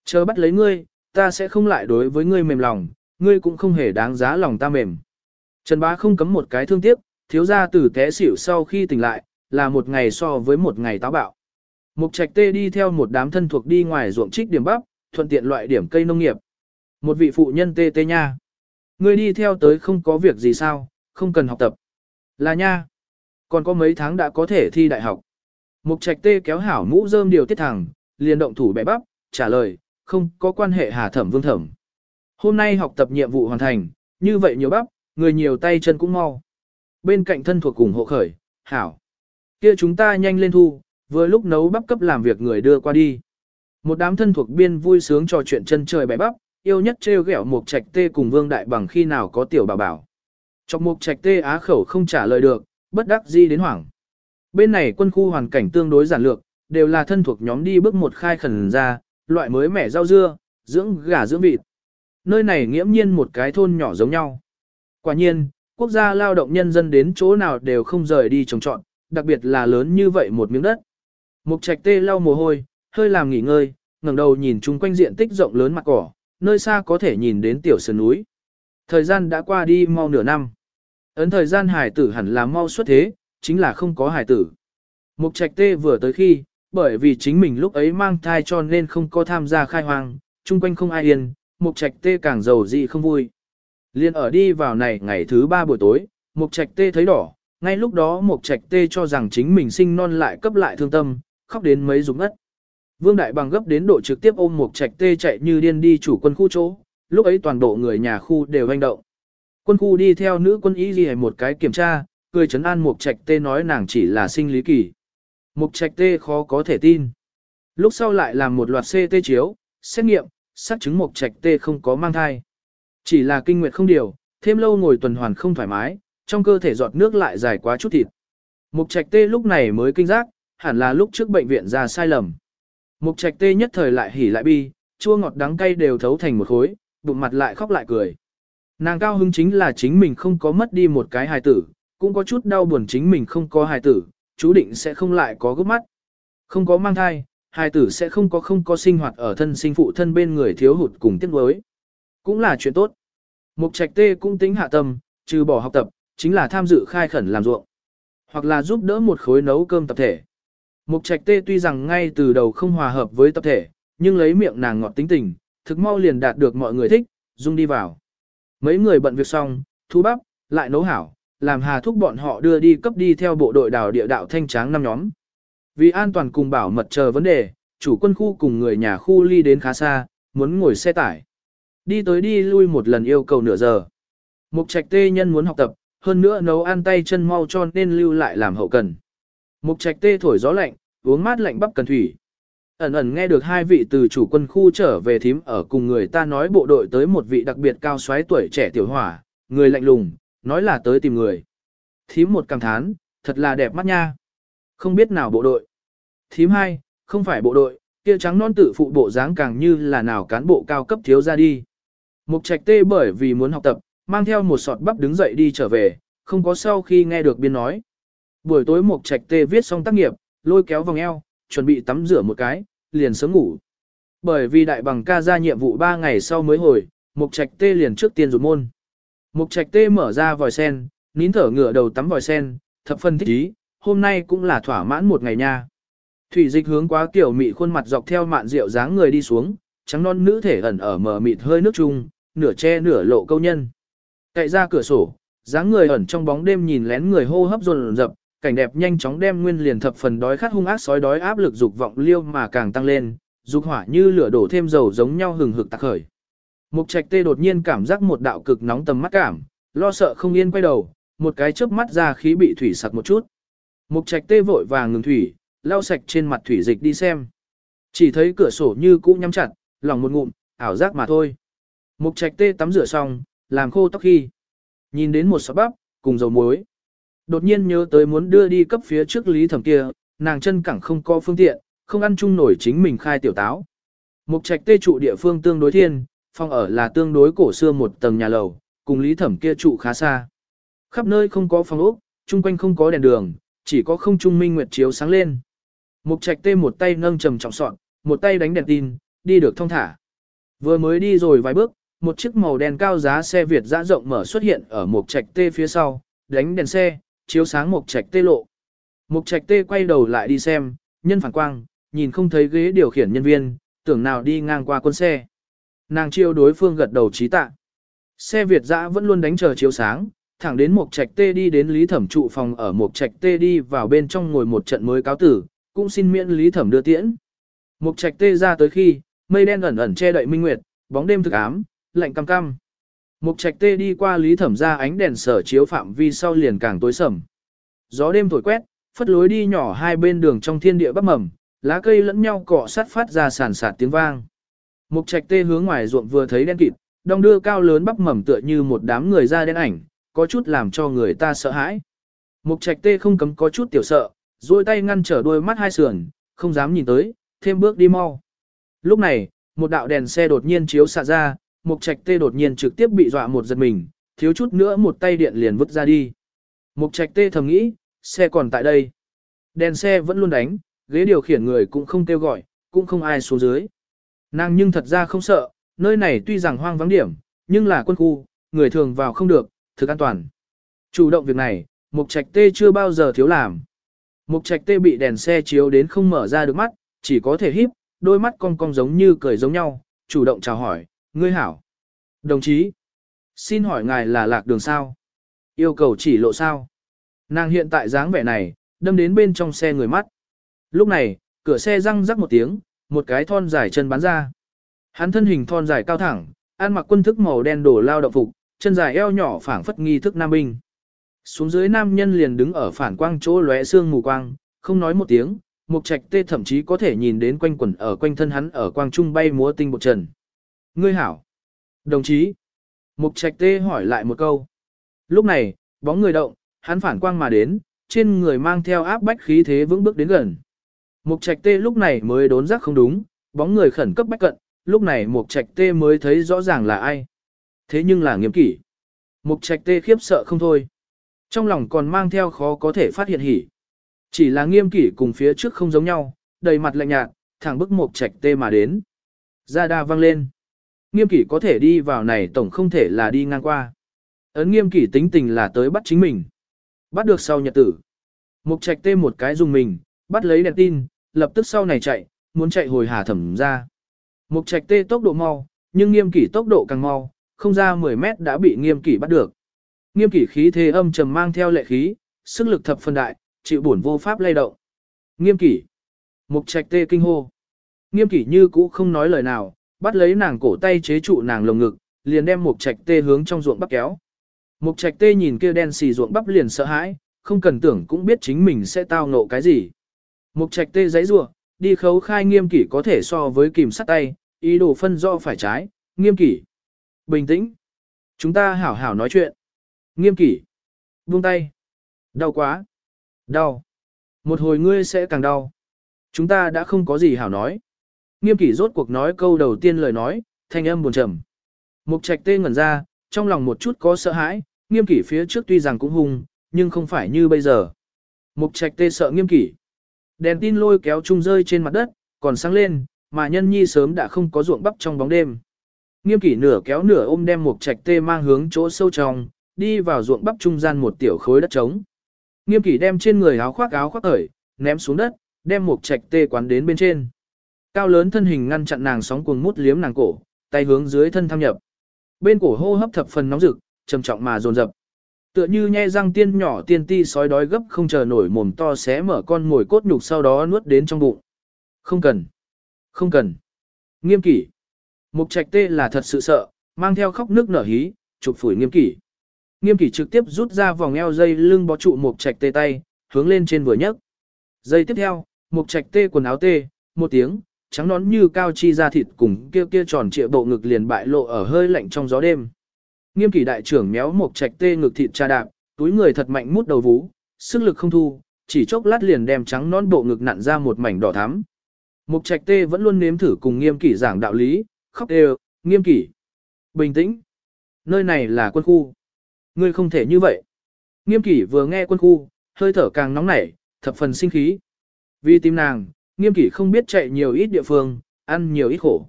Chờ bắt lấy ngươi, ta sẽ không lại đối với ngươi mềm lòng, ngươi cũng không hề đáng giá lòng ta mềm. Trần bá không cấm một cái thương tiếc, thiếu gia tử té xỉu sau khi tỉnh lại, là một ngày so với một ngày táo bạo. Mục trạch tê đi theo một đám thân thuộc đi ngoài ruộng trích điểm bắp, thuận tiện loại điểm cây nông nghiệp. Một vị phụ nhân tê tê nha. Ngươi đi theo tới không có việc gì sao, không cần học tập. Là nha. Còn có mấy tháng đã có thể thi đại học. Mục trạch tê kéo hảo mũ rơm điều tiết thẳng, liền động thủ bẻ bắp, trả lời, không có quan hệ hà thẩm vương thẩm. Hôm nay học tập nhiệm vụ hoàn thành, như vậy nhiều bắp, người nhiều tay chân cũng mau. Bên cạnh thân thuộc cùng hộ khởi, hảo. kia chúng ta nhanh lên thu, vừa lúc nấu bắp cấp làm việc người đưa qua đi. Một đám thân thuộc biên vui sướng trò chuyện chân trời bẻ bắp, yêu nhất trêu ghẹo Mục trạch tê cùng vương đại bằng khi nào có tiểu bảo bảo. Trong Mục trạch tê á khẩu không trả lời được, bất đắc di đến hoảng. Bên này quân khu hoàn cảnh tương đối giản lược, đều là thân thuộc nhóm đi bước một khai khẩn ra, loại mới mẻ rau dưa, dưỡng gà dưỡng vịt. Nơi này nghiễm nhiên một cái thôn nhỏ giống nhau. Quả nhiên, quốc gia lao động nhân dân đến chỗ nào đều không rời đi trồng trọn, đặc biệt là lớn như vậy một miếng đất. Mục trạch tê lau mồ hôi, hơi làm nghỉ ngơi, ngẩng đầu nhìn chung quanh diện tích rộng lớn mặt cỏ, nơi xa có thể nhìn đến tiểu sơn núi. Thời gian đã qua đi mau nửa năm. Ấn thời gian hải tử hẳn là mau xuất thế, chính là không có hải tử. Mục trạch tê vừa tới khi, bởi vì chính mình lúc ấy mang thai cho nên không có tham gia khai hoang, chung quanh không ai yên, mục trạch tê càng giàu dị không vui. Liên ở đi vào này ngày thứ ba buổi tối, mục trạch tê thấy đỏ, ngay lúc đó mục trạch tê cho rằng chính mình sinh non lại cấp lại thương tâm, khóc đến mấy rụng ngất. Vương Đại Bằng gấp đến độ trực tiếp ôm mục trạch tê chạy như điên đi chủ quân khu chỗ, lúc ấy toàn bộ người nhà khu đều hành động. Quân khu đi theo nữ quân y ghi một cái kiểm tra, cười chấn an mục trạch tê nói nàng chỉ là sinh lý kỳ. Mục trạch tê khó có thể tin. Lúc sau lại làm một loạt CT chiếu, xét nghiệm, xác chứng mục trạch tê không có mang thai. Chỉ là kinh nguyệt không điều, thêm lâu ngồi tuần hoàn không thoải mái, trong cơ thể giọt nước lại dài quá chút thịt. Mục trạch tê lúc này mới kinh giác, hẳn là lúc trước bệnh viện ra sai lầm. Mục trạch tê nhất thời lại hỉ lại bi, chua ngọt đắng cay đều thấu thành một khối, bụng mặt lại khóc lại cười. Nàng cao hứng chính là chính mình không có mất đi một cái hài tử, cũng có chút đau buồn chính mình không có hài tử, chú định sẽ không lại có gấp mắt. Không có mang thai, hài tử sẽ không có không có sinh hoạt ở thân sinh phụ thân bên người thiếu hụt cùng tiếc đối. Cũng là chuyện tốt. Mục trạch tê cũng tính hạ tâm, trừ bỏ học tập, chính là tham dự khai khẩn làm ruộng. Hoặc là giúp đỡ một khối nấu cơm tập thể. Mục trạch tê tuy rằng ngay từ đầu không hòa hợp với tập thể, nhưng lấy miệng nàng ngọt tính tình, thực mau liền đạt được mọi người thích, dung đi vào. Mấy người bận việc xong, thu bắp, lại nấu hảo, làm hà thúc bọn họ đưa đi cấp đi theo bộ đội đào địa đạo thanh tráng năm nhóm. Vì an toàn cùng bảo mật chờ vấn đề, chủ quân khu cùng người nhà khu ly đến khá xa, muốn ngồi xe tải. Đi tới đi lui một lần yêu cầu nửa giờ. Mục trạch tê nhân muốn học tập, hơn nữa nấu ăn tay chân mau cho nên lưu lại làm hậu cần. Mục trạch tê thổi gió lạnh, uống mát lạnh bắp cần thủy. Ẩn ẩn nghe được hai vị từ chủ quân khu trở về thím ở cùng người ta nói bộ đội tới một vị đặc biệt cao xoáy tuổi trẻ tiểu hỏa, người lạnh lùng, nói là tới tìm người. Thím một cảm thán, thật là đẹp mắt nha. Không biết nào bộ đội. Thím hai, không phải bộ đội, kia trắng non tự phụ bộ dáng càng như là nào cán bộ cao cấp thiếu ra đi. Mục trạch tê bởi vì muốn học tập, mang theo một sọt bắp đứng dậy đi trở về, không có sau khi nghe được biên nói. Buổi tối mục trạch tê viết xong tác nghiệp, lôi kéo vòng eo, chuẩn bị tắm rửa một cái, liền sớm ngủ. Bởi vì đại bằng ca ra nhiệm vụ 3 ngày sau mới hồi, mục trạch tê liền trước tiên rụt môn. Mục trạch tê mở ra vòi sen, nín thở ngửa đầu tắm vòi sen, thập phân thích ý, hôm nay cũng là thỏa mãn một ngày nha. Thủy dịch hướng quá tiểu mị khuôn mặt dọc theo mạn rượu dáng người đi xuống, trắng non nữ thể ẩn ở mờ mịt hơi nước chung, nửa che nửa lộ câu nhân. Cậy ra cửa sổ, dáng người ẩn trong bóng đêm nhìn lén người hô hấp dồn dập, cảnh đẹp nhanh chóng đem nguyên liền thập phần đói khát hung ác sói đói áp lực dục vọng liêu mà càng tăng lên, dục hỏa như lửa đổ thêm dầu giống nhau hừng hực tạc khởi. Mục trạch tê đột nhiên cảm giác một đạo cực nóng tầm mắt cảm, lo sợ không yên quay đầu, một cái chớp mắt ra khí bị thủy sặc một chút. Mục trạch tê vội vàng ngừng thủy, lau sạch trên mặt thủy dịch đi xem. Chỉ thấy cửa sổ như cũ nhắm chặt, lòng một ngụm, ảo giác mà thôi. Mục trạch tê tắm rửa xong, làm khô tóc khi. Nhìn đến một sọt bắp, cùng dầu muối. Đột nhiên nhớ tới muốn đưa đi cấp phía trước lý thẩm kia, nàng chân cẳng không có phương tiện, không ăn chung nổi chính mình khai tiểu táo. Mục trạch tê trụ địa phương tương đối thiên, phòng ở là tương đối cổ xưa một tầng nhà lầu, cùng lý thẩm kia trụ khá xa. Khắp nơi không có phòng ốc, chung quanh không có đèn đường, chỉ có không trung minh nguyệt chiếu sáng lên. Mục trạch tê một tay nâng trầm trọng sọn, một tay đánh đèn tin, đi được thông thả. Vừa mới đi rồi vài bước, một chiếc màu đen cao giá xe Việt dã rộng mở xuất hiện ở mục trạch tê phía sau, đánh đèn xe, chiếu sáng mục trạch tê lộ. Mục trạch tê quay đầu lại đi xem, nhân phản quang, nhìn không thấy ghế điều khiển nhân viên, tưởng nào đi ngang qua quân xe. Nàng chiêu đối phương gật đầu trí tạ. Xe Việt dã vẫn luôn đánh chờ chiếu sáng, thẳng đến một trạch tê đi đến Lý Thẩm trụ phòng ở một trạch tê đi vào bên trong ngồi một trận mới cáo tử, cũng xin miễn Lý Thẩm đưa tiễn. Một trạch tê ra tới khi, mây đen ẩn ẩn che đậy minh nguyệt, bóng đêm thực ám, lạnh cam cam. Mục trạch tê đi qua Lý Thẩm ra ánh đèn sở chiếu phạm vi sau liền càng tối sầm. Gió đêm thổi quét, phất lối đi nhỏ hai bên đường trong thiên địa bắp mầm, lá cây lẫn nhau cọ sát phát ra sàn sạt tiếng vang. Mục trạch tê hướng ngoài ruộng vừa thấy đen kịt, đong đưa cao lớn bắp mầm tựa như một đám người ra đen ảnh, có chút làm cho người ta sợ hãi. Mục trạch tê không cấm có chút tiểu sợ, duỗi tay ngăn trở đôi mắt hai sườn, không dám nhìn tới, thêm bước đi mau. Lúc này, một đạo đèn xe đột nhiên chiếu xạ ra, mục trạch tê đột nhiên trực tiếp bị dọa một giật mình, thiếu chút nữa một tay điện liền vứt ra đi. Mục trạch tê thầm nghĩ, xe còn tại đây. Đèn xe vẫn luôn đánh, ghế điều khiển người cũng không kêu gọi, cũng không ai xuống dưới. Nàng nhưng thật ra không sợ, nơi này tuy rằng hoang vắng điểm, nhưng là quân khu, người thường vào không được, thực an toàn. Chủ động việc này, Mục Trạch Tê chưa bao giờ thiếu làm. Mục Trạch Tê bị đèn xe chiếu đến không mở ra được mắt, chỉ có thể híp, đôi mắt cong cong giống như cười giống nhau, chủ động chào hỏi, ngươi hảo. Đồng chí, xin hỏi ngài là lạc đường sao? Yêu cầu chỉ lộ sao? Nàng hiện tại dáng vẻ này, đâm đến bên trong xe người mắt. Lúc này, cửa xe răng rắc một tiếng, một cái thon dài chân bắn ra. Hắn thân hình thon dài cao thẳng, ăn mặc quân thức màu đen đổ lao động phục, chân dài eo nhỏ phảng phất nghi thức nam binh. Xuống dưới nam nhân liền đứng ở phản quang chỗ lóe xương mù quang, không nói một tiếng, mục trạch tê thậm chí có thể nhìn đến quanh quẩn ở quanh thân hắn ở quang trung bay múa tinh bột trần. Ngươi hảo. Đồng chí. Mục trạch tê hỏi lại một câu. Lúc này, bóng người động, hắn phản quang mà đến, trên người mang theo áp bách khí thế vững bước đến gần. Mục trạch tê lúc này mới đốn giác không đúng, bóng người khẩn cấp bách cận, lúc này mục trạch tê mới thấy rõ ràng là ai. Thế nhưng là nghiêm kỷ. Mục trạch tê khiếp sợ không thôi. Trong lòng còn mang theo khó có thể phát hiện hỉ. Chỉ là nghiêm kỷ cùng phía trước không giống nhau, đầy mặt lạnh nhạt, thẳng bức mục trạch tê mà đến. Ra đa văng lên. Nghiêm kỷ có thể đi vào này tổng không thể là đi ngang qua. Ấn nghiêm kỷ tính tình là tới bắt chính mình. Bắt được sau nhật tử. Mục trạch tê một cái dùng mình, bắt lấy đèn tin, lập tức sau này chạy, muốn chạy hồi hà thẩm ra. Mục trạch tê tốc độ mau, nhưng nghiêm kỷ tốc độ càng mau, không ra 10 mét đã bị nghiêm kỷ bắt được. Nghiêm kỷ khí thế âm trầm mang theo lệ khí, sức lực thập phân đại, chịu bổn vô pháp lay động. Nghiêm kỷ. Mục trạch tê kinh hô. Nghiêm kỷ như cũ không nói lời nào, bắt lấy nàng cổ tay chế trụ nàng lồng ngực, liền đem một trạch tê hướng trong ruộng bắp kéo. một trạch tê nhìn kia đen xì ruộng bắp liền sợ hãi, không cần tưởng cũng biết chính mình sẽ tao ngộ cái gì. một trạch tê giấy rủa đi khấu khai nghiêm kỷ có thể so với kìm sắt tay, ý đồ phân do phải trái, nghiêm kỷ. Bình tĩnh. Chúng ta hảo hảo nói chuyện. Nghiêm kỷ. Buông tay. Đau quá. Đau. Một hồi ngươi sẽ càng đau. Chúng ta đã không có gì hảo nói. Nghiêm kỷ rốt cuộc nói câu đầu tiên lời nói, thanh âm buồn trầm. Mục trạch tê ngẩn ra, trong lòng một chút có sợ hãi, nghiêm kỷ phía trước tuy rằng cũng hung, nhưng không phải như bây giờ. Mục trạch tê sợ nghiêm kỷ. Đèn tin lôi kéo chung rơi trên mặt đất, còn sáng lên, mà nhân nhi sớm đã không có ruộng bắp trong bóng đêm. Nghiêm kỷ nửa kéo nửa ôm đem Mục trạch tê mang hướng chỗ sâu trong, đi vào ruộng bắp trung gian một tiểu khối đất trống. Nghiêm kỷ đem trên người áo khoác áo khoác ởi, ném xuống đất, đem Mục trạch tê quán đến bên trên. Cao lớn thân hình ngăn chặn nàng sóng cuồng mút liếm nàng cổ, tay hướng dưới thân tham nhập. Bên cổ hô hấp thập phần nóng rực, trầm trọng mà dồn dập. Tựa như nhe răng tiên nhỏ tiên ti sói đói gấp không chờ nổi mồm to xé mở con ngồi cốt nhục sau đó nuốt đến trong bụng. Không cần. Không cần. Nghiêm kỷ. Mục trạch tê là thật sự sợ, mang theo khóc nước nở hí, chụp phủi nghiêm kỷ. Nghiêm kỷ trực tiếp rút ra vòng eo dây lưng bó trụ mục trạch tê tay, hướng lên trên vừa nhấc. Dây tiếp theo, mục trạch tê quần áo tê, một tiếng, trắng nón như cao chi ra thịt cùng kia kia tròn trịa bộ ngực liền bại lộ ở hơi lạnh trong gió đêm. Nghiêm kỷ đại trưởng méo một trạch tê ngực thịt cha đạp, túi người thật mạnh mút đầu vú, sức lực không thu, chỉ chốc lát liền đem trắng nón bộ ngực nặn ra một mảnh đỏ thắm. Mục trạch tê vẫn luôn nếm thử cùng nghiêm kỷ giảng đạo lý, khóc đều, nghiêm kỷ. Bình tĩnh. Nơi này là quân khu. Ngươi không thể như vậy. Nghiêm kỷ vừa nghe quân khu, hơi thở càng nóng nảy, thập phần sinh khí. Vì tim nàng, nghiêm kỷ không biết chạy nhiều ít địa phương, ăn nhiều ít khổ.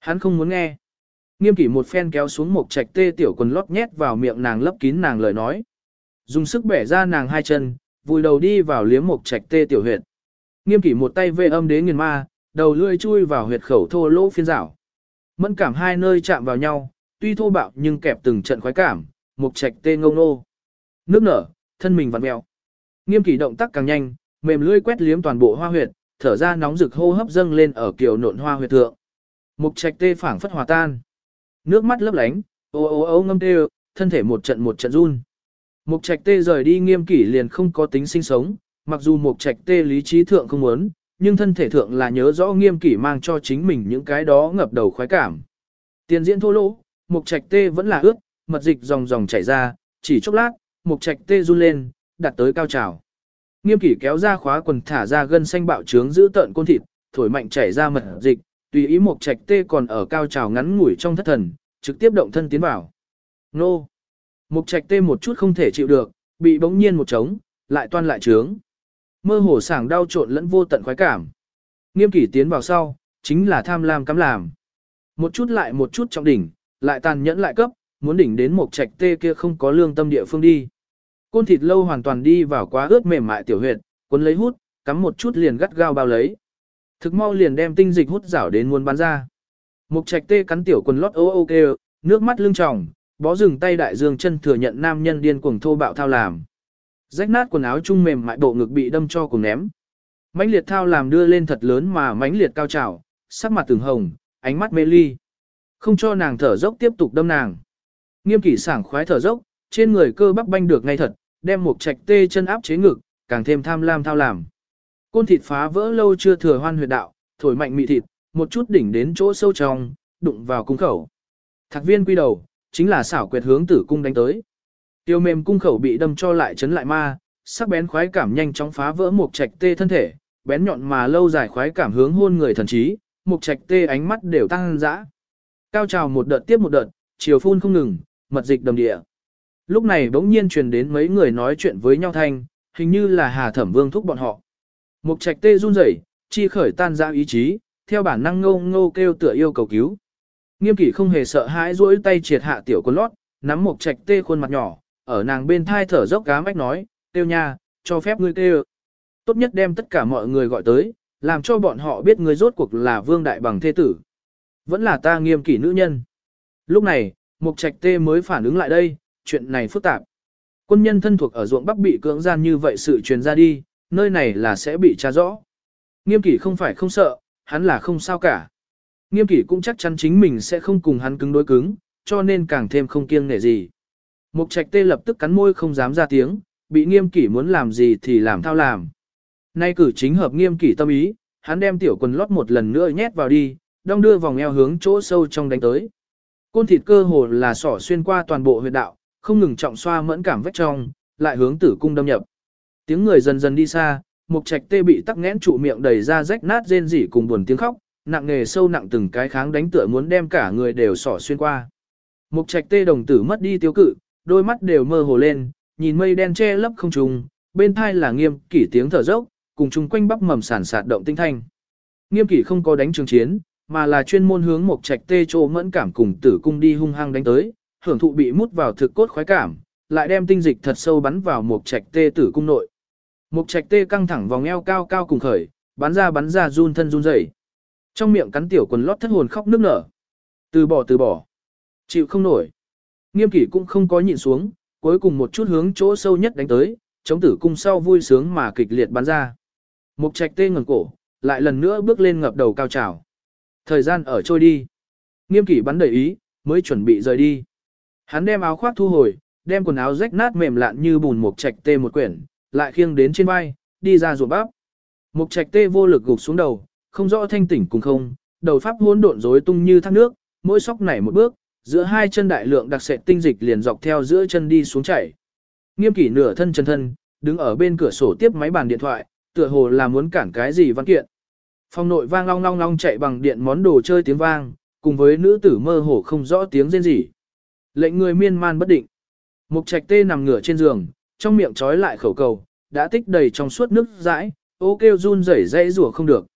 Hắn không muốn nghe. Nghiêm kỷ một phen kéo xuống một trạch tê tiểu quần lót nhét vào miệng nàng lấp kín nàng lời nói. Dùng sức bẻ ra nàng hai chân, vùi đầu đi vào liếm một trạch tê tiểu huyệt. Nghiêm kỷ một tay vê âm đế nghiền ma, đầu lươi chui vào huyệt khẩu thô lỗ phiên rảo. Mẫn cảm hai nơi chạm vào nhau, tuy thô bạo nhưng kẹp từng trận khoái cảm, một trạch tê ngông nô. Nước nở, thân mình vặn mèo. Nghiêm kỷ động tác càng nhanh, mềm lưỡi quét liếm toàn bộ hoa huyệt, thở ra nóng rực hô hấp dâng lên ở kiều nộn hoa huyệt thượng. Mục trạch tê phảng phất hòa tan. Nước mắt lấp lánh, ô ô ô ngâm tê, thân thể một trận một trận run. Mục trạch tê rời đi nghiêm kỷ liền không có tính sinh sống, mặc dù mục trạch tê lý trí thượng không muốn, nhưng thân thể thượng là nhớ rõ nghiêm kỷ mang cho chính mình những cái đó ngập đầu khoái cảm. Tiền diễn thô lỗ, mục trạch tê vẫn là ướt, mật dịch dòng dòng chảy ra, chỉ chốc lát, mục trạch tê run lên, đặt tới cao trào. Nghiêm kỷ kéo ra khóa quần thả ra gân xanh bạo trướng giữ tợn côn thịt, thổi mạnh chảy ra mật dịch, tùy ý một trạch tê còn ở cao trào ngắn ngủi trong thất thần, trực tiếp động thân tiến vào. Nô! Một trạch tê một chút không thể chịu được, bị bỗng nhiên một trống, lại toan lại trướng. Mơ hồ sảng đau trộn lẫn vô tận khoái cảm. Nghiêm kỷ tiến vào sau, chính là tham lam cắm làm. Một chút lại một chút trong đỉnh, lại tàn nhẫn lại cấp, muốn đỉnh đến một trạch tê kia không có lương tâm địa phương đi. Côn thịt lâu hoàn toàn đi vào quá ướt mềm mại tiểu huyệt, cuốn lấy hút, cắm một chút liền gắt gao bao lấy. Thực mau liền đem tinh dịch hút rảo đến muốn bán ra. Mục trạch tê cắn tiểu quần lót ô ô kêu, nước mắt lưng tròng, bó dừng tay đại dương chân thừa nhận nam nhân điên cuồng thô bạo thao làm. Rách nát quần áo trung mềm mại bộ ngực bị đâm cho cùng ném. Mãnh liệt thao làm đưa lên thật lớn mà mãnh liệt cao trào, sắc mặt từng hồng, ánh mắt mê ly. Không cho nàng thở dốc tiếp tục đâm nàng. Nghiêm kỷ sảng khoái thở dốc, trên người cơ bắp banh được ngay thật, đem một trạch tê chân áp chế ngực, càng thêm tham lam thao làm. Côn thịt phá vỡ lâu chưa thừa hoan huyệt đạo, thổi mạnh mị thịt, một chút đỉnh đến chỗ sâu trong, đụng vào cung khẩu. Thạc viên quy đầu, chính là xảo quyệt hướng tử cung đánh tới. Tiêu mềm cung khẩu bị đâm cho lại chấn lại ma, sắc bén khoái cảm nhanh chóng phá vỡ một trạch tê thân thể, bén nhọn mà lâu dài khoái cảm hướng hôn người thần trí, một trạch tê ánh mắt đều tăng dã. Cao trào một đợt tiếp một đợt, chiều phun không ngừng, mật dịch đầm địa. Lúc này bỗng nhiên truyền đến mấy người nói chuyện với nhau thanh, hình như là Hà Thẩm Vương thúc bọn họ. Mục trạch tê run rẩy, chi khởi tan ra ý chí, theo bản năng ngô ngô kêu tựa yêu cầu cứu. Nghiêm kỷ không hề sợ hãi duỗi tay triệt hạ tiểu con lót, nắm mục trạch tê khuôn mặt nhỏ, ở nàng bên thai thở dốc cá mách nói, Tiêu nha, cho phép ngươi kêu. Tốt nhất đem tất cả mọi người gọi tới, làm cho bọn họ biết ngươi rốt cuộc là vương đại bằng thế tử. Vẫn là ta nghiêm kỷ nữ nhân. Lúc này, mục trạch tê mới phản ứng lại đây, chuyện này phức tạp. Quân nhân thân thuộc ở ruộng bắc bị cưỡng gian như vậy sự truyền ra đi, nơi này là sẽ bị tra rõ. Nghiêm kỷ không phải không sợ, hắn là không sao cả. Nghiêm kỷ cũng chắc chắn chính mình sẽ không cùng hắn cứng đối cứng, cho nên càng thêm không kiêng nể gì. Mục trạch tê lập tức cắn môi không dám ra tiếng, bị nghiêm kỷ muốn làm gì thì làm thao làm. Nay cử chính hợp nghiêm kỷ tâm ý, hắn đem tiểu quần lót một lần nữa nhét vào đi, đong đưa vòng eo hướng chỗ sâu trong đánh tới. Côn thịt cơ hồ là sỏ xuyên qua toàn bộ huyệt đạo, không ngừng trọng xoa mẫn cảm vách trong, lại hướng tử cung đâm nhập. Tiếng người dần dần đi xa, mục trạch tê bị tắc nghẽn trụ miệng đầy ra rách nát rên rỉ cùng buồn tiếng khóc, nặng nghề sâu nặng từng cái kháng đánh tựa muốn đem cả người đều sỏ xuyên qua. Mục trạch tê đồng tử mất đi tiêu cự, đôi mắt đều mơ hồ lên, nhìn mây đen che lấp không trùng, bên thai là nghiêm kỷ tiếng thở dốc, cùng chung quanh bắp mầm sản sạt động tinh thanh. Nghiêm kỷ không có đánh trường chiến, mà là chuyên môn hướng mục trạch tê chỗ mẫn cảm cùng tử cung đi hung hăng đánh tới, hưởng thụ bị mút vào thực cốt khoái cảm, lại đem tinh dịch thật sâu bắn vào một trạch tê tử cung nội. Một trạch tê căng thẳng vòng eo cao cao cùng khởi, bắn ra bắn ra run thân run rẩy. Trong miệng cắn tiểu quần lót thất hồn khóc nước nở. Từ bỏ từ bỏ. Chịu không nổi. Nghiêm kỷ cũng không có nhịn xuống, cuối cùng một chút hướng chỗ sâu nhất đánh tới, chống tử cung sau vui sướng mà kịch liệt bắn ra. Mục trạch tê ngẩng cổ, lại lần nữa bước lên ngập đầu cao trào. Thời gian ở trôi đi. Nghiêm kỷ bắn đầy ý, mới chuẩn bị rời đi. Hắn đem áo khoác thu hồi, đem quần áo rách nát mềm lạn như bùn mục trạch tê một quyển, lại khiêng đến trên vai, đi ra ruộng bắp. Mục trạch tê vô lực gục xuống đầu, không rõ thanh tỉnh cùng không, đầu pháp hỗn độn rối tung như thác nước, mỗi sóc nảy một bước, giữa hai chân đại lượng đặc sệt tinh dịch liền dọc theo giữa chân đi xuống chảy. Nghiêm kỷ nửa thân chân thân, đứng ở bên cửa sổ tiếp máy bàn điện thoại, tựa hồ là muốn cản cái gì văn kiện. Phòng nội vang long long long chạy bằng điện món đồ chơi tiếng vang, cùng với nữ tử mơ hồ không rõ tiếng rên rỉ. Lệnh người miên man bất định. Mục trạch tê nằm ngửa trên giường, trong miệng trói lại khẩu cầu, đã tích đầy trong suốt nước dãi, ô kêu run rẩy dãy rủa không được.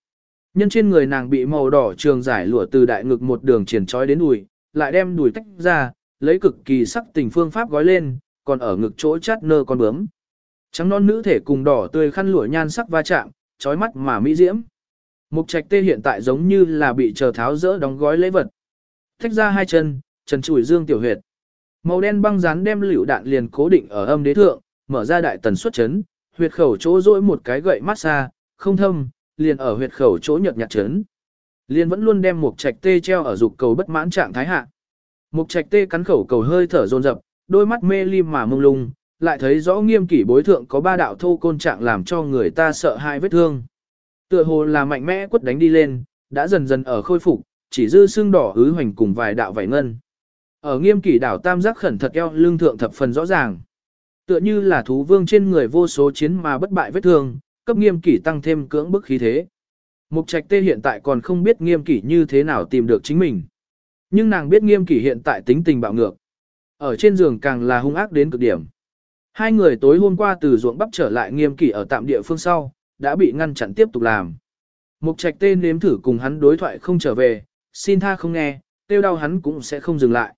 Nhân trên người nàng bị màu đỏ trường giải lụa từ đại ngực một đường triển trói đến đùi, lại đem đùi tách ra, lấy cực kỳ sắc tình phương pháp gói lên, còn ở ngực chỗ chát nơ con bướm. Trắng non nữ thể cùng đỏ tươi khăn lụa nhan sắc va chạm, trói mắt mà mỹ diễm. Mục trạch tê hiện tại giống như là bị chờ tháo rỡ đóng gói lễ vật. Thách ra hai chân, trần chủi dương tiểu huyệt. Màu đen băng rán đem liều đạn liền cố định ở âm đế thượng, mở ra đại tần suất chấn, huyệt khẩu chỗ rỗi một cái gậy massage, không thâm, liền ở huyệt khẩu chỗ nhợt nhạt chấn. Liền vẫn luôn đem một trạch tê treo ở dục cầu bất mãn trạng thái hạ. Một trạch tê cắn khẩu cầu hơi thở dồn dập, đôi mắt mê lim mà mông lung, lại thấy rõ nghiêm kỷ bối thượng có ba đạo thô côn trạng làm cho người ta sợ hai vết thương. Tựa hồ là mạnh mẽ quất đánh đi lên, đã dần dần ở khôi phục, chỉ dư xương đỏ hứ hoành cùng vài đạo vảy ngân. Ở nghiêm kỷ đảo tam giác khẩn thật eo lương thượng thập phần rõ ràng. Tựa như là thú vương trên người vô số chiến mà bất bại vết thương, cấp nghiêm kỷ tăng thêm cưỡng bức khí thế. Mục trạch tê hiện tại còn không biết nghiêm kỷ như thế nào tìm được chính mình. Nhưng nàng biết nghiêm kỷ hiện tại tính tình bạo ngược. Ở trên giường càng là hung ác đến cực điểm. Hai người tối hôm qua từ ruộng bắp trở lại nghiêm kỷ ở tạm địa phương sau, đã bị ngăn chặn tiếp tục làm. Mục trạch tê nếm thử cùng hắn đối thoại không trở về, xin tha không nghe, tiêu đau hắn cũng sẽ không dừng lại.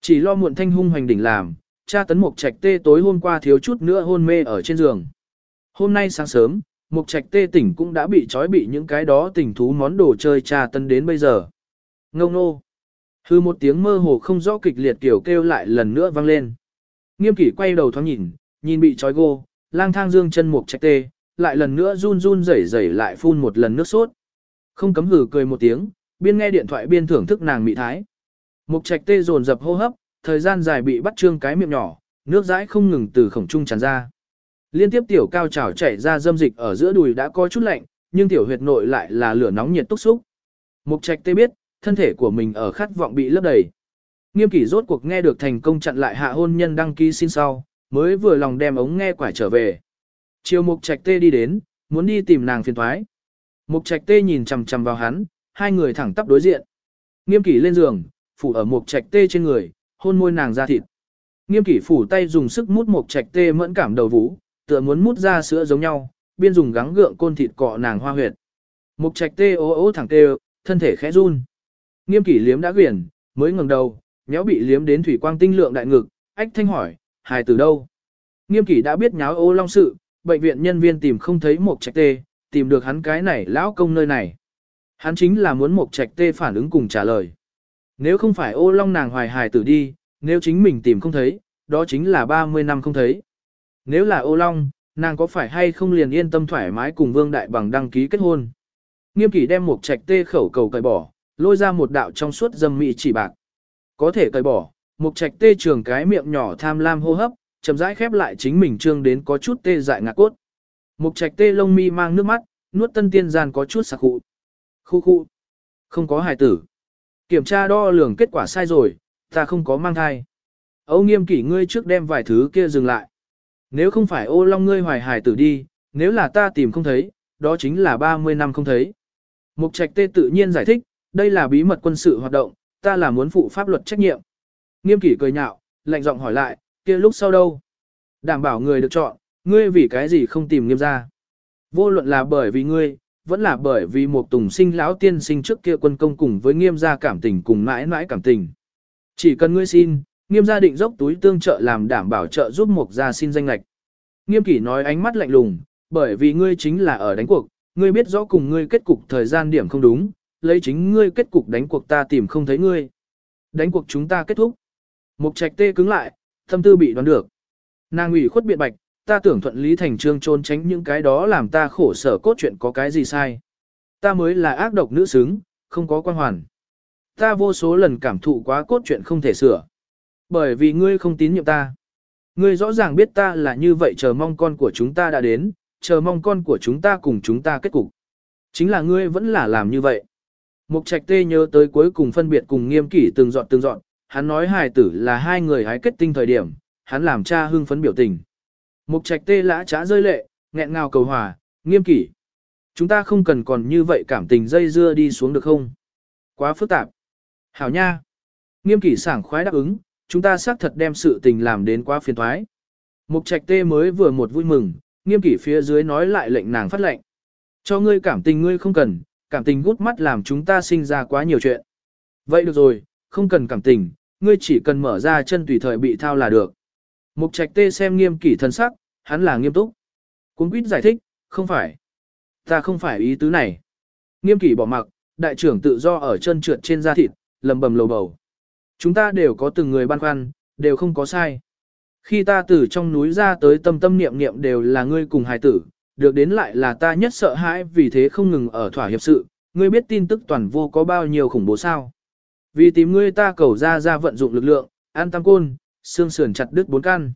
Chỉ lo muộn thanh hung hoành đỉnh làm, cha tấn mục trạch tê tối hôm qua thiếu chút nữa hôn mê ở trên giường. Hôm nay sáng sớm, mục trạch tê tỉnh cũng đã bị trói bị những cái đó tỉnh thú món đồ chơi cha tấn đến bây giờ. Ngông nô. Hư một tiếng mơ hồ không rõ kịch liệt kiểu kêu lại lần nữa vang lên. Nghiêm kỷ quay đầu thoáng nhìn, nhìn bị trói gô, lang thang dương chân mục trạch tê, lại lần nữa run run rẩy rẩy lại phun một lần nước sốt. Không cấm hử cười một tiếng, biên nghe điện thoại biên thưởng thức nàng mị thái. Mục trạch tê dồn dập hô hấp, thời gian dài bị bắt trương cái miệng nhỏ, nước dãi không ngừng từ khổng trung tràn ra. Liên tiếp tiểu cao trào chảy ra dâm dịch ở giữa đùi đã có chút lạnh, nhưng tiểu huyệt nội lại là lửa nóng nhiệt túc xúc. Mục trạch tê biết, thân thể của mình ở khát vọng bị lấp đầy. Nghiêm kỷ rốt cuộc nghe được thành công chặn lại hạ hôn nhân đăng ký xin sau, mới vừa lòng đem ống nghe quải trở về. Chiều mục trạch tê đi đến, muốn đi tìm nàng phiền thoái. Mục trạch tê nhìn chằm chằm vào hắn, hai người thẳng tắp đối diện. Nghiêm kỷ lên giường, phủ ở một trạch tê trên người, hôn môi nàng ra thịt. Nghiêm kỷ phủ tay dùng sức mút một trạch tê mẫn cảm đầu vũ, tựa muốn mút ra sữa giống nhau, biên dùng gắng gượng côn thịt cọ nàng hoa huyệt. Mục trạch tê ố ố thẳng tê, thân thể khẽ run. Nghiêm kỷ liếm đã quyển, mới ngẩng đầu, nhéo bị liếm đến thủy quang tinh lượng đại ngực, ách thanh hỏi, hài từ đâu? Nghiêm kỷ đã biết nháo ô long sự, bệnh viện nhân viên tìm không thấy một trạch tê, tìm được hắn cái này lão công nơi này. Hắn chính là muốn một trạch tê phản ứng cùng trả lời. Nếu không phải ô long nàng hoài hài tử đi, nếu chính mình tìm không thấy, đó chính là 30 năm không thấy. Nếu là ô long, nàng có phải hay không liền yên tâm thoải mái cùng vương đại bằng đăng ký kết hôn. Nghiêm kỷ đem một trạch tê khẩu cầu cởi bỏ, lôi ra một đạo trong suốt dâm mị chỉ bạc. Có thể cởi bỏ, một trạch tê trường cái miệng nhỏ tham lam hô hấp, chậm rãi khép lại chính mình trương đến có chút tê dại ngạc cốt. Mục trạch tê lông mi mang nước mắt, nuốt tân tiên gian có chút sạc khụ. Khu khu. Không có hài tử. Kiểm tra đo lường kết quả sai rồi, ta không có mang thai. Âu nghiêm kỷ ngươi trước đem vài thứ kia dừng lại. Nếu không phải ô long ngươi hoài hài tử đi, nếu là ta tìm không thấy, đó chính là 30 năm không thấy. Mục trạch tê tự nhiên giải thích, đây là bí mật quân sự hoạt động, ta là muốn phụ pháp luật trách nhiệm. Nghiêm kỷ cười nhạo, lạnh giọng hỏi lại, kia lúc sau đâu? Đảm bảo người được chọn, ngươi vì cái gì không tìm nghiêm ra? Vô luận là bởi vì ngươi, vẫn là bởi vì một tùng sinh lão tiên sinh trước kia quân công cùng với nghiêm gia cảm tình cùng mãi mãi cảm tình. Chỉ cần ngươi xin, nghiêm gia định dốc túi tương trợ làm đảm bảo trợ giúp một gia xin danh lạch. Nghiêm kỷ nói ánh mắt lạnh lùng, bởi vì ngươi chính là ở đánh cuộc, ngươi biết rõ cùng ngươi kết cục thời gian điểm không đúng, lấy chính ngươi kết cục đánh cuộc ta tìm không thấy ngươi. Đánh cuộc chúng ta kết thúc. Mục trạch tê cứng lại, Tâm tư bị đoán được. Nàng ủy khuất biện bạch, ta tưởng thuận lý thành trương trôn tránh những cái đó làm ta khổ sở cốt chuyện có cái gì sai. Ta mới là ác độc nữ xứng, không có quan hoàn. Ta vô số lần cảm thụ quá cốt chuyện không thể sửa. Bởi vì ngươi không tín nhiệm ta. Ngươi rõ ràng biết ta là như vậy chờ mong con của chúng ta đã đến, chờ mong con của chúng ta cùng chúng ta kết cục. Chính là ngươi vẫn là làm như vậy. Mục trạch tê nhớ tới cuối cùng phân biệt cùng nghiêm kỷ từng dọn từng dọn, hắn nói hài tử là hai người hái kết tinh thời điểm, hắn làm cha hưng phấn biểu tình. Mục trạch tê lã trá rơi lệ, nghẹn ngào cầu hòa, nghiêm kỷ. Chúng ta không cần còn như vậy cảm tình dây dưa đi xuống được không? Quá phức tạp. Hảo nha. Nghiêm kỷ sảng khoái đáp ứng, chúng ta xác thật đem sự tình làm đến quá phiền thoái. Mục trạch tê mới vừa một vui mừng, nghiêm kỷ phía dưới nói lại lệnh nàng phát lệnh. Cho ngươi cảm tình ngươi không cần, cảm tình gút mắt làm chúng ta sinh ra quá nhiều chuyện. Vậy được rồi, không cần cảm tình, ngươi chỉ cần mở ra chân tùy thời bị thao là được. Mục trạch tê xem nghiêm kỷ thân sắc, hắn là nghiêm túc. Cuốn quýt giải thích, không phải. Ta không phải ý tứ này. Nghiêm kỷ bỏ mặc, đại trưởng tự do ở chân trượt trên da thịt, lầm bầm lầu bầu. Chúng ta đều có từng người băn khoăn, đều không có sai. Khi ta từ trong núi ra tới tâm tâm niệm niệm đều là ngươi cùng hài tử, được đến lại là ta nhất sợ hãi vì thế không ngừng ở thỏa hiệp sự, ngươi biết tin tức toàn vô có bao nhiêu khủng bố sao. Vì tìm ngươi ta cầu ra ra vận dụng lực lượng, an tam côn, xương sườn chặt đứt bốn căn.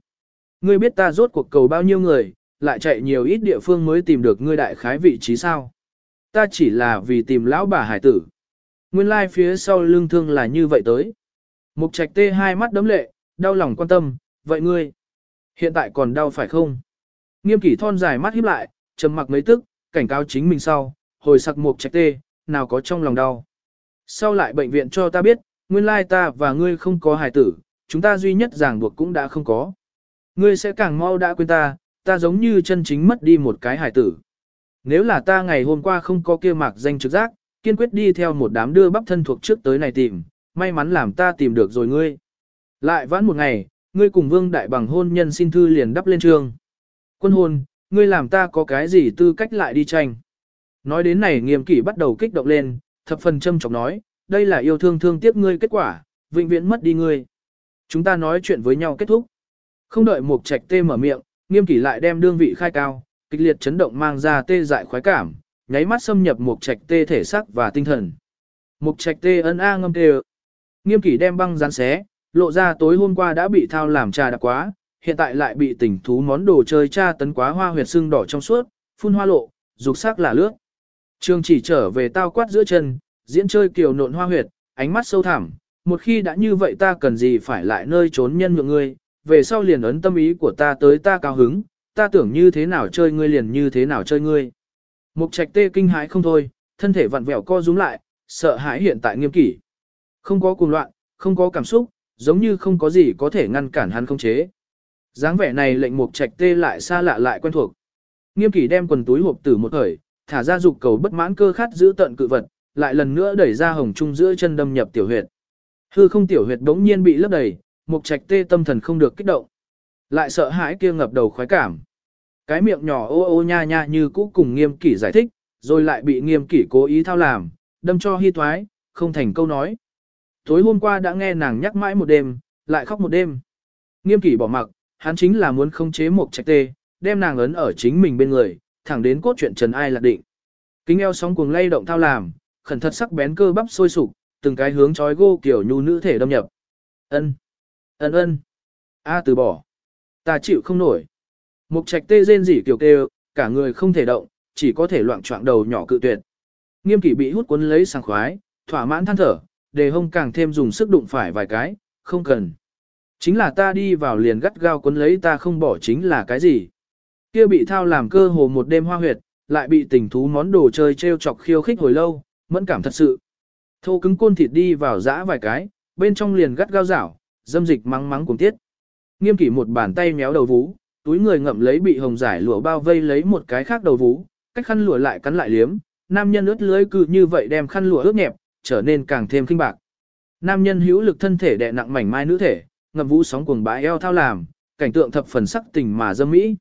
Ngươi biết ta rốt cuộc cầu bao nhiêu người, lại chạy nhiều ít địa phương mới tìm được ngươi đại khái vị trí sao. Ta chỉ là vì tìm lão bà hải tử. Nguyên lai like phía sau lưng thương là như vậy tới. Mục trạch tê hai mắt đấm lệ, đau lòng quan tâm, vậy ngươi, hiện tại còn đau phải không? Nghiêm kỷ thon dài mắt híp lại, trầm mặc mấy tức, cảnh cáo chính mình sau, hồi sặc mục trạch tê, nào có trong lòng đau. Sau lại bệnh viện cho ta biết, nguyên lai ta và ngươi không có hài tử, chúng ta duy nhất ràng buộc cũng đã không có. Ngươi sẽ càng mau đã quên ta, ta giống như chân chính mất đi một cái hải tử. Nếu là ta ngày hôm qua không có kia mạc danh trực giác, kiên quyết đi theo một đám đưa bắp thân thuộc trước tới này tìm, may mắn làm ta tìm được rồi ngươi. Lại vãn một ngày, ngươi cùng vương đại bằng hôn nhân xin thư liền đắp lên trường. Quân hôn, ngươi làm ta có cái gì tư cách lại đi tranh. Nói đến này nghiêm kỷ bắt đầu kích động lên, thập phần châm trọng nói, đây là yêu thương thương tiếc ngươi kết quả, vĩnh viễn mất đi ngươi. Chúng ta nói chuyện với nhau kết thúc. Không đợi mục trạch tê mở miệng, nghiêm kỷ lại đem đương vị khai cao, kịch liệt chấn động mang ra tê dại khoái cảm, nháy mắt xâm nhập mục trạch tê thể sắc và tinh thần. mục trạch tê ân a ngâm tê Nghiêm kỷ đem băng rán xé, lộ ra tối hôm qua đã bị thao làm trà đặc quá, hiện tại lại bị tỉnh thú món đồ chơi tra tấn quá hoa huyệt xương đỏ trong suốt, phun hoa lộ, dục sắc là lướt. Trường chỉ trở về tao quát giữa chân, diễn chơi kiều nộn hoa huyệt, ánh mắt sâu thẳm, một khi đã như vậy ta cần gì phải lại nơi trốn nhân nhượng ngươi, về sau liền ấn tâm ý của ta tới ta cao hứng, ta tưởng như thế nào chơi ngươi liền như thế nào chơi ngươi. Mục trạch tê kinh hãi không thôi, thân thể vặn vẹo co rúm lại, sợ hãi hiện tại nghiêm kỷ. Không có cuồng loạn, không có cảm xúc, giống như không có gì có thể ngăn cản hắn không chế. dáng vẻ này lệnh mục trạch tê lại xa lạ lại quen thuộc. Nghiêm kỷ đem quần túi hộp tử một khởi, thả ra dục cầu bất mãn cơ khát giữ tận cự vật, lại lần nữa đẩy ra hồng trung giữa chân đâm nhập tiểu huyệt. Hư không tiểu huyệt đống nhiên bị lấp đầy, mục trạch tê tâm thần không được kích động. Lại sợ hãi kia ngập đầu khoái cảm. Cái miệng nhỏ ô ô nha nha như cũ cùng nghiêm kỷ giải thích, rồi lại bị nghiêm kỷ cố ý thao làm, đâm cho hy thoái, không thành câu nói. Tối hôm qua đã nghe nàng nhắc mãi một đêm, lại khóc một đêm. Nghiêm kỷ bỏ mặc, hắn chính là muốn khống chế mục trạch tê, đem nàng ấn ở chính mình bên người, thẳng đến cốt truyện trần ai lạc định. Kính eo sóng cuồng lay động thao làm, khẩn thật sắc bén cơ bắp sôi sục, từng cái hướng chói gô kiểu nhu nữ thể đâm nhập. Ân, ân ân, a từ bỏ, ta chịu không nổi. Mục trạch tê rên rỉ kiểu kêu, cả người không thể động, chỉ có thể loạn trọng đầu nhỏ cự tuyệt. Nghiêm kỷ bị hút cuốn lấy sảng khoái, thỏa mãn than thở, đề hông càng thêm dùng sức đụng phải vài cái, không cần. Chính là ta đi vào liền gắt gao cuốn lấy ta không bỏ chính là cái gì. Kia bị thao làm cơ hồ một đêm hoa huyệt, lại bị tình thú món đồ chơi treo chọc khiêu khích hồi lâu, mẫn cảm thật sự. Thô cứng côn thịt đi vào dã vài cái, bên trong liền gắt gao rảo, dâm dịch mắng mắng cùng tiết. Nghiêm kỷ một bàn tay méo đầu vú, túi người ngậm lấy bị hồng giải lụa bao vây lấy một cái khác đầu vú, cách khăn lụa lại cắn lại liếm, nam nhân ướt lưới cứ như vậy đem khăn lụa ướt nhẹp, trở nên càng thêm kinh bạc. Nam nhân hữu lực thân thể đè nặng mảnh mai nữ thể, ngậm vũ sóng cuồng bãi eo thao làm, cảnh tượng thập phần sắc tình mà dâm mỹ.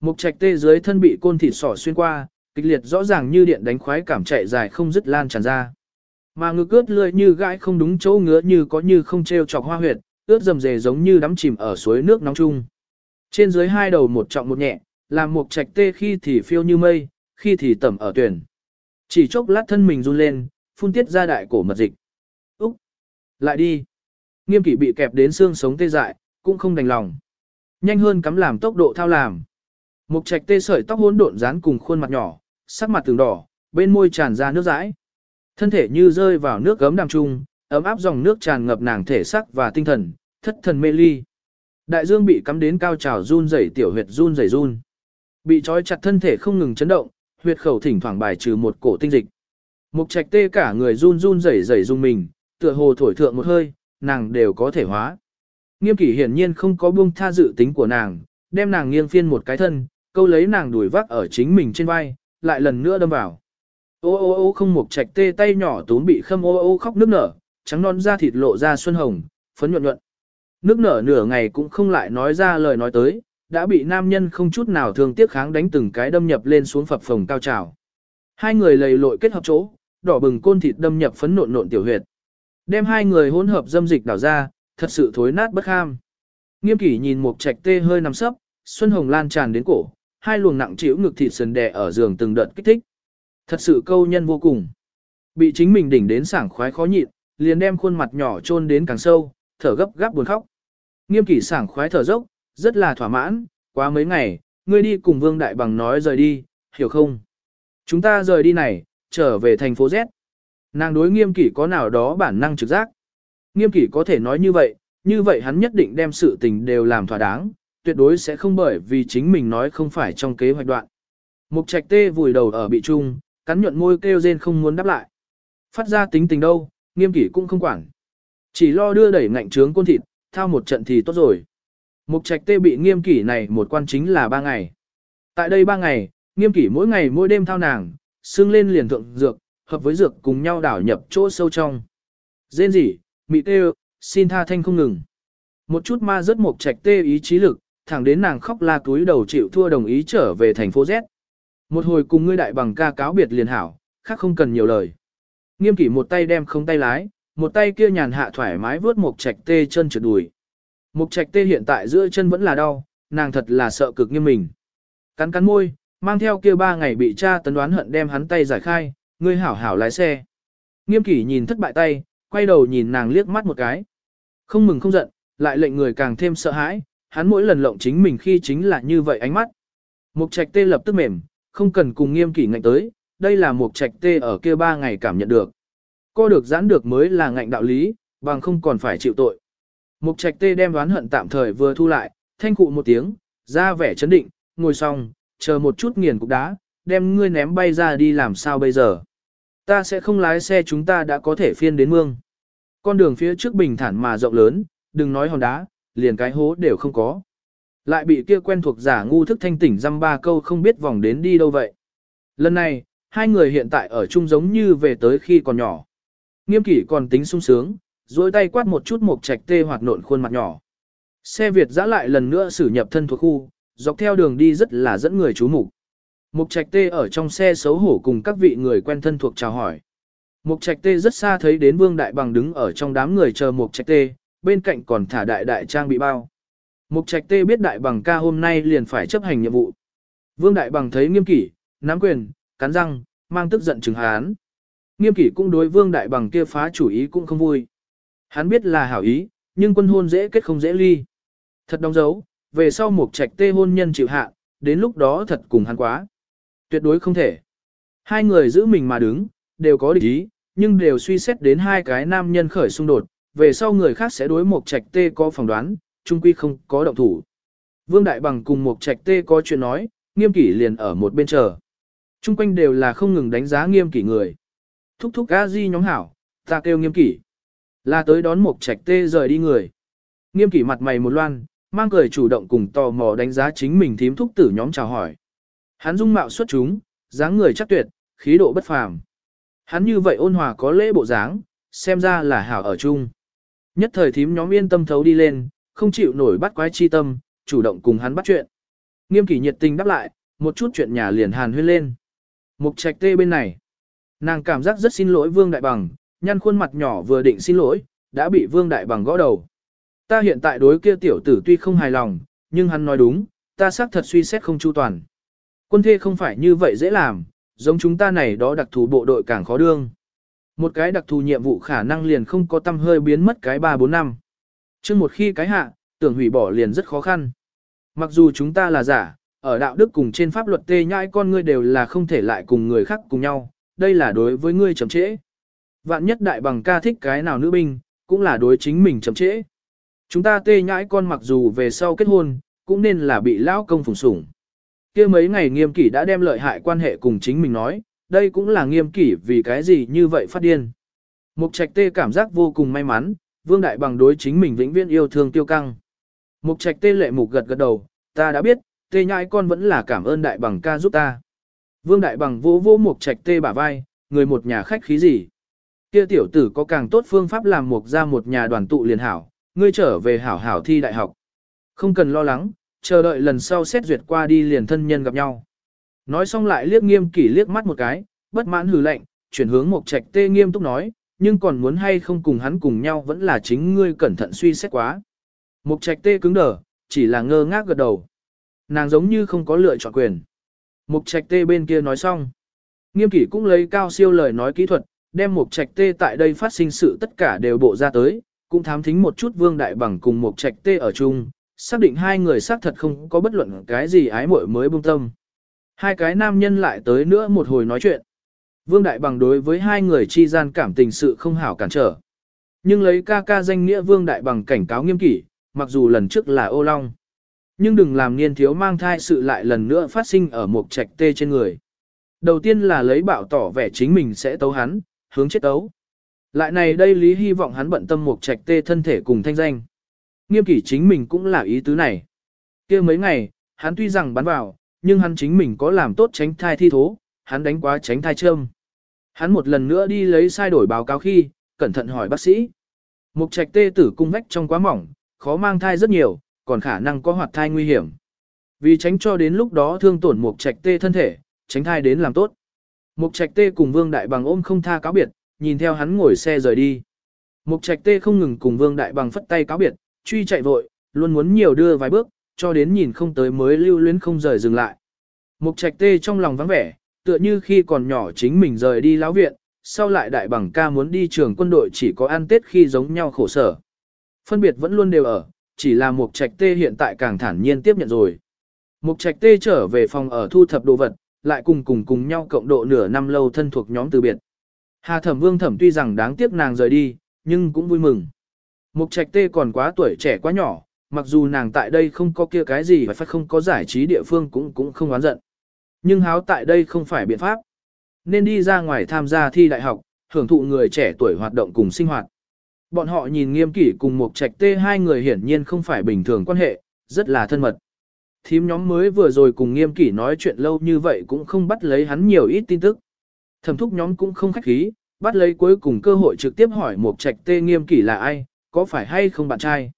Mục trạch tê dưới thân bị côn thịt sỏ xuyên qua, kịch liệt rõ ràng như điện đánh khoái cảm chạy dài không dứt lan tràn ra. Mà ngực ướt lươi như gãi không đúng chỗ ngứa như có như không treo chọc hoa huyệt, ướt dầm dề giống như đắm chìm ở suối nước nóng chung. Trên dưới hai đầu một trọng một nhẹ, làm mục trạch tê khi thì phiêu như mây, khi thì tẩm ở tuyển. Chỉ chốc lát thân mình run lên, phun tiết ra đại cổ mật dịch. Úc! Lại đi! Nghiêm kỷ bị kẹp đến xương sống tê dại, cũng không đành lòng. Nhanh hơn cắm làm tốc độ thao làm. Mục trạch tê sợi tóc hỗn độn dán cùng khuôn mặt nhỏ, sắc mặt từng đỏ, bên môi tràn ra nước dãi. Thân thể như rơi vào nước gấm đàm trung, ấm áp dòng nước tràn ngập nàng thể sắc và tinh thần, thất thần mê ly. Đại dương bị cắm đến cao trào run rẩy tiểu huyệt run rẩy run. Bị trói chặt thân thể không ngừng chấn động, huyệt khẩu thỉnh thoảng bài trừ một cổ tinh dịch. Mục trạch tê cả người run run rẩy rẩy run mình, tựa hồ thổi thượng một hơi, nàng đều có thể hóa. Nghiêm kỷ hiển nhiên không có buông tha dự tính của nàng, đem nàng nghiêng phiên một cái thân, câu lấy nàng đuổi vác ở chính mình trên vai, lại lần nữa đâm vào. Ô ô ô không một trạch tê tay nhỏ túm bị khâm ô ô khóc nước nở, trắng non da thịt lộ ra xuân hồng, phấn nhuận nhuận. Nước nở nửa ngày cũng không lại nói ra lời nói tới, đã bị nam nhân không chút nào thương tiếc kháng đánh từng cái đâm nhập lên xuống phập phồng cao trào. Hai người lầy lội kết hợp chỗ, đỏ bừng côn thịt đâm nhập phấn nộn nộn tiểu huyệt. Đem hai người hỗn hợp dâm dịch đảo ra, thật sự thối nát bất ham. Nghiêm kỷ nhìn một trạch tê hơi nằm sấp, xuân hồng lan tràn đến cổ, hai luồng nặng chịu ngực thịt sần đè ở giường từng đợt kích thích. Thật sự câu nhân vô cùng. Bị chính mình đỉnh đến sảng khoái khó nhịn, liền đem khuôn mặt nhỏ chôn đến càng sâu, thở gấp gáp buồn khóc. Nghiêm kỷ sảng khoái thở dốc, rất là thỏa mãn, quá mấy ngày, ngươi đi cùng Vương Đại Bằng nói rời đi, hiểu không? Chúng ta rời đi này, trở về thành phố Z. Nàng đối nghiêm kỷ có nào đó bản năng trực giác. Nghiêm kỷ có thể nói như vậy, như vậy hắn nhất định đem sự tình đều làm thỏa đáng, tuyệt đối sẽ không bởi vì chính mình nói không phải trong kế hoạch đoạn. Mục trạch tê vùi đầu ở bị trung, cắn nhuận môi kêu rên không muốn đáp lại. Phát ra tính tình đâu, nghiêm kỷ cũng không quản. Chỉ lo đưa đẩy ngạnh trướng côn thịt, thao một trận thì tốt rồi. Mục trạch tê bị nghiêm kỷ này một quan chính là ba ngày. Tại đây ba ngày, nghiêm kỷ mỗi ngày mỗi đêm thao nàng, xương lên liền thượng dược, hợp với dược cùng nhau đảo nhập chỗ sâu trong. Dên gì, mị tê xin tha thanh không ngừng. Một chút ma rất mục trạch tê ý chí lực, thẳng đến nàng khóc la túi đầu chịu thua đồng ý trở về thành phố Z. Một hồi cùng ngươi đại bằng ca cáo biệt liền hảo, khác không cần nhiều lời. Nghiêm kỷ một tay đem không tay lái, một tay kia nhàn hạ thoải mái vớt một trạch tê chân trượt đùi. Một trạch tê hiện tại giữa chân vẫn là đau, nàng thật là sợ cực nghiêm mình. Cắn cắn môi, mang theo kia ba ngày bị cha tấn đoán hận đem hắn tay giải khai, ngươi hảo hảo lái xe. Nghiêm kỷ nhìn thất bại tay, quay đầu nhìn nàng liếc mắt một cái. Không mừng không giận, lại lệnh người càng thêm sợ hãi, hắn mỗi lần lộng chính mình khi chính là như vậy ánh mắt. Mục trạch tê lập tức mềm, không cần cùng nghiêm kỷ ngạnh tới, đây là một trạch tê ở kia ba ngày cảm nhận được. Co được giãn được mới là ngạnh đạo lý, bằng không còn phải chịu tội. Mục trạch tê đem đoán hận tạm thời vừa thu lại, thanh cụ một tiếng, ra vẻ chấn định, ngồi xong, chờ một chút nghiền cục đá, đem ngươi ném bay ra đi làm sao bây giờ. Ta sẽ không lái xe chúng ta đã có thể phiên đến mương. Con đường phía trước bình thản mà rộng lớn, đừng nói hòn đá, liền cái hố đều không có. Lại bị kia quen thuộc giả ngu thức thanh tỉnh dăm ba câu không biết vòng đến đi đâu vậy. Lần này, hai người hiện tại ở chung giống như về tới khi còn nhỏ. Nghiêm kỷ còn tính sung sướng, dối tay quát một chút một trạch tê hoạt nộn khuôn mặt nhỏ. Xe Việt giã lại lần nữa xử nhập thân thuộc khu, dọc theo đường đi rất là dẫn người chú mục. Mục trạch tê ở trong xe xấu hổ cùng các vị người quen thân thuộc chào hỏi. Mục trạch tê rất xa thấy đến vương đại bằng đứng ở trong đám người chờ mục trạch tê, bên cạnh còn thả đại đại trang bị bao. Mục trạch tê biết đại bằng ca hôm nay liền phải chấp hành nhiệm vụ. Vương đại bằng thấy nghiêm kỷ, nắm quyền, cắn răng, mang tức giận chừng hán. Nghiêm kỷ cũng đối vương đại bằng kia phá chủ ý cũng không vui. Hắn biết là hảo ý, nhưng quân hôn dễ kết không dễ ly. Thật đóng dấu, về sau mục trạch tê hôn nhân chịu hạ, đến lúc đó thật cùng hắn quá. Tuyệt đối không thể. Hai người giữ mình mà đứng, đều có địch ý, nhưng đều suy xét đến hai cái nam nhân khởi xung đột, về sau người khác sẽ đối Mục trạch tê có phỏng đoán, Trung quy không có động thủ. Vương Đại Bằng cùng một trạch tê có chuyện nói, nghiêm kỷ liền ở một bên chờ. Trung quanh đều là không ngừng đánh giá nghiêm kỷ người. Thúc thúc a di nhóm hảo, ta kêu nghiêm kỷ. Là tới đón một trạch tê rời đi người. Nghiêm kỷ mặt mày một loan, mang cười chủ động cùng tò mò đánh giá chính mình thím thúc tử nhóm chào hỏi. Hắn dung mạo xuất chúng, dáng người chắc tuyệt, khí độ bất phàm. Hắn như vậy ôn hòa có lễ bộ dáng, xem ra là hảo ở chung. Nhất thời thím nhóm yên tâm thấu đi lên, không chịu nổi bắt quái chi tâm, chủ động cùng hắn bắt chuyện. Nghiêm kỷ nhiệt tình đáp lại, một chút chuyện nhà liền hàn huyên lên. Mục trạch tê bên này. Nàng cảm giác rất xin lỗi Vương Đại Bằng, nhăn khuôn mặt nhỏ vừa định xin lỗi, đã bị Vương Đại Bằng gõ đầu. Ta hiện tại đối kia tiểu tử tuy không hài lòng, nhưng hắn nói đúng, ta xác thật suy xét không chu toàn. Quân thê không phải như vậy dễ làm, giống chúng ta này đó đặc thù bộ đội càng khó đương. Một cái đặc thù nhiệm vụ khả năng liền không có tâm hơi biến mất cái 3-4 năm. Chứ một khi cái hạ, tưởng hủy bỏ liền rất khó khăn. Mặc dù chúng ta là giả, ở đạo đức cùng trên pháp luật tê nhãi con ngươi đều là không thể lại cùng người khác cùng nhau, đây là đối với ngươi chậm trễ. Vạn nhất đại bằng ca thích cái nào nữ binh, cũng là đối chính mình chậm trễ. Chúng ta tê nhãi con mặc dù về sau kết hôn, cũng nên là bị lão công phùng sủng kia mấy ngày nghiêm kỷ đã đem lợi hại quan hệ cùng chính mình nói, đây cũng là nghiêm kỷ vì cái gì như vậy phát điên. Mục trạch tê cảm giác vô cùng may mắn, Vương Đại Bằng đối chính mình vĩnh viễn yêu thương tiêu căng. Mục trạch tê lệ mục gật gật đầu, ta đã biết, tê nhãi con vẫn là cảm ơn Đại Bằng ca giúp ta. Vương Đại Bằng vỗ vỗ mục trạch tê bả vai, người một nhà khách khí gì. Kia tiểu tử có càng tốt phương pháp làm mục ra một nhà đoàn tụ liền hảo, ngươi trở về hảo hảo thi đại học. Không cần lo lắng, chờ đợi lần sau xét duyệt qua đi liền thân nhân gặp nhau. Nói xong lại liếc nghiêm kỷ liếc mắt một cái, bất mãn hừ lạnh, chuyển hướng Mục trạch tê nghiêm túc nói, nhưng còn muốn hay không cùng hắn cùng nhau vẫn là chính ngươi cẩn thận suy xét quá. Mục trạch tê cứng đờ, chỉ là ngơ ngác gật đầu. Nàng giống như không có lựa chọn quyền. Mục trạch tê bên kia nói xong. Nghiêm kỷ cũng lấy cao siêu lời nói kỹ thuật, đem mục trạch tê tại đây phát sinh sự tất cả đều bộ ra tới, cũng thám thính một chút vương đại bằng cùng mục trạch tê ở chung, xác định hai người xác thật không có bất luận cái gì ái muội mới bông tâm. Hai cái nam nhân lại tới nữa một hồi nói chuyện. Vương Đại Bằng đối với hai người chi gian cảm tình sự không hảo cản trở. Nhưng lấy ca ca danh nghĩa Vương Đại Bằng cảnh cáo nghiêm kỷ, mặc dù lần trước là ô long. Nhưng đừng làm niên thiếu mang thai sự lại lần nữa phát sinh ở một trạch tê trên người. Đầu tiên là lấy bạo tỏ vẻ chính mình sẽ tấu hắn, hướng chết tấu. Lại này đây lý hy vọng hắn bận tâm một trạch tê thân thể cùng thanh danh. Nghiêm kỷ chính mình cũng là ý tứ này. kia mấy ngày, hắn tuy rằng bắn vào, nhưng hắn chính mình có làm tốt tránh thai thi thố, hắn đánh quá tránh thai châm. Hắn một lần nữa đi lấy sai đổi báo cáo khi, cẩn thận hỏi bác sĩ. Mục trạch tê tử cung vách trong quá mỏng, khó mang thai rất nhiều, còn khả năng có hoạt thai nguy hiểm. Vì tránh cho đến lúc đó thương tổn mục trạch tê thân thể, tránh thai đến làm tốt. Mục trạch tê cùng vương đại bằng ôm không tha cáo biệt, nhìn theo hắn ngồi xe rời đi. Mục trạch tê không ngừng cùng vương đại bằng phất tay cáo biệt, truy chạy vội, luôn muốn nhiều đưa vài bước, cho đến nhìn không tới mới lưu luyến không rời dừng lại. Mục trạch tê trong lòng vắng vẻ, tựa như khi còn nhỏ chính mình rời đi lão viện, sau lại đại bằng ca muốn đi trường quân đội chỉ có ăn tết khi giống nhau khổ sở. Phân biệt vẫn luôn đều ở, chỉ là mục trạch tê hiện tại càng thản nhiên tiếp nhận rồi. Mục trạch tê trở về phòng ở thu thập đồ vật, lại cùng cùng cùng nhau cộng độ nửa năm lâu thân thuộc nhóm từ biệt. Hà thẩm vương thẩm tuy rằng đáng tiếc nàng rời đi, nhưng cũng vui mừng. Mục trạch tê còn quá tuổi trẻ quá nhỏ, mặc dù nàng tại đây không có kia cái gì và phải không có giải trí địa phương cũng cũng không oán giận. Nhưng háo tại đây không phải biện pháp. Nên đi ra ngoài tham gia thi đại học, hưởng thụ người trẻ tuổi hoạt động cùng sinh hoạt. Bọn họ nhìn nghiêm kỷ cùng một trạch tê hai người hiển nhiên không phải bình thường quan hệ, rất là thân mật. Thím nhóm mới vừa rồi cùng nghiêm kỷ nói chuyện lâu như vậy cũng không bắt lấy hắn nhiều ít tin tức. Thẩm thúc nhóm cũng không khách khí, bắt lấy cuối cùng cơ hội trực tiếp hỏi một trạch tê nghiêm kỷ là ai, có phải hay không bạn trai.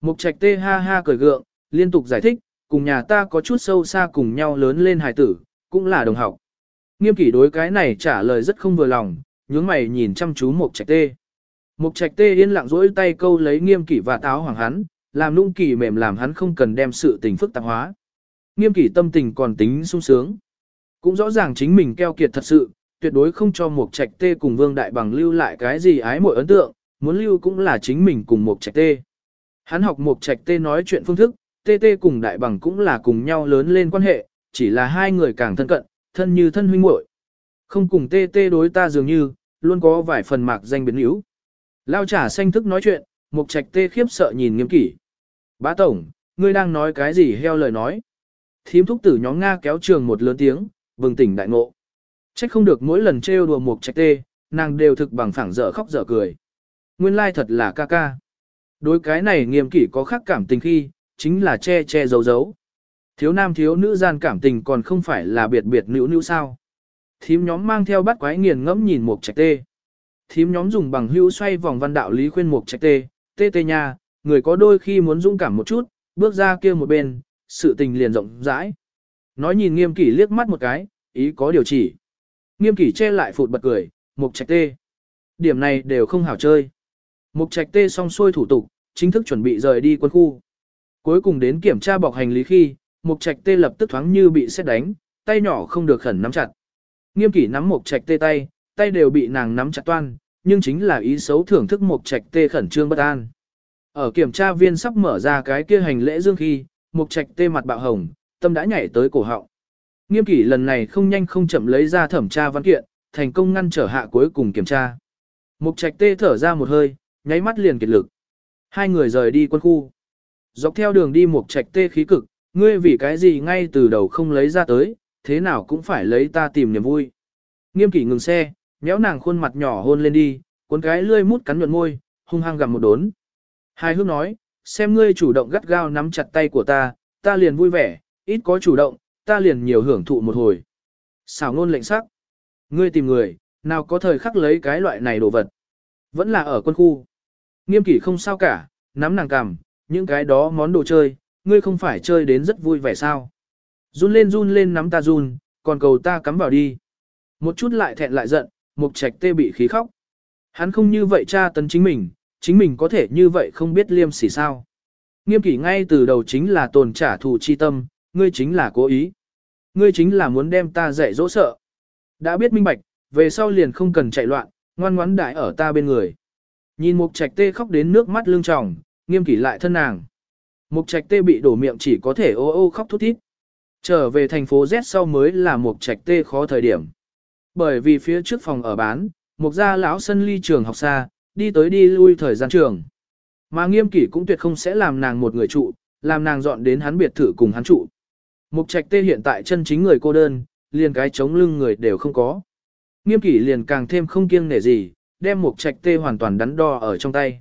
Mục trạch tê ha ha cười gượng, liên tục giải thích, cùng nhà ta có chút sâu xa cùng nhau lớn lên hài tử, cũng là đồng học. Nghiêm kỷ đối cái này trả lời rất không vừa lòng, nhướng mày nhìn chăm chú Mục Trạch Tê. Mục Trạch Tê yên lặng rỗi tay câu lấy Nghiêm kỷ và táo hoàng hắn, làm nung kỳ mềm làm hắn không cần đem sự tình phức tạp hóa. Nghiêm kỷ tâm tình còn tính sung sướng. Cũng rõ ràng chính mình keo kiệt thật sự, tuyệt đối không cho Mục Trạch Tê cùng Vương Đại Bằng lưu lại cái gì ái mội ấn tượng, muốn lưu cũng là chính mình cùng Mục Trạch Tê. Hắn học Mục Trạch Tê nói chuyện phương thức, Tê Tê cùng Đại Bằng cũng là cùng nhau lớn lên quan hệ, chỉ là hai người càng thân cận, thân như thân huynh muội. Không cùng Tê Tê đối ta dường như, luôn có vài phần mạc danh biến yếu. Lao trả xanh thức nói chuyện, Mục Trạch Tê khiếp sợ nhìn nghiêm kỷ. Bá Tổng, ngươi đang nói cái gì heo lời nói. Thím thúc tử nhóm Nga kéo trường một lớn tiếng, bừng tỉnh đại ngộ. Trách không được mỗi lần trêu đùa Mục Trạch Tê, nàng đều thực bằng phẳng dở khóc dở cười. Nguyên lai thật là ca ca. Đối cái này nghiêm kỷ có khác cảm tình khi, chính là che che giấu giấu. Thiếu nam thiếu nữ gian cảm tình còn không phải là biệt biệt nữ nữ sao. Thím nhóm mang theo bắt quái nghiền ngẫm nhìn một trạch tê. Thím nhóm dùng bằng hữu xoay vòng văn đạo lý khuyên một trạch tê, tê tê nha, người có đôi khi muốn dũng cảm một chút, bước ra kia một bên, sự tình liền rộng rãi. Nói nhìn nghiêm kỷ liếc mắt một cái, ý có điều chỉ. Nghiêm kỷ che lại phụt bật cười, mục trạch tê. Điểm này đều không hảo chơi. Mục trạch tê xong xuôi thủ tục, chính thức chuẩn bị rời đi quân khu. Cuối cùng đến kiểm tra bọc hành lý khi, Mục trạch tê lập tức thoáng như bị xét đánh, tay nhỏ không được khẩn nắm chặt. Nghiêm kỷ nắm mục trạch tê tay, tay đều bị nàng nắm chặt toan, nhưng chính là ý xấu thưởng thức mục trạch tê khẩn trương bất an. Ở kiểm tra viên sắp mở ra cái kia hành lễ dương khi, mục trạch tê mặt bạo hồng, tâm đã nhảy tới cổ họng. Nghiêm kỷ lần này không nhanh không chậm lấy ra thẩm tra văn kiện, thành công ngăn trở hạ cuối cùng kiểm tra. Mục trạch tê thở ra một hơi, nháy mắt liền kiệt lực. Hai người rời đi quân khu. Dọc theo đường đi một trạch tê khí cực, Ngươi vì cái gì ngay từ đầu không lấy ra tới, thế nào cũng phải lấy ta tìm niềm vui. Nghiêm kỷ ngừng xe, méo nàng khuôn mặt nhỏ hôn lên đi, cuốn cái lươi mút cắn nhuận môi, hung hăng gặm một đốn. Hai hước nói, xem ngươi chủ động gắt gao nắm chặt tay của ta, ta liền vui vẻ, ít có chủ động, ta liền nhiều hưởng thụ một hồi. Xảo ngôn lệnh sắc. Ngươi tìm người, nào có thời khắc lấy cái loại này đồ vật. Vẫn là ở quân khu. Nghiêm kỷ không sao cả, nắm nàng cằm, những cái đó món đồ chơi, ngươi không phải chơi đến rất vui vẻ sao. Run lên run lên nắm ta run, còn cầu ta cắm vào đi. Một chút lại thẹn lại giận, mục trạch tê bị khí khóc. Hắn không như vậy cha tấn chính mình, chính mình có thể như vậy không biết liêm sỉ sao. Nghiêm kỷ ngay từ đầu chính là tồn trả thù chi tâm, ngươi chính là cố ý. Ngươi chính là muốn đem ta dạy dỗ sợ. Đã biết minh bạch, về sau liền không cần chạy loạn, ngoan ngoãn đại ở ta bên người. Nhìn mục trạch tê khóc đến nước mắt lưng tròng, nghiêm kỷ lại thân nàng. Mục trạch tê bị đổ miệng chỉ có thể ô ô khóc thút thít. Trở về thành phố Z sau mới là mục trạch tê khó thời điểm. Bởi vì phía trước phòng ở bán, mục gia lão sân ly trường học xa, đi tới đi lui thời gian trường. Mà nghiêm kỷ cũng tuyệt không sẽ làm nàng một người trụ, làm nàng dọn đến hắn biệt thự cùng hắn trụ. Mục trạch tê hiện tại chân chính người cô đơn, liền cái chống lưng người đều không có. Nghiêm kỷ liền càng thêm không kiêng nể gì, đem mục trạch tê hoàn toàn đắn đo ở trong tay.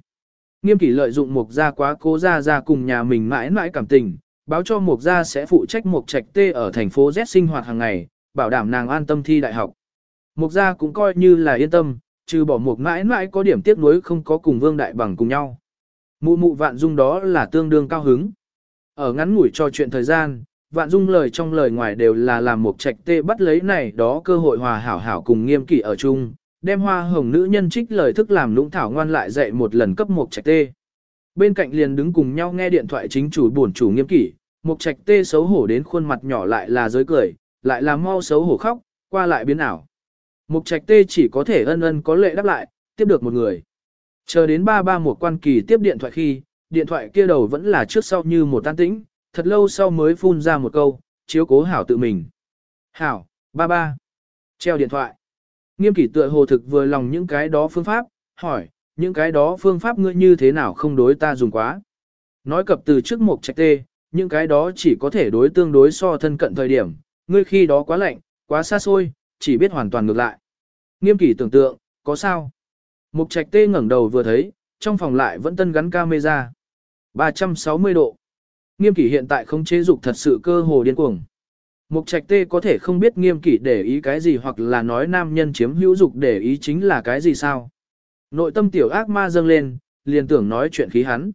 Nghiêm kỷ lợi dụng mục gia quá cố ra ra cùng nhà mình mãi mãi cảm tình, báo cho mục gia sẽ phụ trách mục trạch tê ở thành phố Z sinh hoạt hàng ngày, bảo đảm nàng an tâm thi đại học. Mục gia cũng coi như là yên tâm, trừ bỏ mục mãi mãi có điểm tiếc nuối không có cùng vương đại bằng cùng nhau. Mụ mụ vạn dung đó là tương đương cao hứng. Ở ngắn ngủi cho chuyện thời gian, vạn dung lời trong lời ngoài đều là làm mục trạch tê bắt lấy này đó cơ hội hòa hảo hảo cùng nghiêm kỷ ở chung, đem hoa hồng nữ nhân trích lời thức làm lũng thảo ngoan lại dạy một lần cấp một trạch tê. Bên cạnh liền đứng cùng nhau nghe điện thoại chính chủ buồn chủ nghiêm kỷ, một trạch tê xấu hổ đến khuôn mặt nhỏ lại là giới cười, lại là mau xấu hổ khóc, qua lại biến ảo. Mục trạch tê chỉ có thể ân ân có lệ đáp lại, tiếp được một người. Chờ đến ba ba một quan kỳ tiếp điện thoại khi, điện thoại kia đầu vẫn là trước sau như một tan tĩnh, thật lâu sau mới phun ra một câu, chiếu cố hảo tự mình. Hảo, ba ba. Treo điện thoại. Nghiêm kỷ tựa hồ thực vừa lòng những cái đó phương pháp, hỏi, những cái đó phương pháp ngươi như thế nào không đối ta dùng quá. Nói cập từ trước một trạch tê, những cái đó chỉ có thể đối tương đối so thân cận thời điểm, ngươi khi đó quá lạnh, quá xa xôi, chỉ biết hoàn toàn ngược lại. Nghiêm kỷ tưởng tượng, có sao? Mục trạch tê ngẩng đầu vừa thấy, trong phòng lại vẫn tân gắn camera. 360 độ. Nghiêm kỷ hiện tại không chế dục thật sự cơ hồ điên cuồng. Mục trạch tê có thể không biết nghiêm kỷ để ý cái gì hoặc là nói nam nhân chiếm hữu dục để ý chính là cái gì sao. Nội tâm tiểu ác ma dâng lên, liền tưởng nói chuyện khí hắn.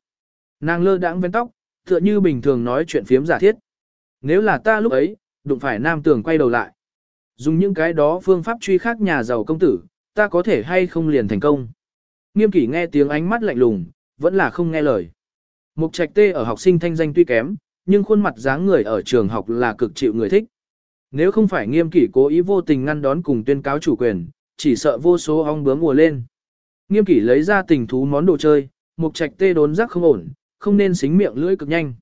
Nàng lơ đãng vén tóc, tựa như bình thường nói chuyện phiếm giả thiết. Nếu là ta lúc ấy, đụng phải nam tưởng quay đầu lại. Dùng những cái đó phương pháp truy khác nhà giàu công tử, ta có thể hay không liền thành công. Nghiêm kỷ nghe tiếng ánh mắt lạnh lùng, vẫn là không nghe lời. Mục trạch tê ở học sinh thanh danh tuy kém, nhưng khuôn mặt dáng người ở trường học là cực chịu người thích. Nếu không phải nghiêm kỷ cố ý vô tình ngăn đón cùng tuyên cáo chủ quyền, chỉ sợ vô số ong bướm mùa lên. Nghiêm kỷ lấy ra tình thú món đồ chơi, mục trạch tê đốn rắc không ổn, không nên xính miệng lưỡi cực nhanh.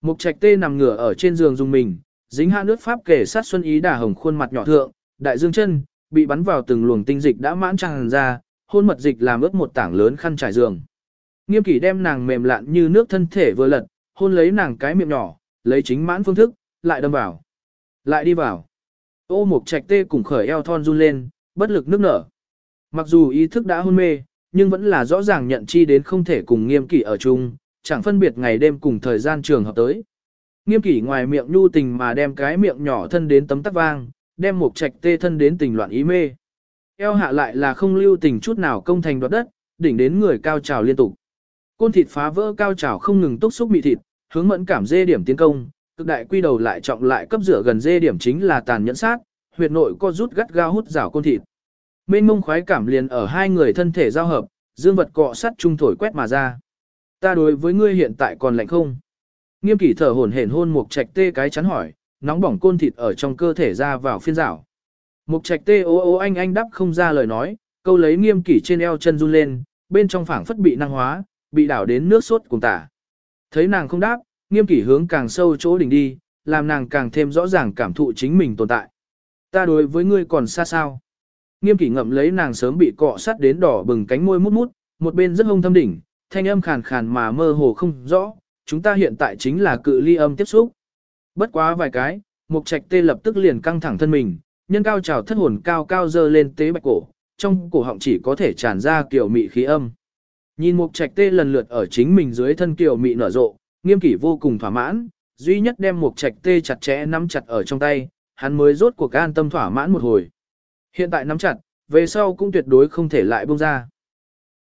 Mục trạch tê nằm ngửa ở trên giường dùng mình, dính hạ nước pháp kể sát xuân ý đả hồng khuôn mặt nhỏ thượng, đại dương chân, bị bắn vào từng luồng tinh dịch đã mãn tràn ra, hôn mật dịch làm ướt một tảng lớn khăn trải giường. Nghiêm kỷ đem nàng mềm lạn như nước thân thể vừa lật, hôn lấy nàng cái miệng nhỏ, lấy chính mãn phương thức, lại đâm vào. Lại đi vào. Ô mục trạch tê cùng khởi eo thon run lên, bất lực nước nở. Mặc dù ý thức đã hôn mê, nhưng vẫn là rõ ràng nhận chi đến không thể cùng nghiêm kỷ ở chung, chẳng phân biệt ngày đêm cùng thời gian trường hợp tới. Nghiêm kỷ ngoài miệng nhu tình mà đem cái miệng nhỏ thân đến tấm tắc vang, đem một trạch tê thân đến tình loạn ý mê. Eo hạ lại là không lưu tình chút nào công thành đoạt đất, đỉnh đến người cao trào liên tục. Côn thịt phá vỡ cao trào không ngừng túc xúc mị thịt, hướng mẫn cảm dê điểm tiến công, cực đại quy đầu lại trọng lại cấp rửa gần dê điểm chính là tàn nhẫn sát, huyệt nội co rút gắt gao hút rào côn thịt. Mênh mông khoái cảm liền ở hai người thân thể giao hợp, dương vật cọ sắt trung thổi quét mà ra. Ta đối với ngươi hiện tại còn lạnh không? Nghiêm kỷ thở hổn hển hôn một trạch tê cái chắn hỏi, nóng bỏng côn thịt ở trong cơ thể ra vào phiên rảo. Mục trạch tê ô ô anh anh đắp không ra lời nói, câu lấy nghiêm kỷ trên eo chân run lên, bên trong phảng phất bị năng hóa, bị đảo đến nước sốt cùng tả. Thấy nàng không đáp, nghiêm kỷ hướng càng sâu chỗ đỉnh đi, làm nàng càng thêm rõ ràng cảm thụ chính mình tồn tại. Ta đối với ngươi còn xa sao. Nghiêm kỷ ngậm lấy nàng sớm bị cọ sắt đến đỏ bừng cánh môi mút mút, một bên rất hông thâm đỉnh, thanh âm khàn khàn mà mơ hồ không rõ, chúng ta hiện tại chính là cự ly âm tiếp xúc. Bất quá vài cái, mục trạch tê lập tức liền căng thẳng thân mình, nhân cao trào thất hồn cao cao dơ lên tế bạch cổ, trong cổ họng chỉ có thể tràn ra kiểu mị khí âm. Nhìn mục trạch tê lần lượt ở chính mình dưới thân kiều mị nở rộ, nghiêm kỷ vô cùng thỏa mãn, duy nhất đem mục trạch tê chặt chẽ nắm chặt ở trong tay, hắn mới rốt cuộc an tâm thỏa mãn một hồi. Hiện tại nắm chặt, về sau cũng tuyệt đối không thể lại buông ra.